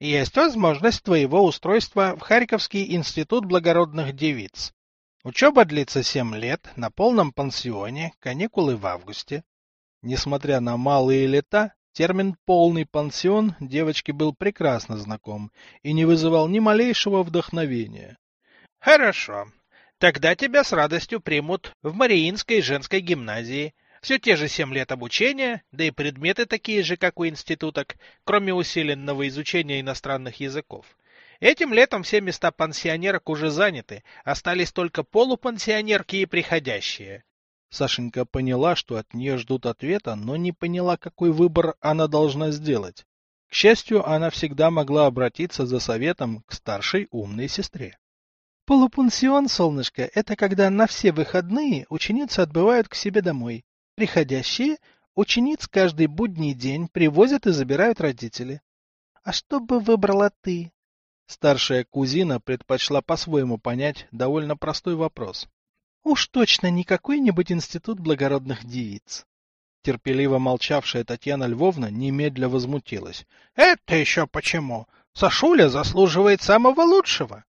Speaker 1: Есть возможность твоего устройства в Харьковский институт благородных девиц. Учеба длится семь лет, на полном пансионе, каникулы в августе.
Speaker 2: Несмотря на малые лета, Термин «полный пансион» девочке был прекрасно знаком и не вызывал ни малейшего вдохновения.
Speaker 1: «Хорошо. Тогда тебя с радостью примут в Мариинской женской гимназии. Все те же семь лет обучения, да и предметы такие же, как у институток, кроме усиленного изучения иностранных языков. Этим летом все места пансионерок уже заняты, остались только полупансионерки и приходящие.
Speaker 2: Сашенька поняла, что от нее ждут ответа, но не поняла, какой выбор она должна сделать. К счастью, она всегда могла обратиться за советом к старшей умной сестре.
Speaker 1: Полупансион, солнышко, это когда на все выходные ученицы отбывают к себе домой. Приходящие учениц каждый будний день привозят и забирают родители. А что бы выбрала ты?
Speaker 2: Старшая кузина предпочла по-своему понять довольно простой вопрос.
Speaker 1: Уж точно не какой-нибудь институт благородных девиц.
Speaker 2: Терпеливо молчавшая Татьяна Львовна немедля возмутилась.
Speaker 1: — Это еще почему? Сашуля заслуживает самого лучшего.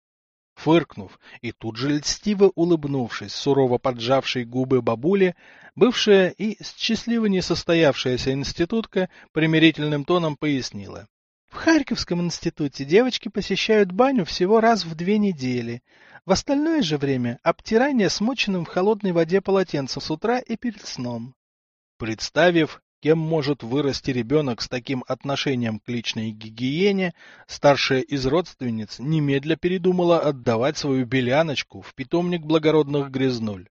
Speaker 2: Фыркнув и тут же льстиво улыбнувшись сурово поджавшей губы бабуле, бывшая и счастливо несостоявшаяся институтка примирительным тоном пояснила.
Speaker 1: В Харьковском институте девочки посещают баню всего раз в две недели. В остальное же время обтирание смоченным в холодной воде полотенцем с утра и перед сном.
Speaker 2: Представив, кем может вырасти ребенок с таким отношением к личной гигиене, старшая из родственниц немедля передумала отдавать свою беляночку в питомник благородных грязнуль.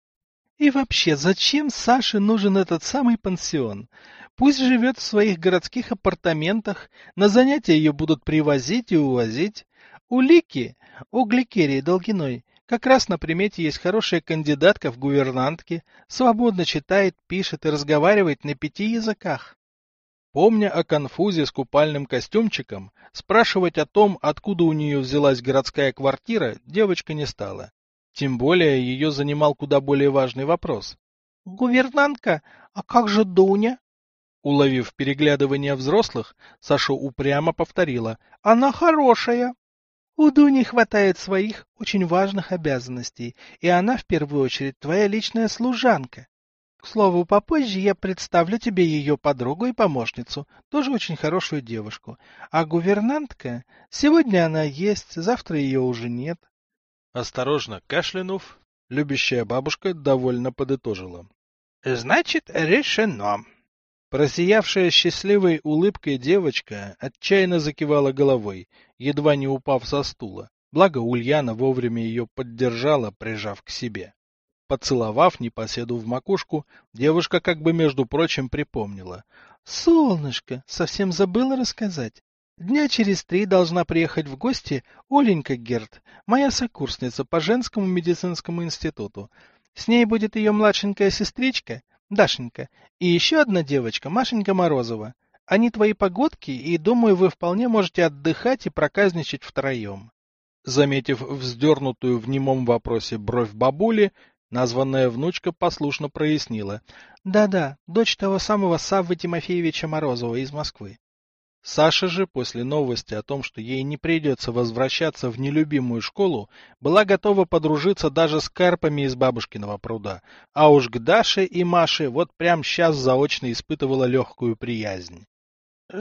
Speaker 1: И вообще, зачем Саше нужен этот самый пансион? Пусть живет в своих городских апартаментах, на занятия ее будут привозить и увозить. У Лики, у Гликерии Долгиной, как раз на примете есть хорошая кандидатка в гувернантки, свободно читает, пишет и разговаривает на пяти языках.
Speaker 2: Помня о конфузе с купальным костюмчиком, спрашивать о том, откуда у нее взялась городская квартира, девочка не стала. Тем более ее занимал куда более важный вопрос.
Speaker 1: — Гувернантка? А как же Дуня?
Speaker 2: Уловив переглядывание взрослых, Саша упрямо повторила. «Она хорошая!»
Speaker 1: У Дуни хватает своих очень важных обязанностей, и она в первую очередь твоя личная служанка. К слову, попозже я представлю тебе ее подругу и помощницу, тоже очень хорошую девушку. А гувернантка, сегодня она есть, завтра ее уже нет.
Speaker 2: Осторожно кашлянув, любящая бабушка довольно подытожила.
Speaker 1: — Значит, решено.
Speaker 2: Просиявшая счастливой улыбкой девочка отчаянно закивала головой, едва не упав со стула. Благо Ульяна вовремя ее поддержала, прижав к себе. Поцеловав непоседу в макушку, девушка как бы, между прочим, припомнила.
Speaker 1: — Солнышко, совсем забыла рассказать. Дня через три должна приехать в гости Оленька Герт, моя сокурсница по женскому медицинскому институту. С ней будет ее младшенькая сестричка, Дашенька, и еще одна девочка, Машенька Морозова. Они твои погодки, и, думаю, вы вполне можете отдыхать и проказничать втроем.
Speaker 2: Заметив вздернутую в немом вопросе бровь бабули, названная внучка послушно прояснила.
Speaker 1: Да-да, дочь того самого Саввы Тимофеевича Морозова из Москвы.
Speaker 2: Саша же, после новости о том, что ей не придется возвращаться в нелюбимую школу, была готова подружиться даже с карпами из бабушкиного пруда, а уж к Даше и Маше вот прям сейчас заочно испытывала легкую приязнь.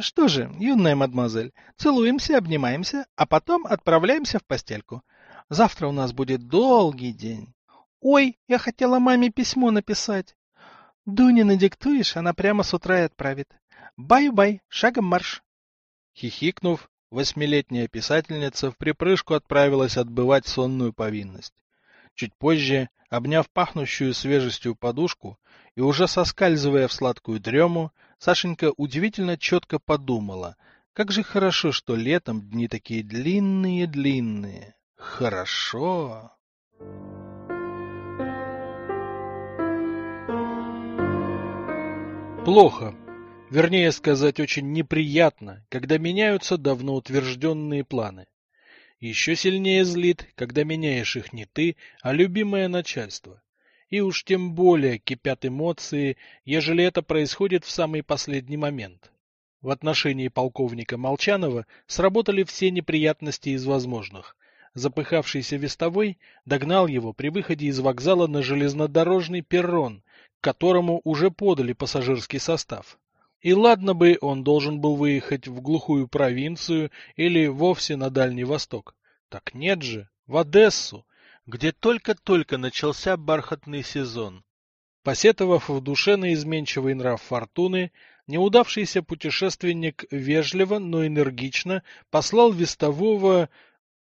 Speaker 1: Что же, юная мадемуазель, целуемся, обнимаемся, а потом отправляемся в постельку. Завтра у нас будет долгий день. Ой, я хотела маме письмо написать. Дуне надиктуешь, она прямо с утра и отправит. Бай-бай, шагом марш.
Speaker 2: Хихикнув, восьмилетняя писательница в припрыжку отправилась отбывать сонную повинность. Чуть позже, обняв пахнущую свежестью подушку и уже соскальзывая в сладкую дрему, Сашенька удивительно четко подумала, как же хорошо, что летом дни такие длинные-длинные. Хорошо. Плохо. Вернее сказать, очень неприятно, когда меняются давно утвержденные планы. Еще сильнее злит, когда меняешь их не ты, а любимое начальство. И уж тем более кипят эмоции, ежели это происходит в самый последний момент. В отношении полковника Молчанова сработали все неприятности из возможных. Запыхавшийся вестовой догнал его при выходе из вокзала на железнодорожный перрон, к которому уже подали пассажирский состав. И ладно бы он должен был выехать в глухую провинцию или вовсе на Дальний Восток. Так нет же, в Одессу, где только-только начался бархатный сезон. Посетовав в душе на изменчивый нрав фортуны, неудавшийся путешественник вежливо, но энергично послал вестового,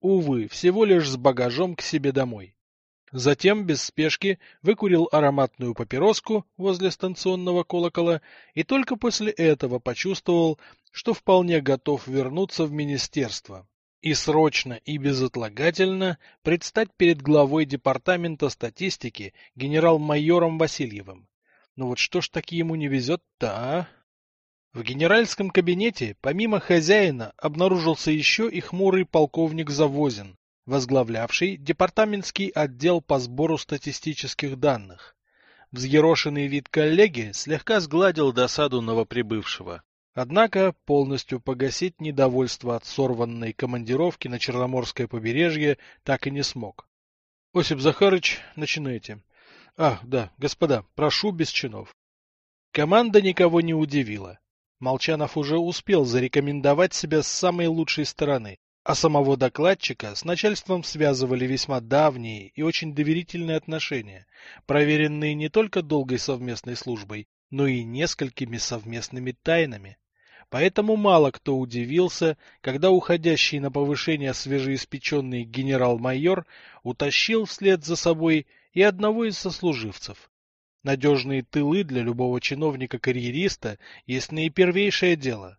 Speaker 2: увы, всего лишь с багажом к себе домой. Затем, без спешки, выкурил ароматную папироску возле станционного колокола и только после этого почувствовал, что вполне готов вернуться в министерство и срочно и безотлагательно предстать перед главой департамента статистики генерал-майором Васильевым. Но вот что ж таки ему не везет-то, а? В генеральском кабинете, помимо хозяина, обнаружился еще и хмурый полковник Завозин, возглавлявший департаментский отдел по сбору статистических данных. Взъерошенный вид коллеги слегка сгладил досаду новоприбывшего. Однако полностью погасить недовольство от сорванной командировки на Черноморское побережье так и не смог. — Осип Захарыч, начинайте. — А, да, господа, прошу без чинов. Команда никого не удивила. Молчанов уже успел зарекомендовать себя с самой лучшей стороны, а самого докладчика с начальством связывали весьма давние и очень доверительные отношения, проверенные не только долгой совместной службой, но и несколькими совместными тайнами. Поэтому мало кто удивился, когда уходящий на повышение свежеиспеченный генерал-майор утащил вслед за собой и одного из сослуживцев. Надежные тылы для любого чиновника-карьериста есть наипервейшее дело.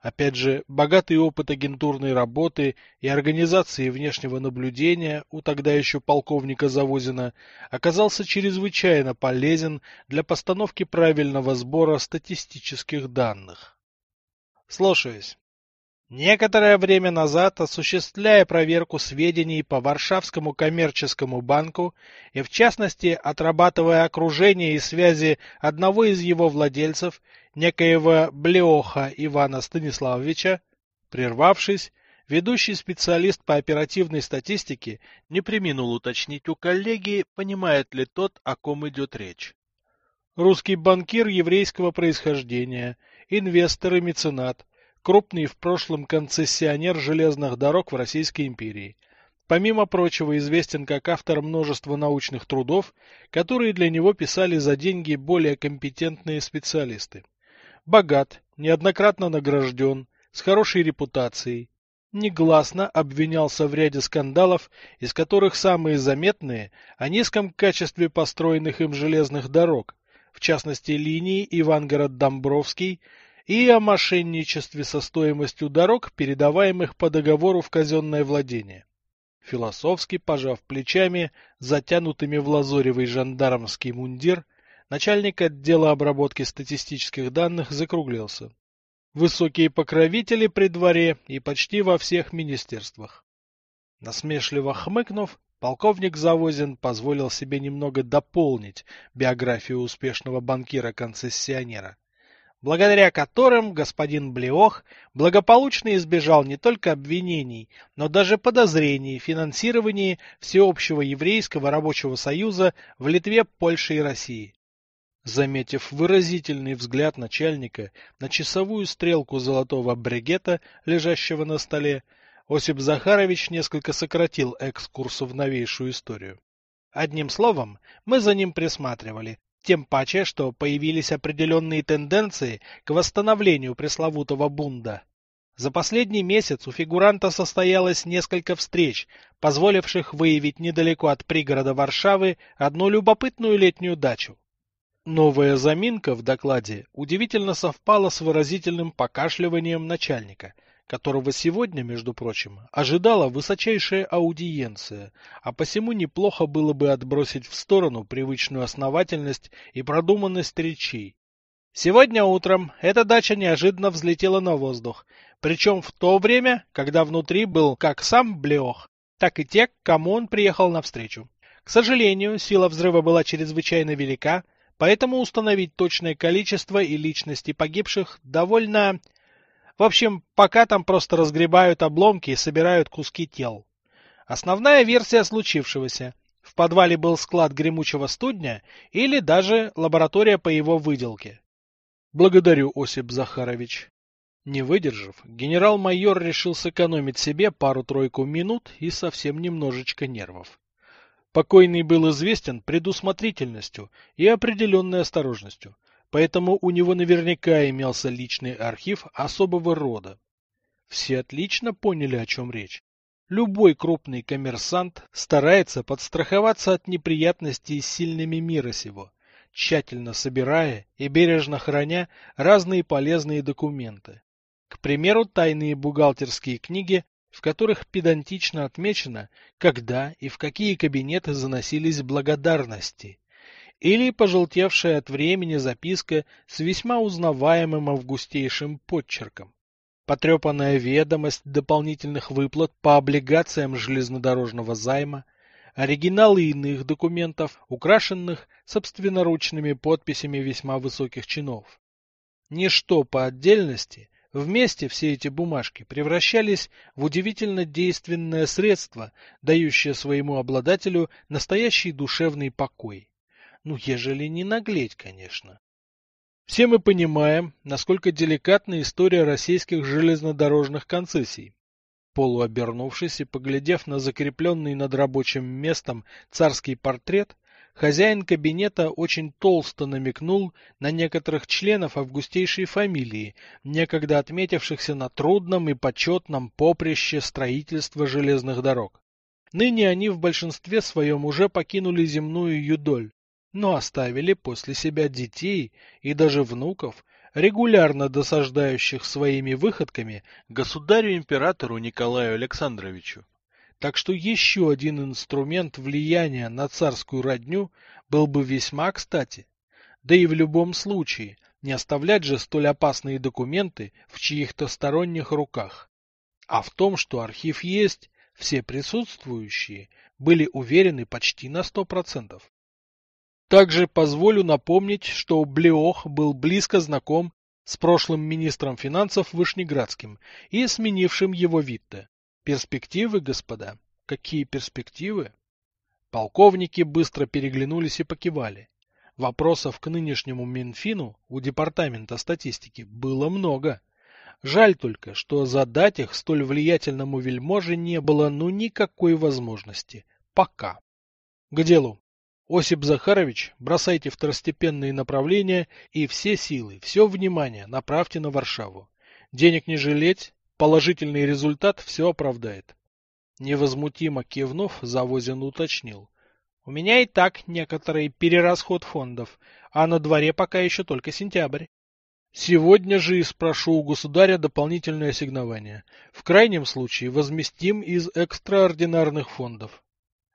Speaker 2: Опять же, богатый опыт агентурной работы и организации внешнего наблюдения у тогда еще полковника Завозина оказался чрезвычайно полезен для постановки правильного сбора статистических данных. Слушаюсь. Некоторое время назад, осуществляя проверку сведений по Варшавскому коммерческому банку и, в частности, отрабатывая окружение и связи одного из его владельцев,
Speaker 1: некоего Блеоха Ивана Станиславовича, прервавшись, ведущий специалист по оперативной статистике не преминул уточнить у коллеги, понимает ли тот, о ком идет речь. Русский банкир еврейского происхождения, инвестор и меценат, крупный в прошлом концессионер железных дорог в Российской империи. Помимо прочего, известен как автор множества научных трудов, которые для него писали за деньги более компетентные специалисты. Богат, неоднократно награжден, с хорошей репутацией, негласно обвинялся в ряде скандалов, из которых самые заметные о низком качестве построенных им железных дорог, в частности линии Ивангород-Домбровский и о мошенничестве со стоимостью дорог, передаваемых по договору в казенное владение. Философски пожав плечами, затянутыми в лазоревый жандармский мундир, начальник отдела обработки статистических данных закруглился. Высокие покровители при дворе и почти во всех министерствах. Насмешливо хмыкнув, полковник Завозин позволил себе немного дополнить биографию успешного банкира-концессионера благодаря которым господин Блеох благополучно избежал не только обвинений, но даже подозрений в финансировании Всеобщего еврейского рабочего союза в Литве, Польше и России. Заметив выразительный взгляд начальника на часовую стрелку золотого бригета, лежащего на столе, Осип Захарович несколько сократил экскурс в новейшую историю. Одним словом, мы за ним присматривали, тем паче, что появились определенные тенденции к восстановлению пресловутого бунда. За последний месяц у фигуранта состоялось несколько встреч, позволивших выявить недалеко от пригорода Варшавы одну любопытную летнюю дачу. Новая заминка в докладе удивительно совпала с выразительным покашливанием начальника – которого сегодня, между прочим, ожидала высочайшая аудиенция, а посему неплохо было бы отбросить в сторону привычную основательность и продуманность речей. Сегодня утром эта дача неожиданно взлетела на воздух, причем в то время, когда внутри был как сам Блеох, так и те, кому он приехал навстречу. К сожалению, сила взрыва была чрезвычайно велика, поэтому установить точное количество и личности погибших довольно в общем, пока там просто разгребают обломки и собирают куски тел. Основная версия случившегося. В подвале был склад гремучего студня или даже лаборатория по его выделке. Благодарю, Осип Захарович. Не выдержав, генерал-майор решил сэкономить себе пару-тройку минут и совсем немножечко нервов. Покойный был известен предусмотрительностью и определенной осторожностью, поэтому у него наверняка имелся личный архив особого рода. Все отлично поняли, о чем речь. Любой крупный коммерсант старается подстраховаться от неприятностей с сильными мира сего, тщательно собирая и бережно храня разные полезные документы. К примеру, тайные бухгалтерские книги, в которых педантично отмечено, когда и в какие кабинеты заносились благодарности, или пожелтевшая от времени записка с весьма узнаваемым августейшим подчерком. Потрепанная ведомость дополнительных выплат по облигациям железнодорожного займа, оригиналы иных документов, украшенных собственноручными подписями весьма высоких чинов. Ничто по отдельности, вместе все эти бумажки превращались в удивительно действенное средство, дающее своему обладателю настоящий душевный покой. Ну, ежели не наглеть, конечно. Все мы понимаем, насколько деликатна история российских железнодорожных концессий. Полуобернувшись и поглядев на закрепленный над рабочим местом царский портрет, хозяин кабинета очень толсто намекнул на некоторых членов августейшей фамилии, некогда отметившихся на трудном и почетном поприще строительства железных дорог. Ныне они в большинстве своем уже покинули земную юдоль, но оставили после себя детей и даже внуков, регулярно досаждающих своими выходками государю-императору Николаю Александровичу. Так что еще один инструмент влияния на царскую родню был бы весьма кстати. Да и в любом случае, не оставлять же столь опасные документы в чьих-то сторонних руках. А в том, что архив есть, все присутствующие были уверены почти на сто процентов. Также позволю напомнить, что Блеох был близко знаком
Speaker 2: с прошлым министром финансов Вышнеградским и сменившим его Витте. Перспективы, господа? Какие перспективы? Полковники быстро переглянулись и покивали. Вопросов к нынешнему Минфину у Департамента статистики было много. Жаль только, что задать их столь влиятельному вельможе не было ну никакой возможности. Пока. К делу. Осип Захарович, бросайте второстепенные направления и все силы, все внимание направьте на Варшаву. Денег не жалеть, положительный результат все оправдает. Невозмутимо кивнув, Завозин уточнил. У меня и так некоторый перерасход фондов, а на дворе пока еще только сентябрь. Сегодня же и спрошу у государя дополнительное ассигнование. В крайнем случае возместим из экстраординарных фондов.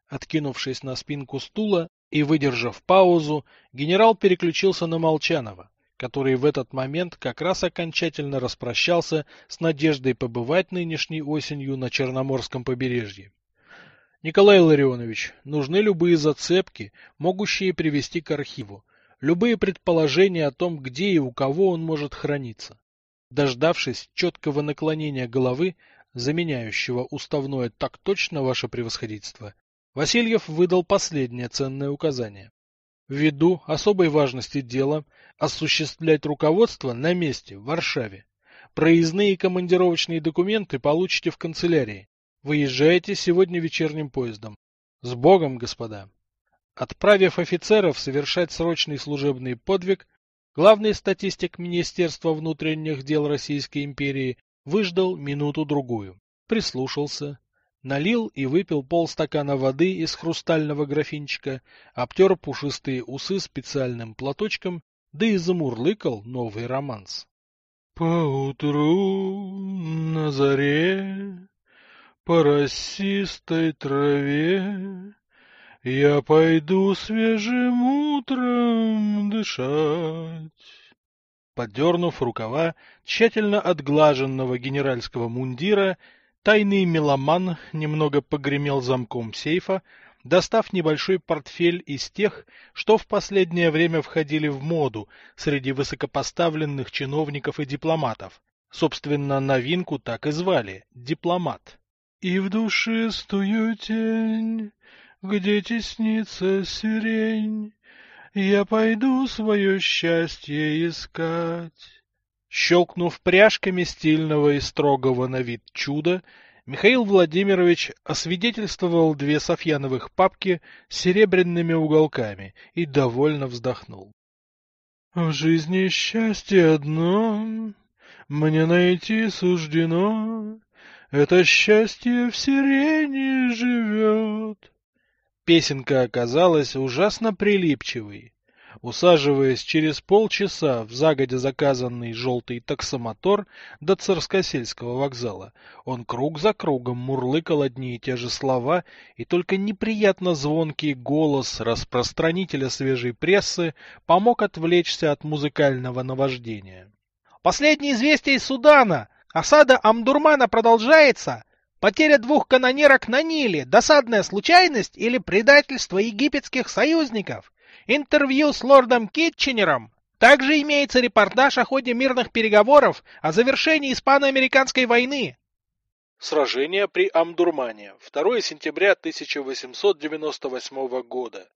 Speaker 2: Откинувшись на спинку стула и выдержав паузу, генерал переключился на Молчанова, который в этот момент как раз окончательно распрощался с надеждой побывать нынешней осенью на Черноморском побережье. Николай Ларионович, нужны любые зацепки, могущие привести к архиву, любые предположения о том, где и у кого он может храниться. Дождавшись четкого наклонения головы, заменяющего уставное так точно, ваше превосходительство, Васильев выдал последнее ценное указание. Ввиду особой важности дела осуществлять руководство на месте, в Варшаве. Проездные и командировочные документы получите в канцелярии. Выезжаете сегодня вечерним поездом. С Богом, господа! Отправив офицеров совершать срочный служебный подвиг, главный статистик Министерства внутренних дел Российской империи выждал минуту-другую, прислушался, налил и выпил полстакана воды из хрустального графинчика, обтер пушистые усы специальным платочком, да и замурлыкал новый романс. Поутру на заре по росистой траве я пойду свежим утром дышать. Подернув рукава тщательно отглаженного генеральского мундира, тайный меломан немного погремел замком сейфа, достав небольшой портфель из тех, что в последнее время входили в моду среди высокопоставленных чиновников и дипломатов. Собственно, новинку так и звали – дипломат. И в душе стою тень, где теснится сирень, я пойду свое счастье искать. Щелкнув пряжками стильного и строгого на вид чуда, Михаил Владимирович освидетельствовал две Софьяновых папки с серебряными уголками и довольно вздохнул. — В жизни счастье одно, мне найти суждено, это счастье в сирене живет. Песенка оказалась ужасно прилипчивой. Усаживаясь через полчаса в загодя заказанный желтый таксомотор до Царскосельского вокзала, он круг за кругом мурлыкал одни и те же слова, и только неприятно звонкий голос распространителя свежей прессы помог отвлечься от музыкального наваждения. «Последнее известие из Судана! Осада Амдурмана продолжается. Потеря двух канонерок на Ниле – досадная случайность или предательство египетских союзников? Интервью с лордом Китченером. Также имеется репортаж о ходе мирных переговоров о завершении испано-американской войны. Сражение при Амдурмане. 2 сентября 1898 года.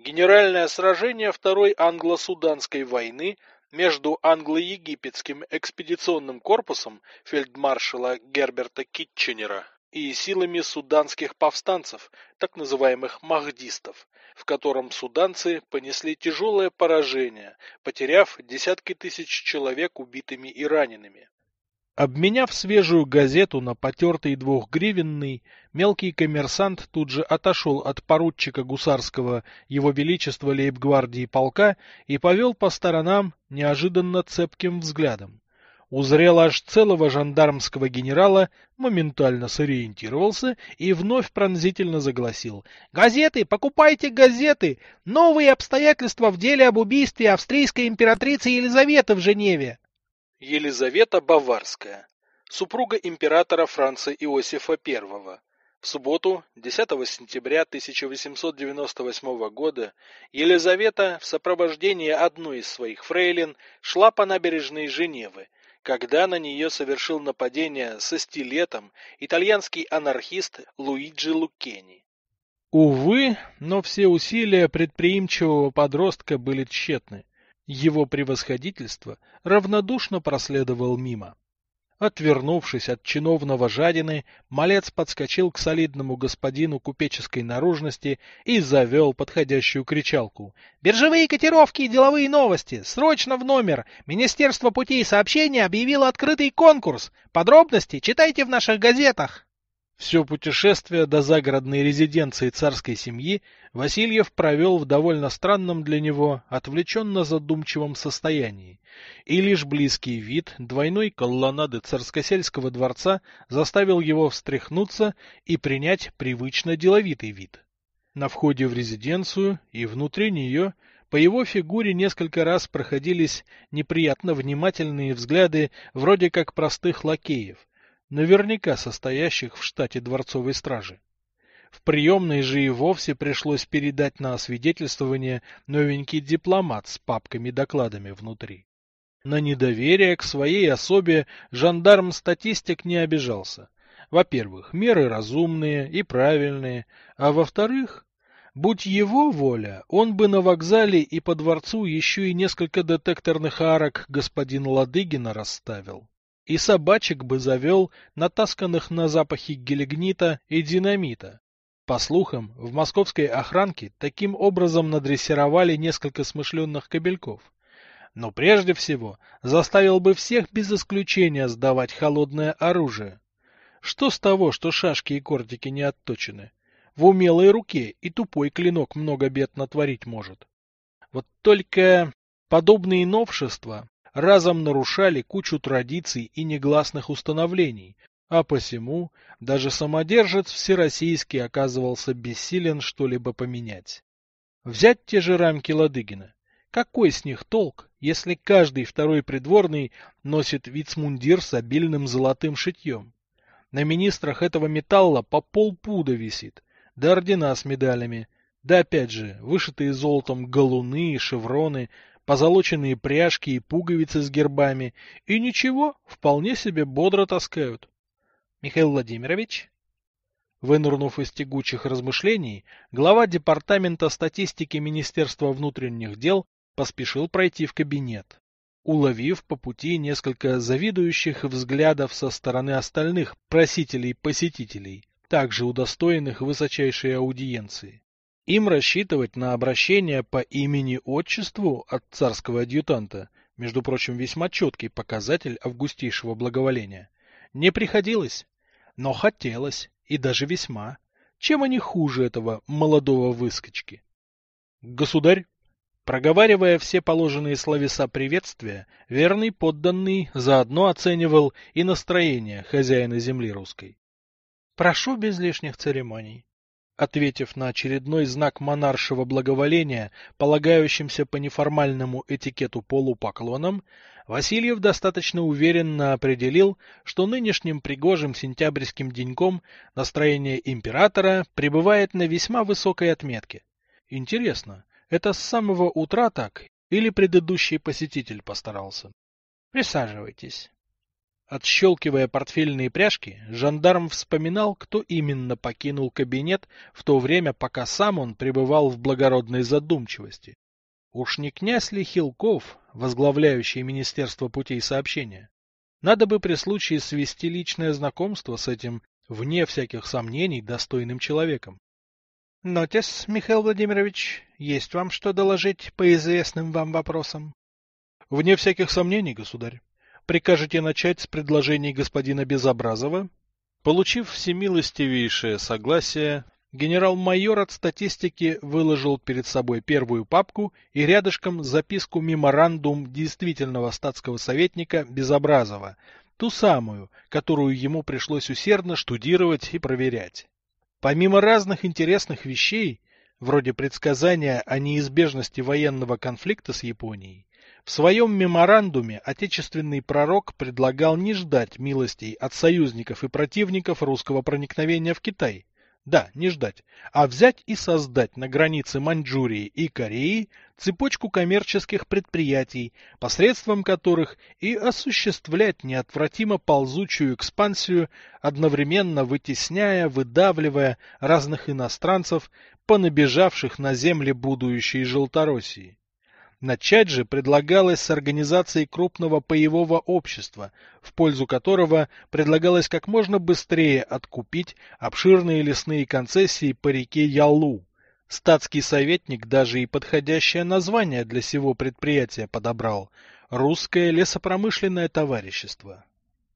Speaker 2: Генеральное сражение Второй англо-суданской войны между англо-египетским экспедиционным корпусом фельдмаршала Герберта Китченера и силами суданских повстанцев, так называемых махдистов, в котором суданцы понесли тяжелое поражение, потеряв десятки тысяч человек убитыми и ранеными. Обменяв свежую газету на потертый двухгривенный, мелкий коммерсант тут же отошел от поручика гусарского его величества лейб-гвардии полка и повел по сторонам неожиданно цепким взглядом. Узрел аж целого жандармского генерала, моментально сориентировался и вновь пронзительно загласил. «Газеты! Покупайте газеты! Новые обстоятельства в деле об убийстве австрийской императрицы Елизаветы в Женеве!» Елизавета Баварская, супруга императора Франца Иосифа I, В субботу, 10 сентября 1898 года, Елизавета в сопровождении одной из своих фрейлин шла по набережной Женевы, когда на нее совершил нападение со стилетом итальянский анархист Луиджи Лукени.
Speaker 1: Увы, но все усилия предприимчивого подростка были тщетны. Его превосходительство равнодушно проследовал мимо. Отвернувшись от чиновного жадины, малец подскочил к солидному господину купеческой наружности и завел подходящую кричалку. «Биржевые котировки и деловые новости! Срочно в номер! Министерство путей сообщения объявило открытый конкурс! Подробности читайте в наших газетах!» Все путешествие до загородной резиденции царской семьи Васильев провел в довольно странном для него, отвлеченно задумчивом состоянии, и лишь близкий вид двойной колоннады царскосельского дворца заставил его встряхнуться и принять привычно деловитый вид. На входе в резиденцию и внутри нее по его фигуре несколько раз проходились неприятно внимательные взгляды вроде как простых лакеев, наверняка состоящих в штате дворцовой стражи. В приемной же и вовсе пришлось передать на освидетельствование новенький дипломат с папками-докладами внутри. На недоверие к своей особе жандарм-статистик не обижался. Во-первых, меры разумные и правильные, а во-вторых, будь его воля, он бы на вокзале и по дворцу еще и несколько детекторных арок господина Ладыгина расставил и собачек бы завел, натасканных на запахи гелигнита и динамита. По слухам, в московской охранке таким образом надрессировали несколько смышленных кобельков. Но прежде всего заставил бы всех без исключения сдавать холодное оружие. Что с того, что шашки и кортики не отточены? В умелой руке и тупой клинок много бед натворить может. Вот только подобные новшества разом нарушали кучу традиций и негласных установлений, а посему даже самодержец всероссийский оказывался бессилен что-либо поменять. Взять те же рамки Ладыгина. Какой с них толк, если каждый второй придворный носит вицмундир с обильным золотым шитьем? На министрах этого металла по полпуда висит, да ордена с медалями, да опять же, вышитые золотом галуны и шевроны, позолоченные пряжки и пуговицы с гербами, и ничего, вполне себе бодро таскают. Михаил Владимирович? Вынырнув из тягучих размышлений, глава департамента статистики Министерства внутренних дел поспешил пройти в кабинет, уловив по пути несколько завидующих взглядов со стороны остальных просителей-посетителей, также удостоенных высочайшей аудиенции. Им рассчитывать на обращение по имени-отчеству от царского адъютанта, между прочим, весьма четкий показатель августейшего благоволения, не приходилось, но хотелось, и даже весьма. Чем они хуже этого молодого выскочки? Государь, проговаривая все положенные словеса приветствия, верный подданный заодно оценивал и настроение хозяина земли русской. Прошу без лишних церемоний. Ответив на очередной знак монаршего благоволения, полагающимся по неформальному этикету полупоклоном, Васильев достаточно уверенно определил, что нынешним пригожим сентябрьским деньком настроение императора пребывает на весьма высокой отметке. Интересно, это с самого утра так или предыдущий посетитель постарался? Присаживайтесь. Отщелкивая портфельные пряжки, жандарм вспоминал, кто именно покинул кабинет в то время, пока сам он пребывал в благородной задумчивости. Уж не князь ли Хилков, возглавляющий Министерство путей сообщения? Надо бы при случае свести личное знакомство с этим, вне всяких сомнений, достойным человеком. — Нотис, Михаил Владимирович, есть вам что доложить по известным вам вопросам? — Вне всяких сомнений, государь. Прикажете начать с предложений господина Безобразова? Получив всемилостивейшее согласие, генерал-майор от статистики выложил перед собой первую папку и рядышком записку меморандум действительного статского советника Безобразова, ту самую, которую ему пришлось усердно штудировать и проверять. Помимо разных интересных вещей, вроде предсказания о неизбежности военного конфликта с Японией, В своем меморандуме отечественный пророк предлагал не ждать милостей от союзников и противников русского проникновения в Китай. Да, не ждать, а взять и создать на границе Маньчжурии и Кореи цепочку коммерческих предприятий, посредством которых и осуществлять неотвратимо ползучую экспансию, одновременно вытесняя, выдавливая разных иностранцев, понабежавших на земли будущей Желтороссии. Начать же предлагалось с организации крупного паевого общества, в пользу которого предлагалось как можно быстрее откупить обширные лесные концессии по реке Ялу. Статский советник даже и подходящее название для сего предприятия подобрал – Русское лесопромышленное товарищество.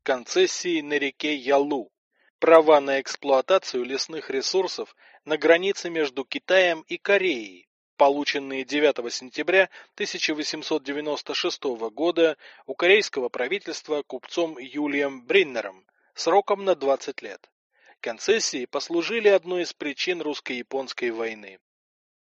Speaker 1: Концессии на реке Ялу. Права на эксплуатацию лесных ресурсов на границе между Китаем и Кореей, полученные 9 сентября 1896 года у корейского правительства купцом Юлием Бриннером сроком на 20 лет. Концессии послужили одной из причин русско-японской войны.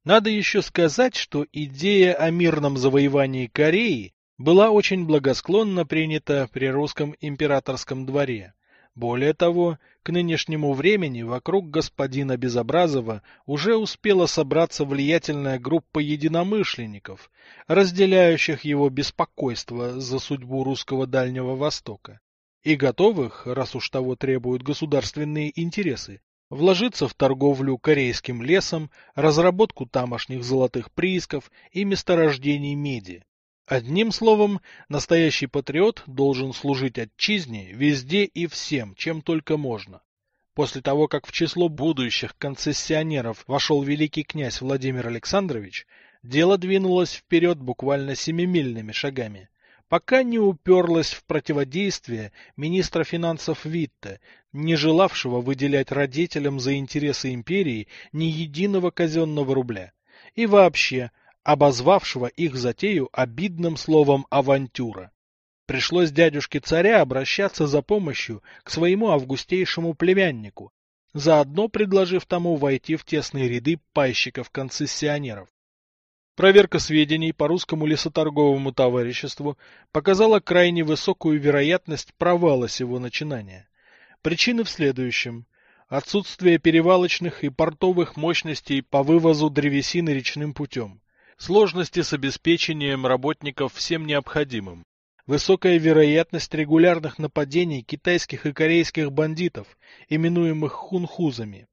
Speaker 1: Надо еще сказать, что идея о мирном завоевании Кореи была очень благосклонно принята при русском императорском дворе. Более того, к нынешнему времени вокруг господина Безобразова уже успела собраться влиятельная группа единомышленников, разделяющих его беспокойство за судьбу русского Дальнего Востока, и готовых, раз уж того требуют государственные интересы, вложиться в торговлю корейским лесом, разработку тамошних золотых приисков и месторождений меди. Одним словом, настоящий патриот должен служить отчизне везде и всем, чем только можно. После того, как в число будущих концессионеров вошел великий князь Владимир Александрович, дело двинулось вперед буквально семимильными шагами, пока не уперлось в противодействие министра финансов Витте, не желавшего выделять родителям за интересы империи ни единого казенного рубля. И вообще, обозвавшего их затею обидным словом «авантюра». Пришлось дядюшке царя обращаться за помощью к своему августейшему племяннику, заодно предложив тому войти в тесные ряды пайщиков-концессионеров. Проверка сведений по русскому лесоторговому товариществу показала крайне высокую вероятность провала сего начинания. Причины в следующем. Отсутствие перевалочных и портовых мощностей по вывозу древесины речным путем сложности с обеспечением работников всем необходимым, высокая вероятность регулярных нападений китайских и корейских бандитов, именуемых хунхузами.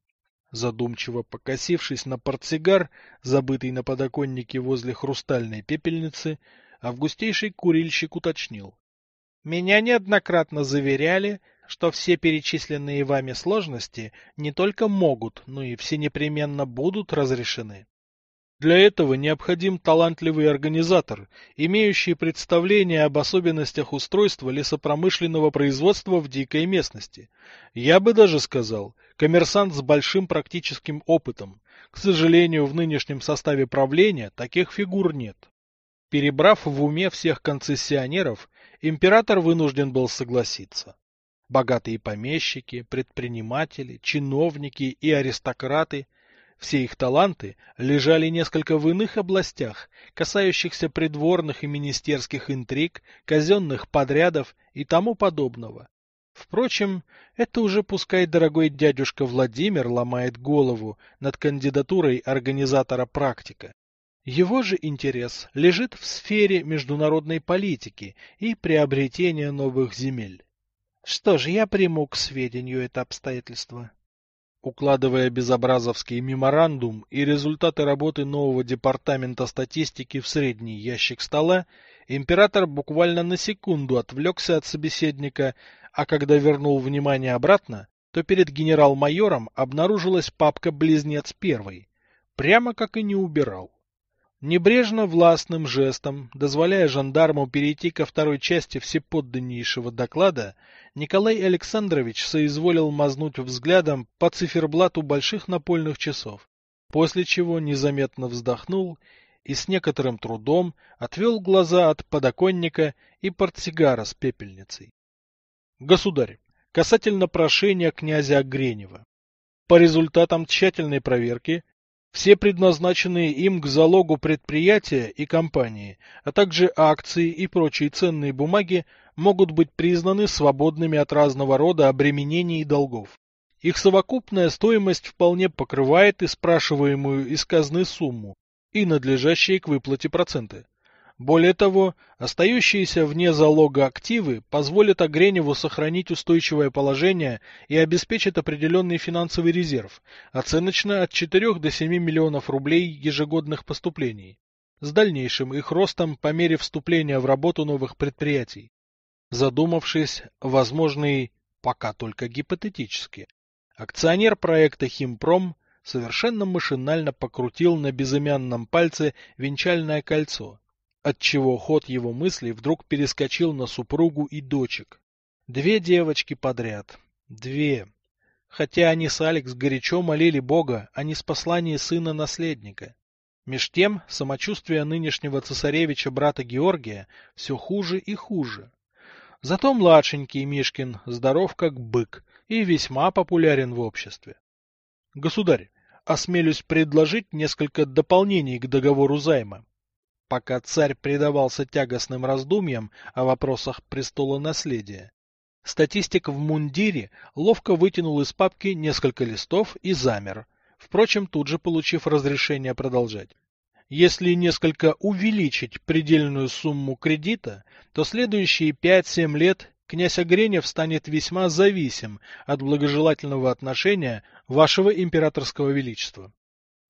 Speaker 1: Задумчиво покосившись на портсигар, забытый на подоконнике возле хрустальной пепельницы, августейший курильщик уточнил. Меня неоднократно заверяли, что все перечисленные вами сложности не только могут, но и все непременно будут разрешены. Для этого необходим талантливый организатор, имеющий представление об особенностях устройства лесопромышленного производства в дикой местности. Я бы даже сказал, коммерсант с большим практическим опытом. К сожалению, в нынешнем составе правления таких фигур нет. Перебрав в уме всех концессионеров, император вынужден был согласиться. Богатые помещики, предприниматели, чиновники и аристократы все их таланты лежали несколько в иных областях, касающихся придворных и министерских интриг, казенных подрядов и тому подобного. Впрочем, это уже пускай дорогой дядюшка Владимир ломает голову над кандидатурой организатора практика. Его же интерес лежит в сфере международной политики и приобретения новых земель. Что ж, я приму к сведению это обстоятельство. Укладывая безобразовский меморандум и результаты работы нового департамента статистики в средний ящик стола, император буквально на секунду отвлекся от собеседника, а когда вернул внимание обратно, то перед генерал-майором обнаружилась папка-близнец первой, прямо как и не убирал. Небрежно властным жестом, дозволяя жандарму перейти ко второй части всеподданнейшего доклада, Николай Александрович соизволил мазнуть взглядом по циферблату больших напольных часов, после чего незаметно вздохнул и с некоторым трудом отвел глаза от подоконника и портсигара с пепельницей. Государь, касательно прошения князя Гренева. По результатам тщательной проверки
Speaker 2: все предназначенные им к залогу предприятия и компании, а также акции и прочие ценные бумаги могут быть признаны свободными от разного рода обременений и долгов. Их совокупная стоимость вполне покрывает и спрашиваемую из казны сумму и надлежащие к выплате проценты. Более того, остающиеся вне залога активы позволят Агреневу сохранить устойчивое положение и обеспечат определенный финансовый резерв, оценочно от 4 до 7 миллионов рублей ежегодных поступлений, с дальнейшим их ростом по мере вступления в работу новых предприятий. Задумавшись, возможный, пока только гипотетически, акционер проекта «Химпром» совершенно машинально покрутил на безымянном пальце венчальное кольцо, отчего ход его мыслей вдруг перескочил на супругу и дочек. Две девочки подряд. Две. Хотя они с Алекс горячо молили Бога о неспослании сына-наследника. Меж тем, самочувствие нынешнего цесаревича брата Георгия все хуже и хуже. Зато младшенький Мишкин здоров как бык и весьма популярен в обществе. Государь, осмелюсь предложить несколько дополнений к договору займа. Пока царь предавался тягостным раздумьям о вопросах престола наследия, статистик в мундире ловко вытянул из папки несколько листов и замер, впрочем, тут же получив разрешение продолжать. Если несколько увеличить предельную сумму кредита, то следующие 5-7 лет князь Огренев станет весьма зависим от благожелательного отношения вашего императорского величества.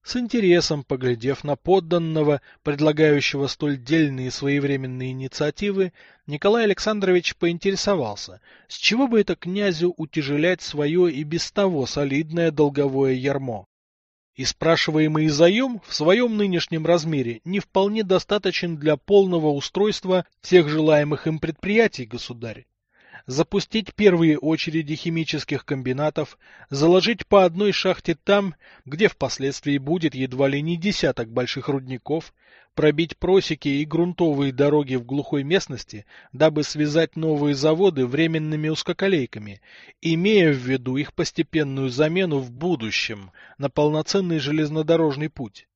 Speaker 2: С интересом поглядев на подданного, предлагающего столь дельные своевременные инициативы, Николай Александрович поинтересовался, с чего бы это князю утяжелять свое и без того солидное долговое ярмо. И спрашиваемый заем в своем нынешнем размере не вполне достаточен для полного устройства всех желаемых им предприятий, государь. Запустить первые очереди химических комбинатов, заложить по одной шахте там, где впоследствии будет едва ли не десяток больших рудников, пробить просеки и грунтовые дороги в глухой местности, дабы связать новые заводы временными узкоколейками, имея в виду их постепенную замену в будущем на полноценный железнодорожный путь.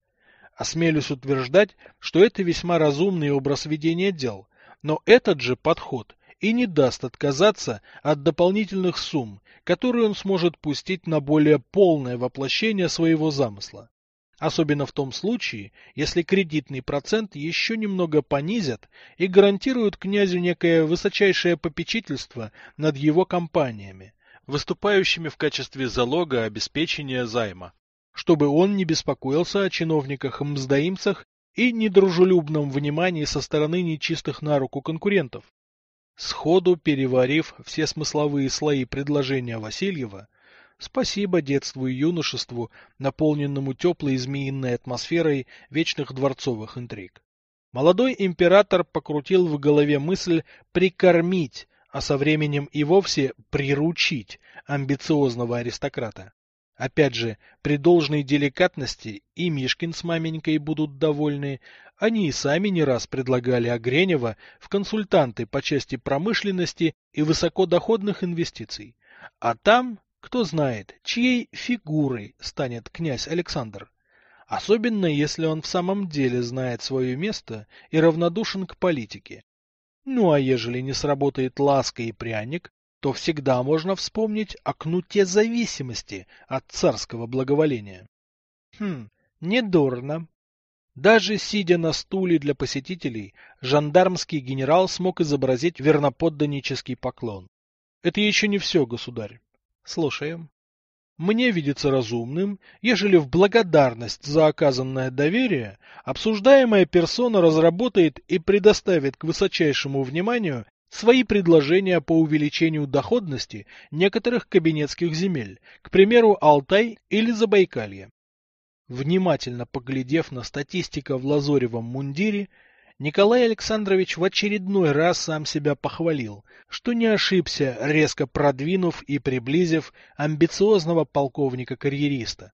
Speaker 2: Осмелюсь утверждать, что это весьма разумный образ ведения дел, но этот же подход и не даст отказаться от дополнительных сумм, которые он сможет пустить на более полное воплощение своего замысла. Особенно в том случае, если кредитный процент еще немного понизят и гарантируют князю некое высочайшее попечительство над его компаниями, выступающими в качестве залога обеспечения займа, чтобы он не беспокоился о чиновниках-мздоимцах и недружелюбном внимании со стороны нечистых на руку конкурентов. Сходу переварив все смысловые слои предложения Васильева, Спасибо детству и юношеству, наполненному теплой змеиной атмосферой вечных дворцовых интриг. Молодой император покрутил в голове мысль прикормить, а со временем и вовсе приручить амбициозного аристократа. Опять же, при должной деликатности и Мишкин с маменькой будут довольны, они и сами не раз предлагали Огренева в консультанты по части промышленности и высокодоходных инвестиций. А там кто знает, чьей фигурой станет князь Александр. Особенно, если он в самом деле знает свое место и равнодушен к политике. Ну а ежели не сработает ласка и пряник, то всегда можно вспомнить о кнуте зависимости от царского благоволения. Хм, недурно. Даже сидя на стуле для посетителей, жандармский генерал смог изобразить верноподданнический поклон. Это еще не все, государь. Слушаем. Мне видится разумным, ежели в благодарность за оказанное доверие обсуждаемая персона разработает и предоставит к высочайшему вниманию свои предложения по увеличению доходности некоторых кабинетских земель, к примеру, Алтай или Забайкалье. Внимательно поглядев на статистика в лазоревом мундире, Николай Александрович в очередной раз сам себя похвалил, что не ошибся, резко продвинув и приблизив амбициозного полковника-карьериста.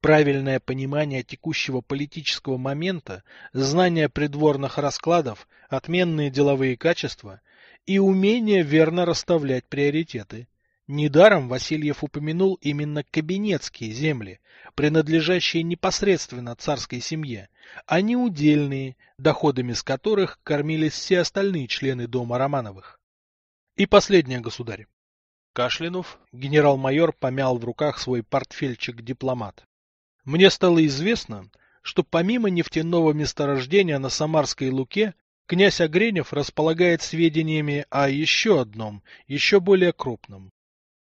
Speaker 2: Правильное понимание текущего политического момента, знание придворных раскладов, отменные деловые качества и умение верно расставлять приоритеты.
Speaker 1: Недаром Васильев упомянул именно кабинетские земли, принадлежащие непосредственно царской семье, а не удельные, доходами с которых кормились все остальные члены дома Романовых. И последнее, государь. Кашлянув, генерал-майор помял в руках свой портфельчик-дипломат. Мне стало известно, что помимо нефтяного месторождения на Самарской Луке, князь Огренев располагает сведениями о еще одном, еще более крупном.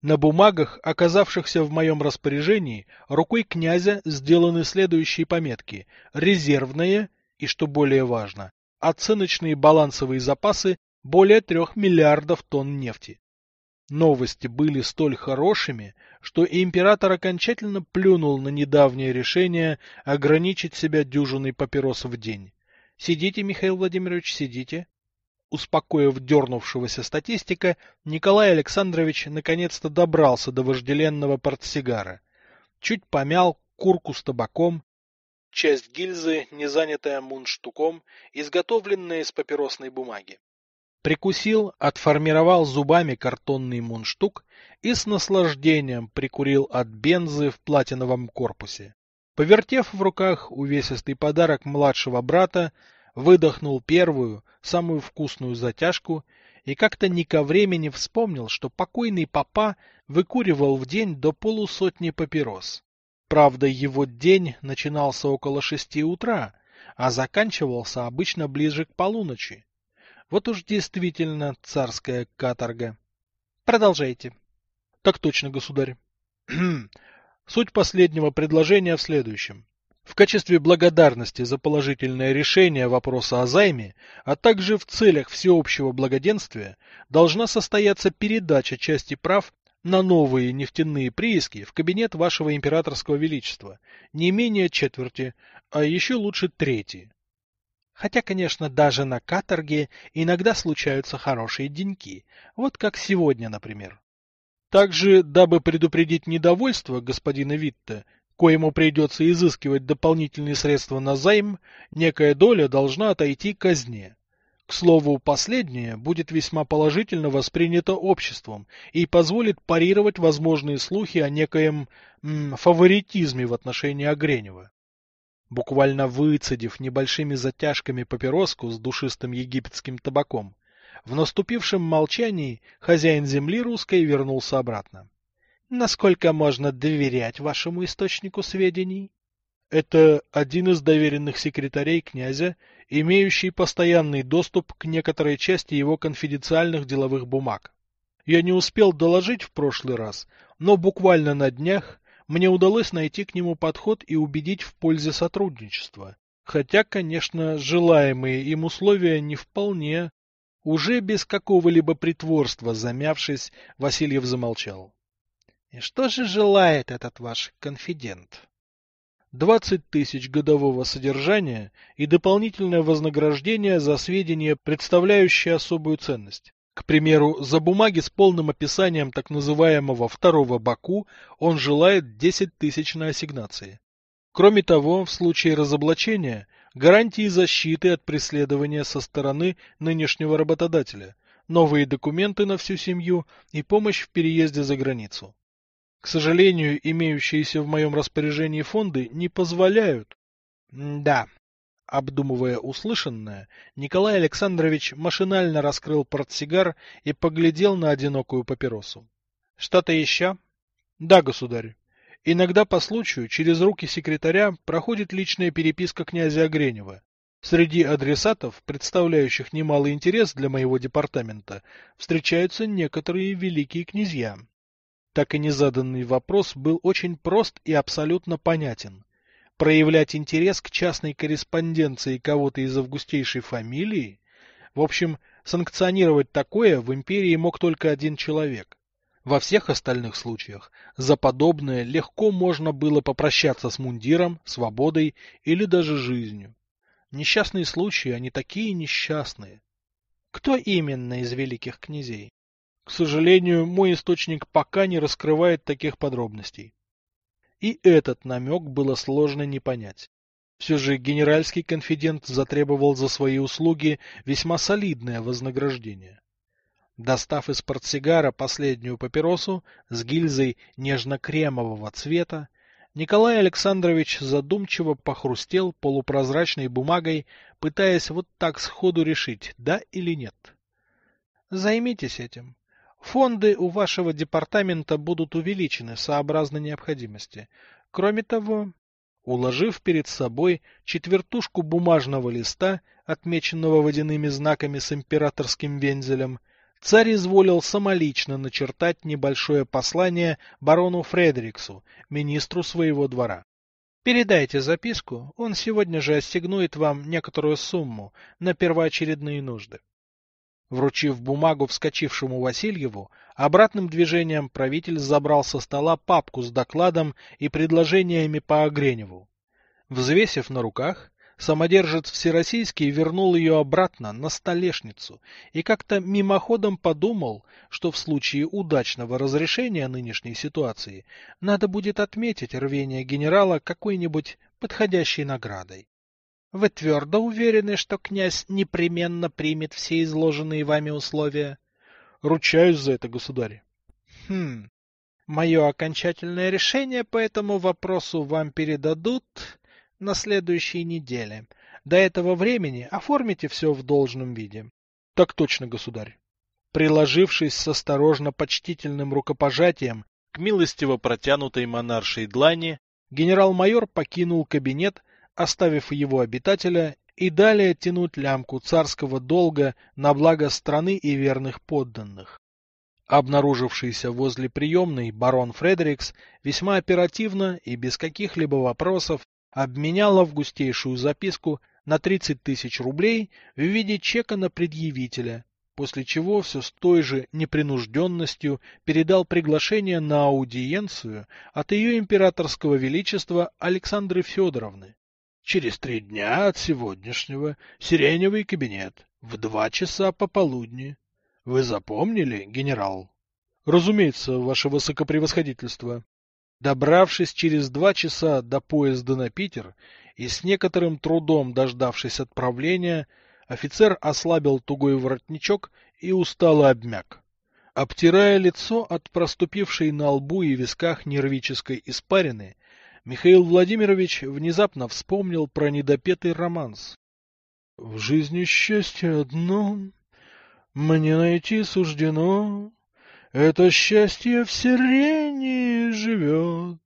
Speaker 1: На бумагах, оказавшихся в моем распоряжении, рукой князя сделаны следующие пометки. Резервные и, что более важно, оценочные балансовые запасы более трех миллиардов тонн нефти. Новости были столь хорошими, что император окончательно плюнул на недавнее решение ограничить себя дюжиной папирос в день. Сидите, Михаил Владимирович, сидите. Успокоив дернувшегося статистика, Николай Александрович наконец-то добрался до вожделенного портсигара. Чуть помял курку с табаком, часть гильзы, не занятая мундштуком, изготовленная из папиросной бумаги. Прикусил, отформировал зубами картонный мундштук и с наслаждением прикурил от бензы в платиновом корпусе. Повертев в руках увесистый подарок младшего брата, выдохнул первую, самую вкусную затяжку и как-то не ко времени вспомнил, что покойный папа выкуривал в день до полусотни папирос. Правда, его день начинался около шести утра, а заканчивался обычно ближе к полуночи. Вот уж действительно царская каторга. Продолжайте. Так точно, государь. <clears throat> Суть последнего предложения в следующем. В качестве благодарности за положительное решение вопроса о займе, а также в целях всеобщего благоденствия, должна состояться передача части прав на новые нефтяные прииски в кабинет вашего императорского величества, не менее четверти, а еще лучше трети. Хотя, конечно, даже на каторге иногда случаются хорошие деньки, вот как сегодня, например. Также, дабы предупредить недовольство господина Витта, коему придется изыскивать дополнительные средства на займ, некая доля должна отойти казне. К слову, последнее будет весьма положительно воспринято обществом и позволит парировать возможные слухи о некоем м, фаворитизме в отношении Огренева. Буквально выцедив небольшими затяжками папироску с душистым египетским табаком, в наступившем молчании хозяин земли русской вернулся обратно. Насколько можно доверять вашему источнику сведений? Это один из доверенных секретарей князя, имеющий постоянный доступ к некоторой части его конфиденциальных деловых бумаг. Я не успел доложить в прошлый раз, но буквально на днях мне удалось найти к нему подход и убедить в пользе сотрудничества. Хотя, конечно, желаемые им условия не вполне. Уже без какого-либо притворства замявшись, Васильев замолчал. И что же желает этот ваш конфидент? Двадцать тысяч годового содержания и дополнительное вознаграждение за сведения, представляющие особую ценность. К примеру, за бумаги с полным описанием так называемого второго Баку он желает 10 тысяч на ассигнации. Кроме того, в случае разоблачения, гарантии защиты от преследования со стороны нынешнего работодателя, новые документы на всю семью и помощь в переезде за границу. К сожалению, имеющиеся в моем распоряжении фонды не позволяют. да. Обдумывая услышанное, Николай Александрович машинально раскрыл портсигар и поглядел на одинокую папиросу. Что-то еще? Да, государь. Иногда по случаю через руки секретаря проходит личная переписка князя Огренева. Среди адресатов, представляющих немалый интерес для моего департамента, встречаются некоторые великие князья. Так и незаданный вопрос был очень прост и абсолютно понятен. Проявлять интерес к частной корреспонденции кого-то из августейшей фамилии? В общем, санкционировать такое в империи мог только один человек. Во всех остальных случаях за подобное легко можно было попрощаться с мундиром, свободой или даже жизнью. Несчастные случаи, они такие несчастные. Кто именно из великих князей? К сожалению, мой источник пока не раскрывает таких подробностей. И этот намек было сложно не понять. Все же генеральский конфидент затребовал за свои услуги весьма солидное вознаграждение. Достав из портсигара последнюю папиросу с гильзой нежно-кремового цвета, Николай Александрович задумчиво похрустел полупрозрачной бумагой, пытаясь вот так сходу решить, да или нет. Займитесь этим. Фонды у вашего департамента будут увеличены сообразно необходимости. Кроме того, уложив перед собой четвертушку бумажного листа, отмеченного водяными знаками с императорским вензелем, царь изволил самолично начертать небольшое послание барону Фредериксу, министру своего двора. Передайте записку, он сегодня же ассигнует вам некоторую сумму на первоочередные нужды. Вручив бумагу вскочившему Васильеву, обратным движением правитель забрал со стола папку с докладом и предложениями по Огреневу. Взвесив на руках, Самодержец Всероссийский вернул ее обратно на столешницу и как-то мимоходом подумал, что в случае удачного разрешения нынешней ситуации надо будет отметить рвение генерала какой-нибудь подходящей наградой. Вы твердо уверены, что князь непременно примет все изложенные вами условия?
Speaker 2: Ручаюсь за это, государь.
Speaker 1: Хм. Мое окончательное решение по этому вопросу вам передадут на следующей неделе. До этого времени оформите все в должном виде.
Speaker 2: Так точно, государь.
Speaker 1: Приложившись с осторожно почтительным рукопожатием к милостиво протянутой монаршей длани, генерал-майор покинул кабинет, оставив его обитателя и далее тянуть лямку царского долга на благо страны и верных подданных. Обнаружившийся возле приемной барон Фредерикс весьма оперативно и без каких-либо вопросов обменял августейшую записку на 30 тысяч рублей в виде чека на предъявителя, после чего все с той же непринужденностью передал приглашение на аудиенцию от ее императорского величества Александры Федоровны. Через три дня от сегодняшнего сиреневый кабинет в два часа пополудни. Вы запомнили, генерал?
Speaker 2: Разумеется, ваше высокопревосходительство.
Speaker 1: Добравшись через два часа до поезда на Питер и с некоторым трудом дождавшись отправления, офицер ослабил тугой воротничок и устало обмяк. Обтирая лицо от проступившей на лбу и висках нервической испарины, Михаил Владимирович внезапно вспомнил про недопетый романс. «В жизни счастье одно, мне найти суждено, это счастье в сирене живет,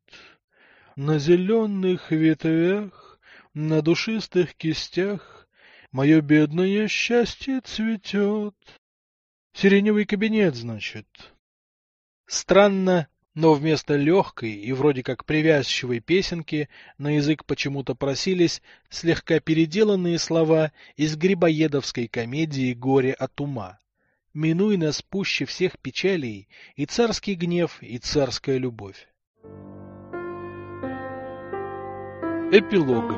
Speaker 1: на зеленых ветвях, на душистых кистях мое бедное счастье цветет. Сиреневый кабинет, значит. Странно, но вместо легкой и вроде как привязчивой песенки на язык почему-то просились слегка переделанные слова из грибоедовской комедии «Горе от ума». Минуй нас пуще всех печалей, и царский гнев, и царская любовь. Эпилог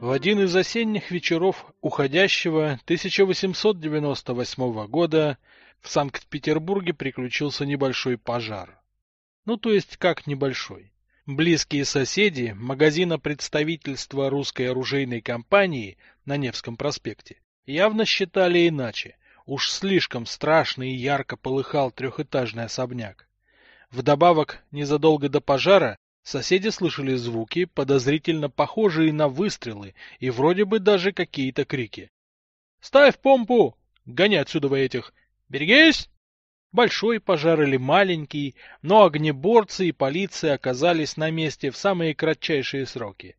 Speaker 1: В один из осенних вечеров уходящего 1898 года в Санкт-Петербурге приключился небольшой пожар. Ну, то есть как небольшой. Близкие соседи магазина представительства русской оружейной компании на Невском проспекте явно считали иначе. Уж слишком страшно и ярко полыхал трехэтажный особняк. Вдобавок, незадолго до пожара соседи слышали звуки, подозрительно похожие на выстрелы и вроде бы даже какие-то крики. «Ставь помпу! Гони отсюда вы этих! Берегись!» Большой пожар или маленький, но огнеборцы и полиция оказались на месте в самые кратчайшие сроки.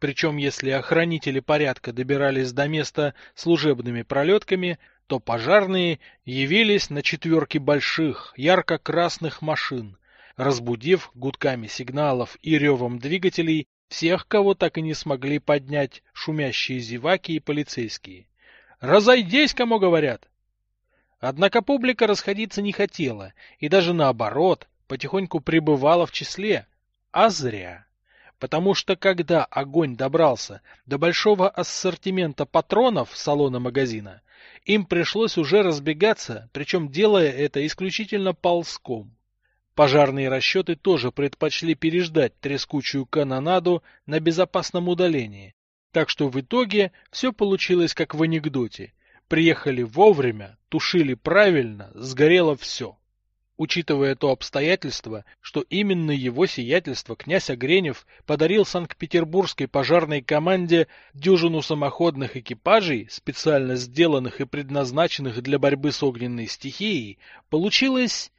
Speaker 1: Причем, если охранители порядка добирались до места служебными пролетками, то пожарные явились на четверке больших, ярко-красных машин, разбудив гудками сигналов и ревом двигателей всех, кого так и не смогли поднять шумящие зеваки и полицейские. «Разойдись, кому говорят!» Однако публика расходиться не хотела, и даже наоборот, потихоньку пребывала в числе. А зря потому что когда огонь добрался до большого ассортимента патронов салона магазина, им пришлось уже разбегаться, причем делая это исключительно ползком. Пожарные расчеты тоже предпочли переждать трескучую канонаду на безопасном удалении, так что в итоге все получилось как в анекдоте.
Speaker 2: Приехали вовремя, тушили правильно, сгорело все. Учитывая то обстоятельство, что именно его сиятельство князь Огренев подарил Санкт-Петербургской пожарной команде дюжину самоходных экипажей, специально сделанных и предназначенных для борьбы с огненной стихией, получилось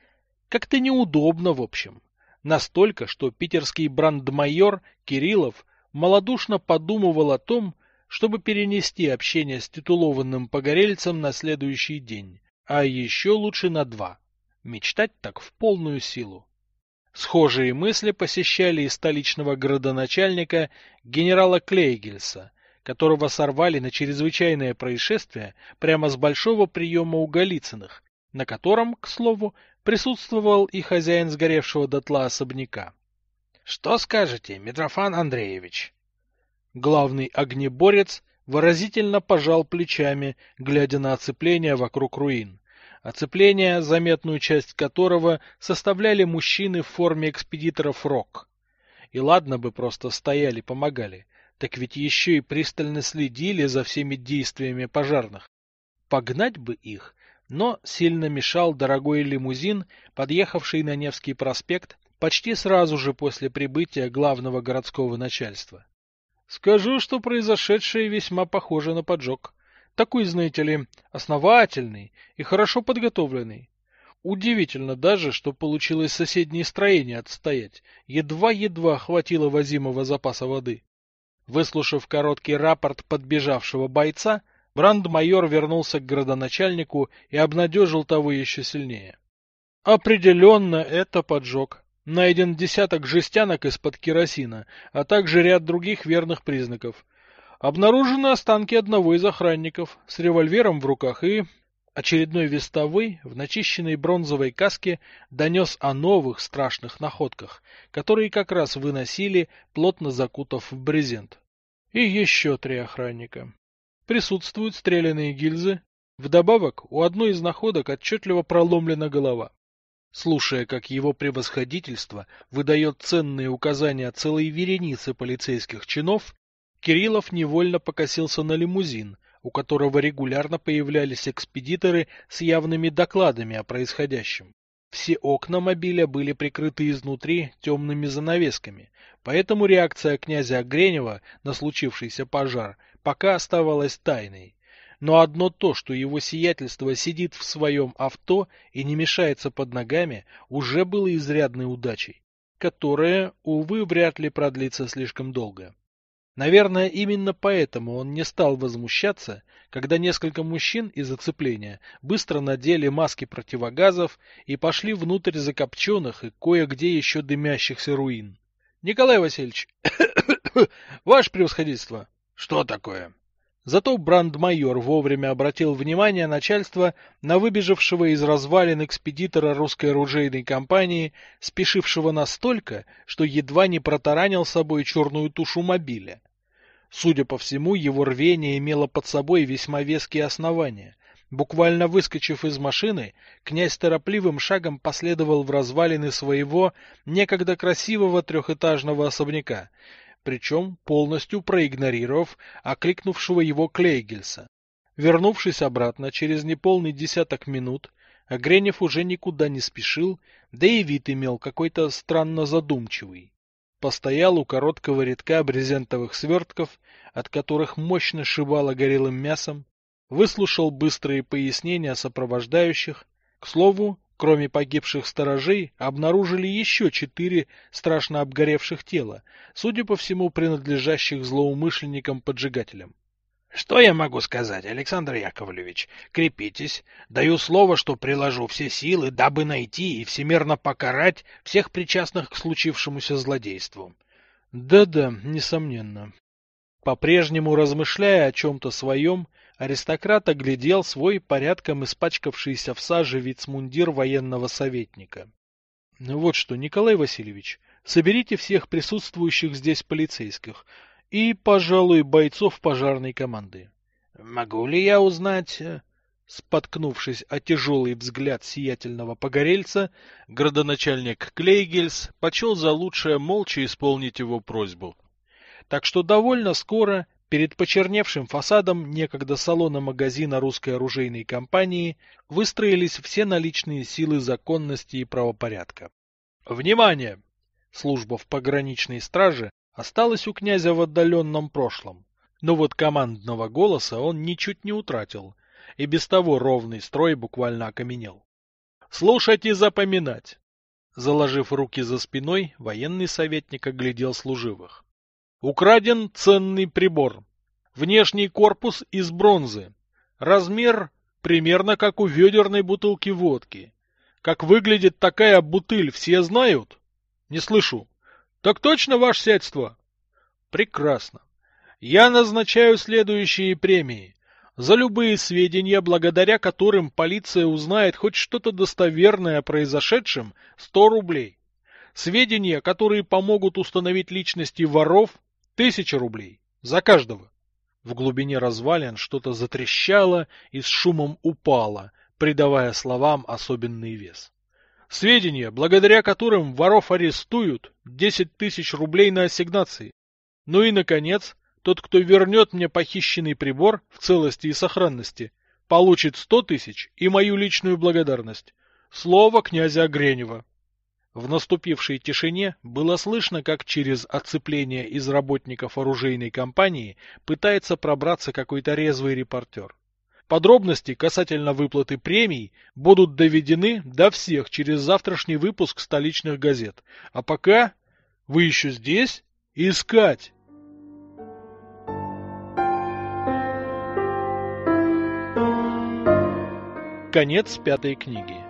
Speaker 2: как-то неудобно в общем. Настолько, что питерский брандмайор Кириллов малодушно подумывал о том, чтобы перенести общение с титулованным погорельцем на следующий день, а еще лучше на два. Мечтать так в полную силу. Схожие мысли посещали и столичного городоначальника генерала Клейгельса, которого сорвали на чрезвычайное происшествие прямо с большого приема у Голицыных, на котором, к слову, присутствовал и хозяин сгоревшего дотла особняка. — Что скажете, Митрофан Андреевич? Главный огнеборец выразительно пожал плечами, глядя на оцепление вокруг руин оцепление, заметную часть которого составляли мужчины в форме экспедиторов РОК. И ладно бы просто стояли, помогали, так ведь еще и пристально следили за всеми действиями пожарных. Погнать бы их, но сильно мешал дорогой лимузин, подъехавший на Невский проспект почти сразу же после прибытия главного городского начальства. Скажу, что произошедшее весьма похоже на поджог. Такой, знаете ли, основательный и хорошо подготовленный. Удивительно даже, что получилось соседние строения отстоять. Едва-едва хватило возимого запаса воды. Выслушав короткий рапорт подбежавшего бойца, брандмайор вернулся к градоначальнику и обнадежил того еще сильнее. Определенно это поджог. Найден десяток жестянок из-под керосина, а также ряд других верных признаков. Обнаружены останки одного из охранников с револьвером в руках и... Очередной вестовой в начищенной бронзовой каске донес о новых страшных находках, которые как раз выносили, плотно закутав в брезент. И еще три охранника. Присутствуют стрелянные гильзы. Вдобавок, у одной из находок отчетливо проломлена голова. Слушая, как его превосходительство выдает ценные указания целой вереницы полицейских чинов, Кириллов невольно покосился на лимузин, у которого регулярно появлялись экспедиторы с явными докладами о происходящем. Все окна мобиля были прикрыты изнутри темными занавесками, поэтому реакция князя Огренева на случившийся пожар пока оставалась тайной. Но одно то, что его сиятельство сидит в своем авто и не мешается под ногами, уже было изрядной удачей, которая, увы, вряд ли продлится слишком долго. Наверное, именно поэтому он не стал возмущаться, когда несколько мужчин из оцепления быстро надели маски противогазов и пошли внутрь закопченных и кое-где еще дымящихся руин. — Николай Васильевич, <coughs> ваше превосходительство! — Что такое? Зато брандмайор вовремя обратил внимание начальства на выбежавшего из развалин экспедитора русской оружейной компании, спешившего настолько, что едва не протаранил собой черную тушу мобиля. Судя по всему, его рвение имело под собой весьма веские основания. Буквально выскочив из машины, князь торопливым шагом последовал в развалины своего некогда красивого трехэтажного особняка, причем полностью проигнорировав окликнувшего его Клейгельса. Вернувшись обратно через неполный десяток минут, Огренев уже никуда не спешил, да и вид имел какой-то странно задумчивый. Постоял у короткого рядка брезентовых свертков, от которых мощно шибало горелым мясом, выслушал быстрые пояснения сопровождающих. К слову, Кроме погибших сторожей, обнаружили еще четыре страшно обгоревших тела, судя по всему, принадлежащих злоумышленникам-поджигателям. — Что я могу сказать, Александр Яковлевич? Крепитесь. Даю слово, что приложу все силы, дабы найти и всемирно покарать всех причастных к случившемуся злодейству. Да-да, несомненно. По-прежнему размышляя о чем-то своем, Аристократ оглядел свой порядком испачкавшийся в саже вицмундир военного советника. Ну вот что, Николай Васильевич, соберите всех присутствующих здесь полицейских и, пожалуй, бойцов пожарной команды. Могу ли я узнать... Э, споткнувшись о тяжелый взгляд сиятельного погорельца, градоначальник Клейгельс почел за лучшее молча исполнить его просьбу. Так что довольно скоро
Speaker 1: Перед почерневшим фасадом некогда салона магазина русской оружейной компании выстроились все наличные силы законности и правопорядка. Внимание! Служба в пограничной страже осталась у князя в отдаленном прошлом, но вот командного голоса он ничуть не утратил, и без того ровный строй буквально окаменел. Слушать и запоминать. Заложив руки за спиной, военный советник оглядел служивых. Украден ценный прибор. Внешний корпус из бронзы. Размер примерно как у ведерной бутылки водки. Как выглядит такая бутыль, все знают? Не слышу. Так точно, ваше сядьство? Прекрасно. Я назначаю следующие премии. За любые сведения, благодаря которым полиция узнает хоть что-то достоверное о произошедшем, 100 рублей. Сведения, которые помогут установить личности воров, Тысяча рублей. За каждого. В глубине развалин что-то затрещало и с шумом упало, придавая словам особенный вес. Сведения, благодаря которым воров арестуют, десять тысяч рублей на ассигнации. Ну и, наконец, тот, кто вернет мне похищенный прибор в целости и сохранности, получит сто тысяч и мою личную благодарность. Слово князя Гренева. В наступившей тишине было слышно, как через оцепление из работников оружейной компании пытается пробраться какой-то резвый репортер. Подробности касательно выплаты премий будут доведены до всех через завтрашний выпуск столичных газет. А пока вы еще здесь? Искать! Конец пятой книги.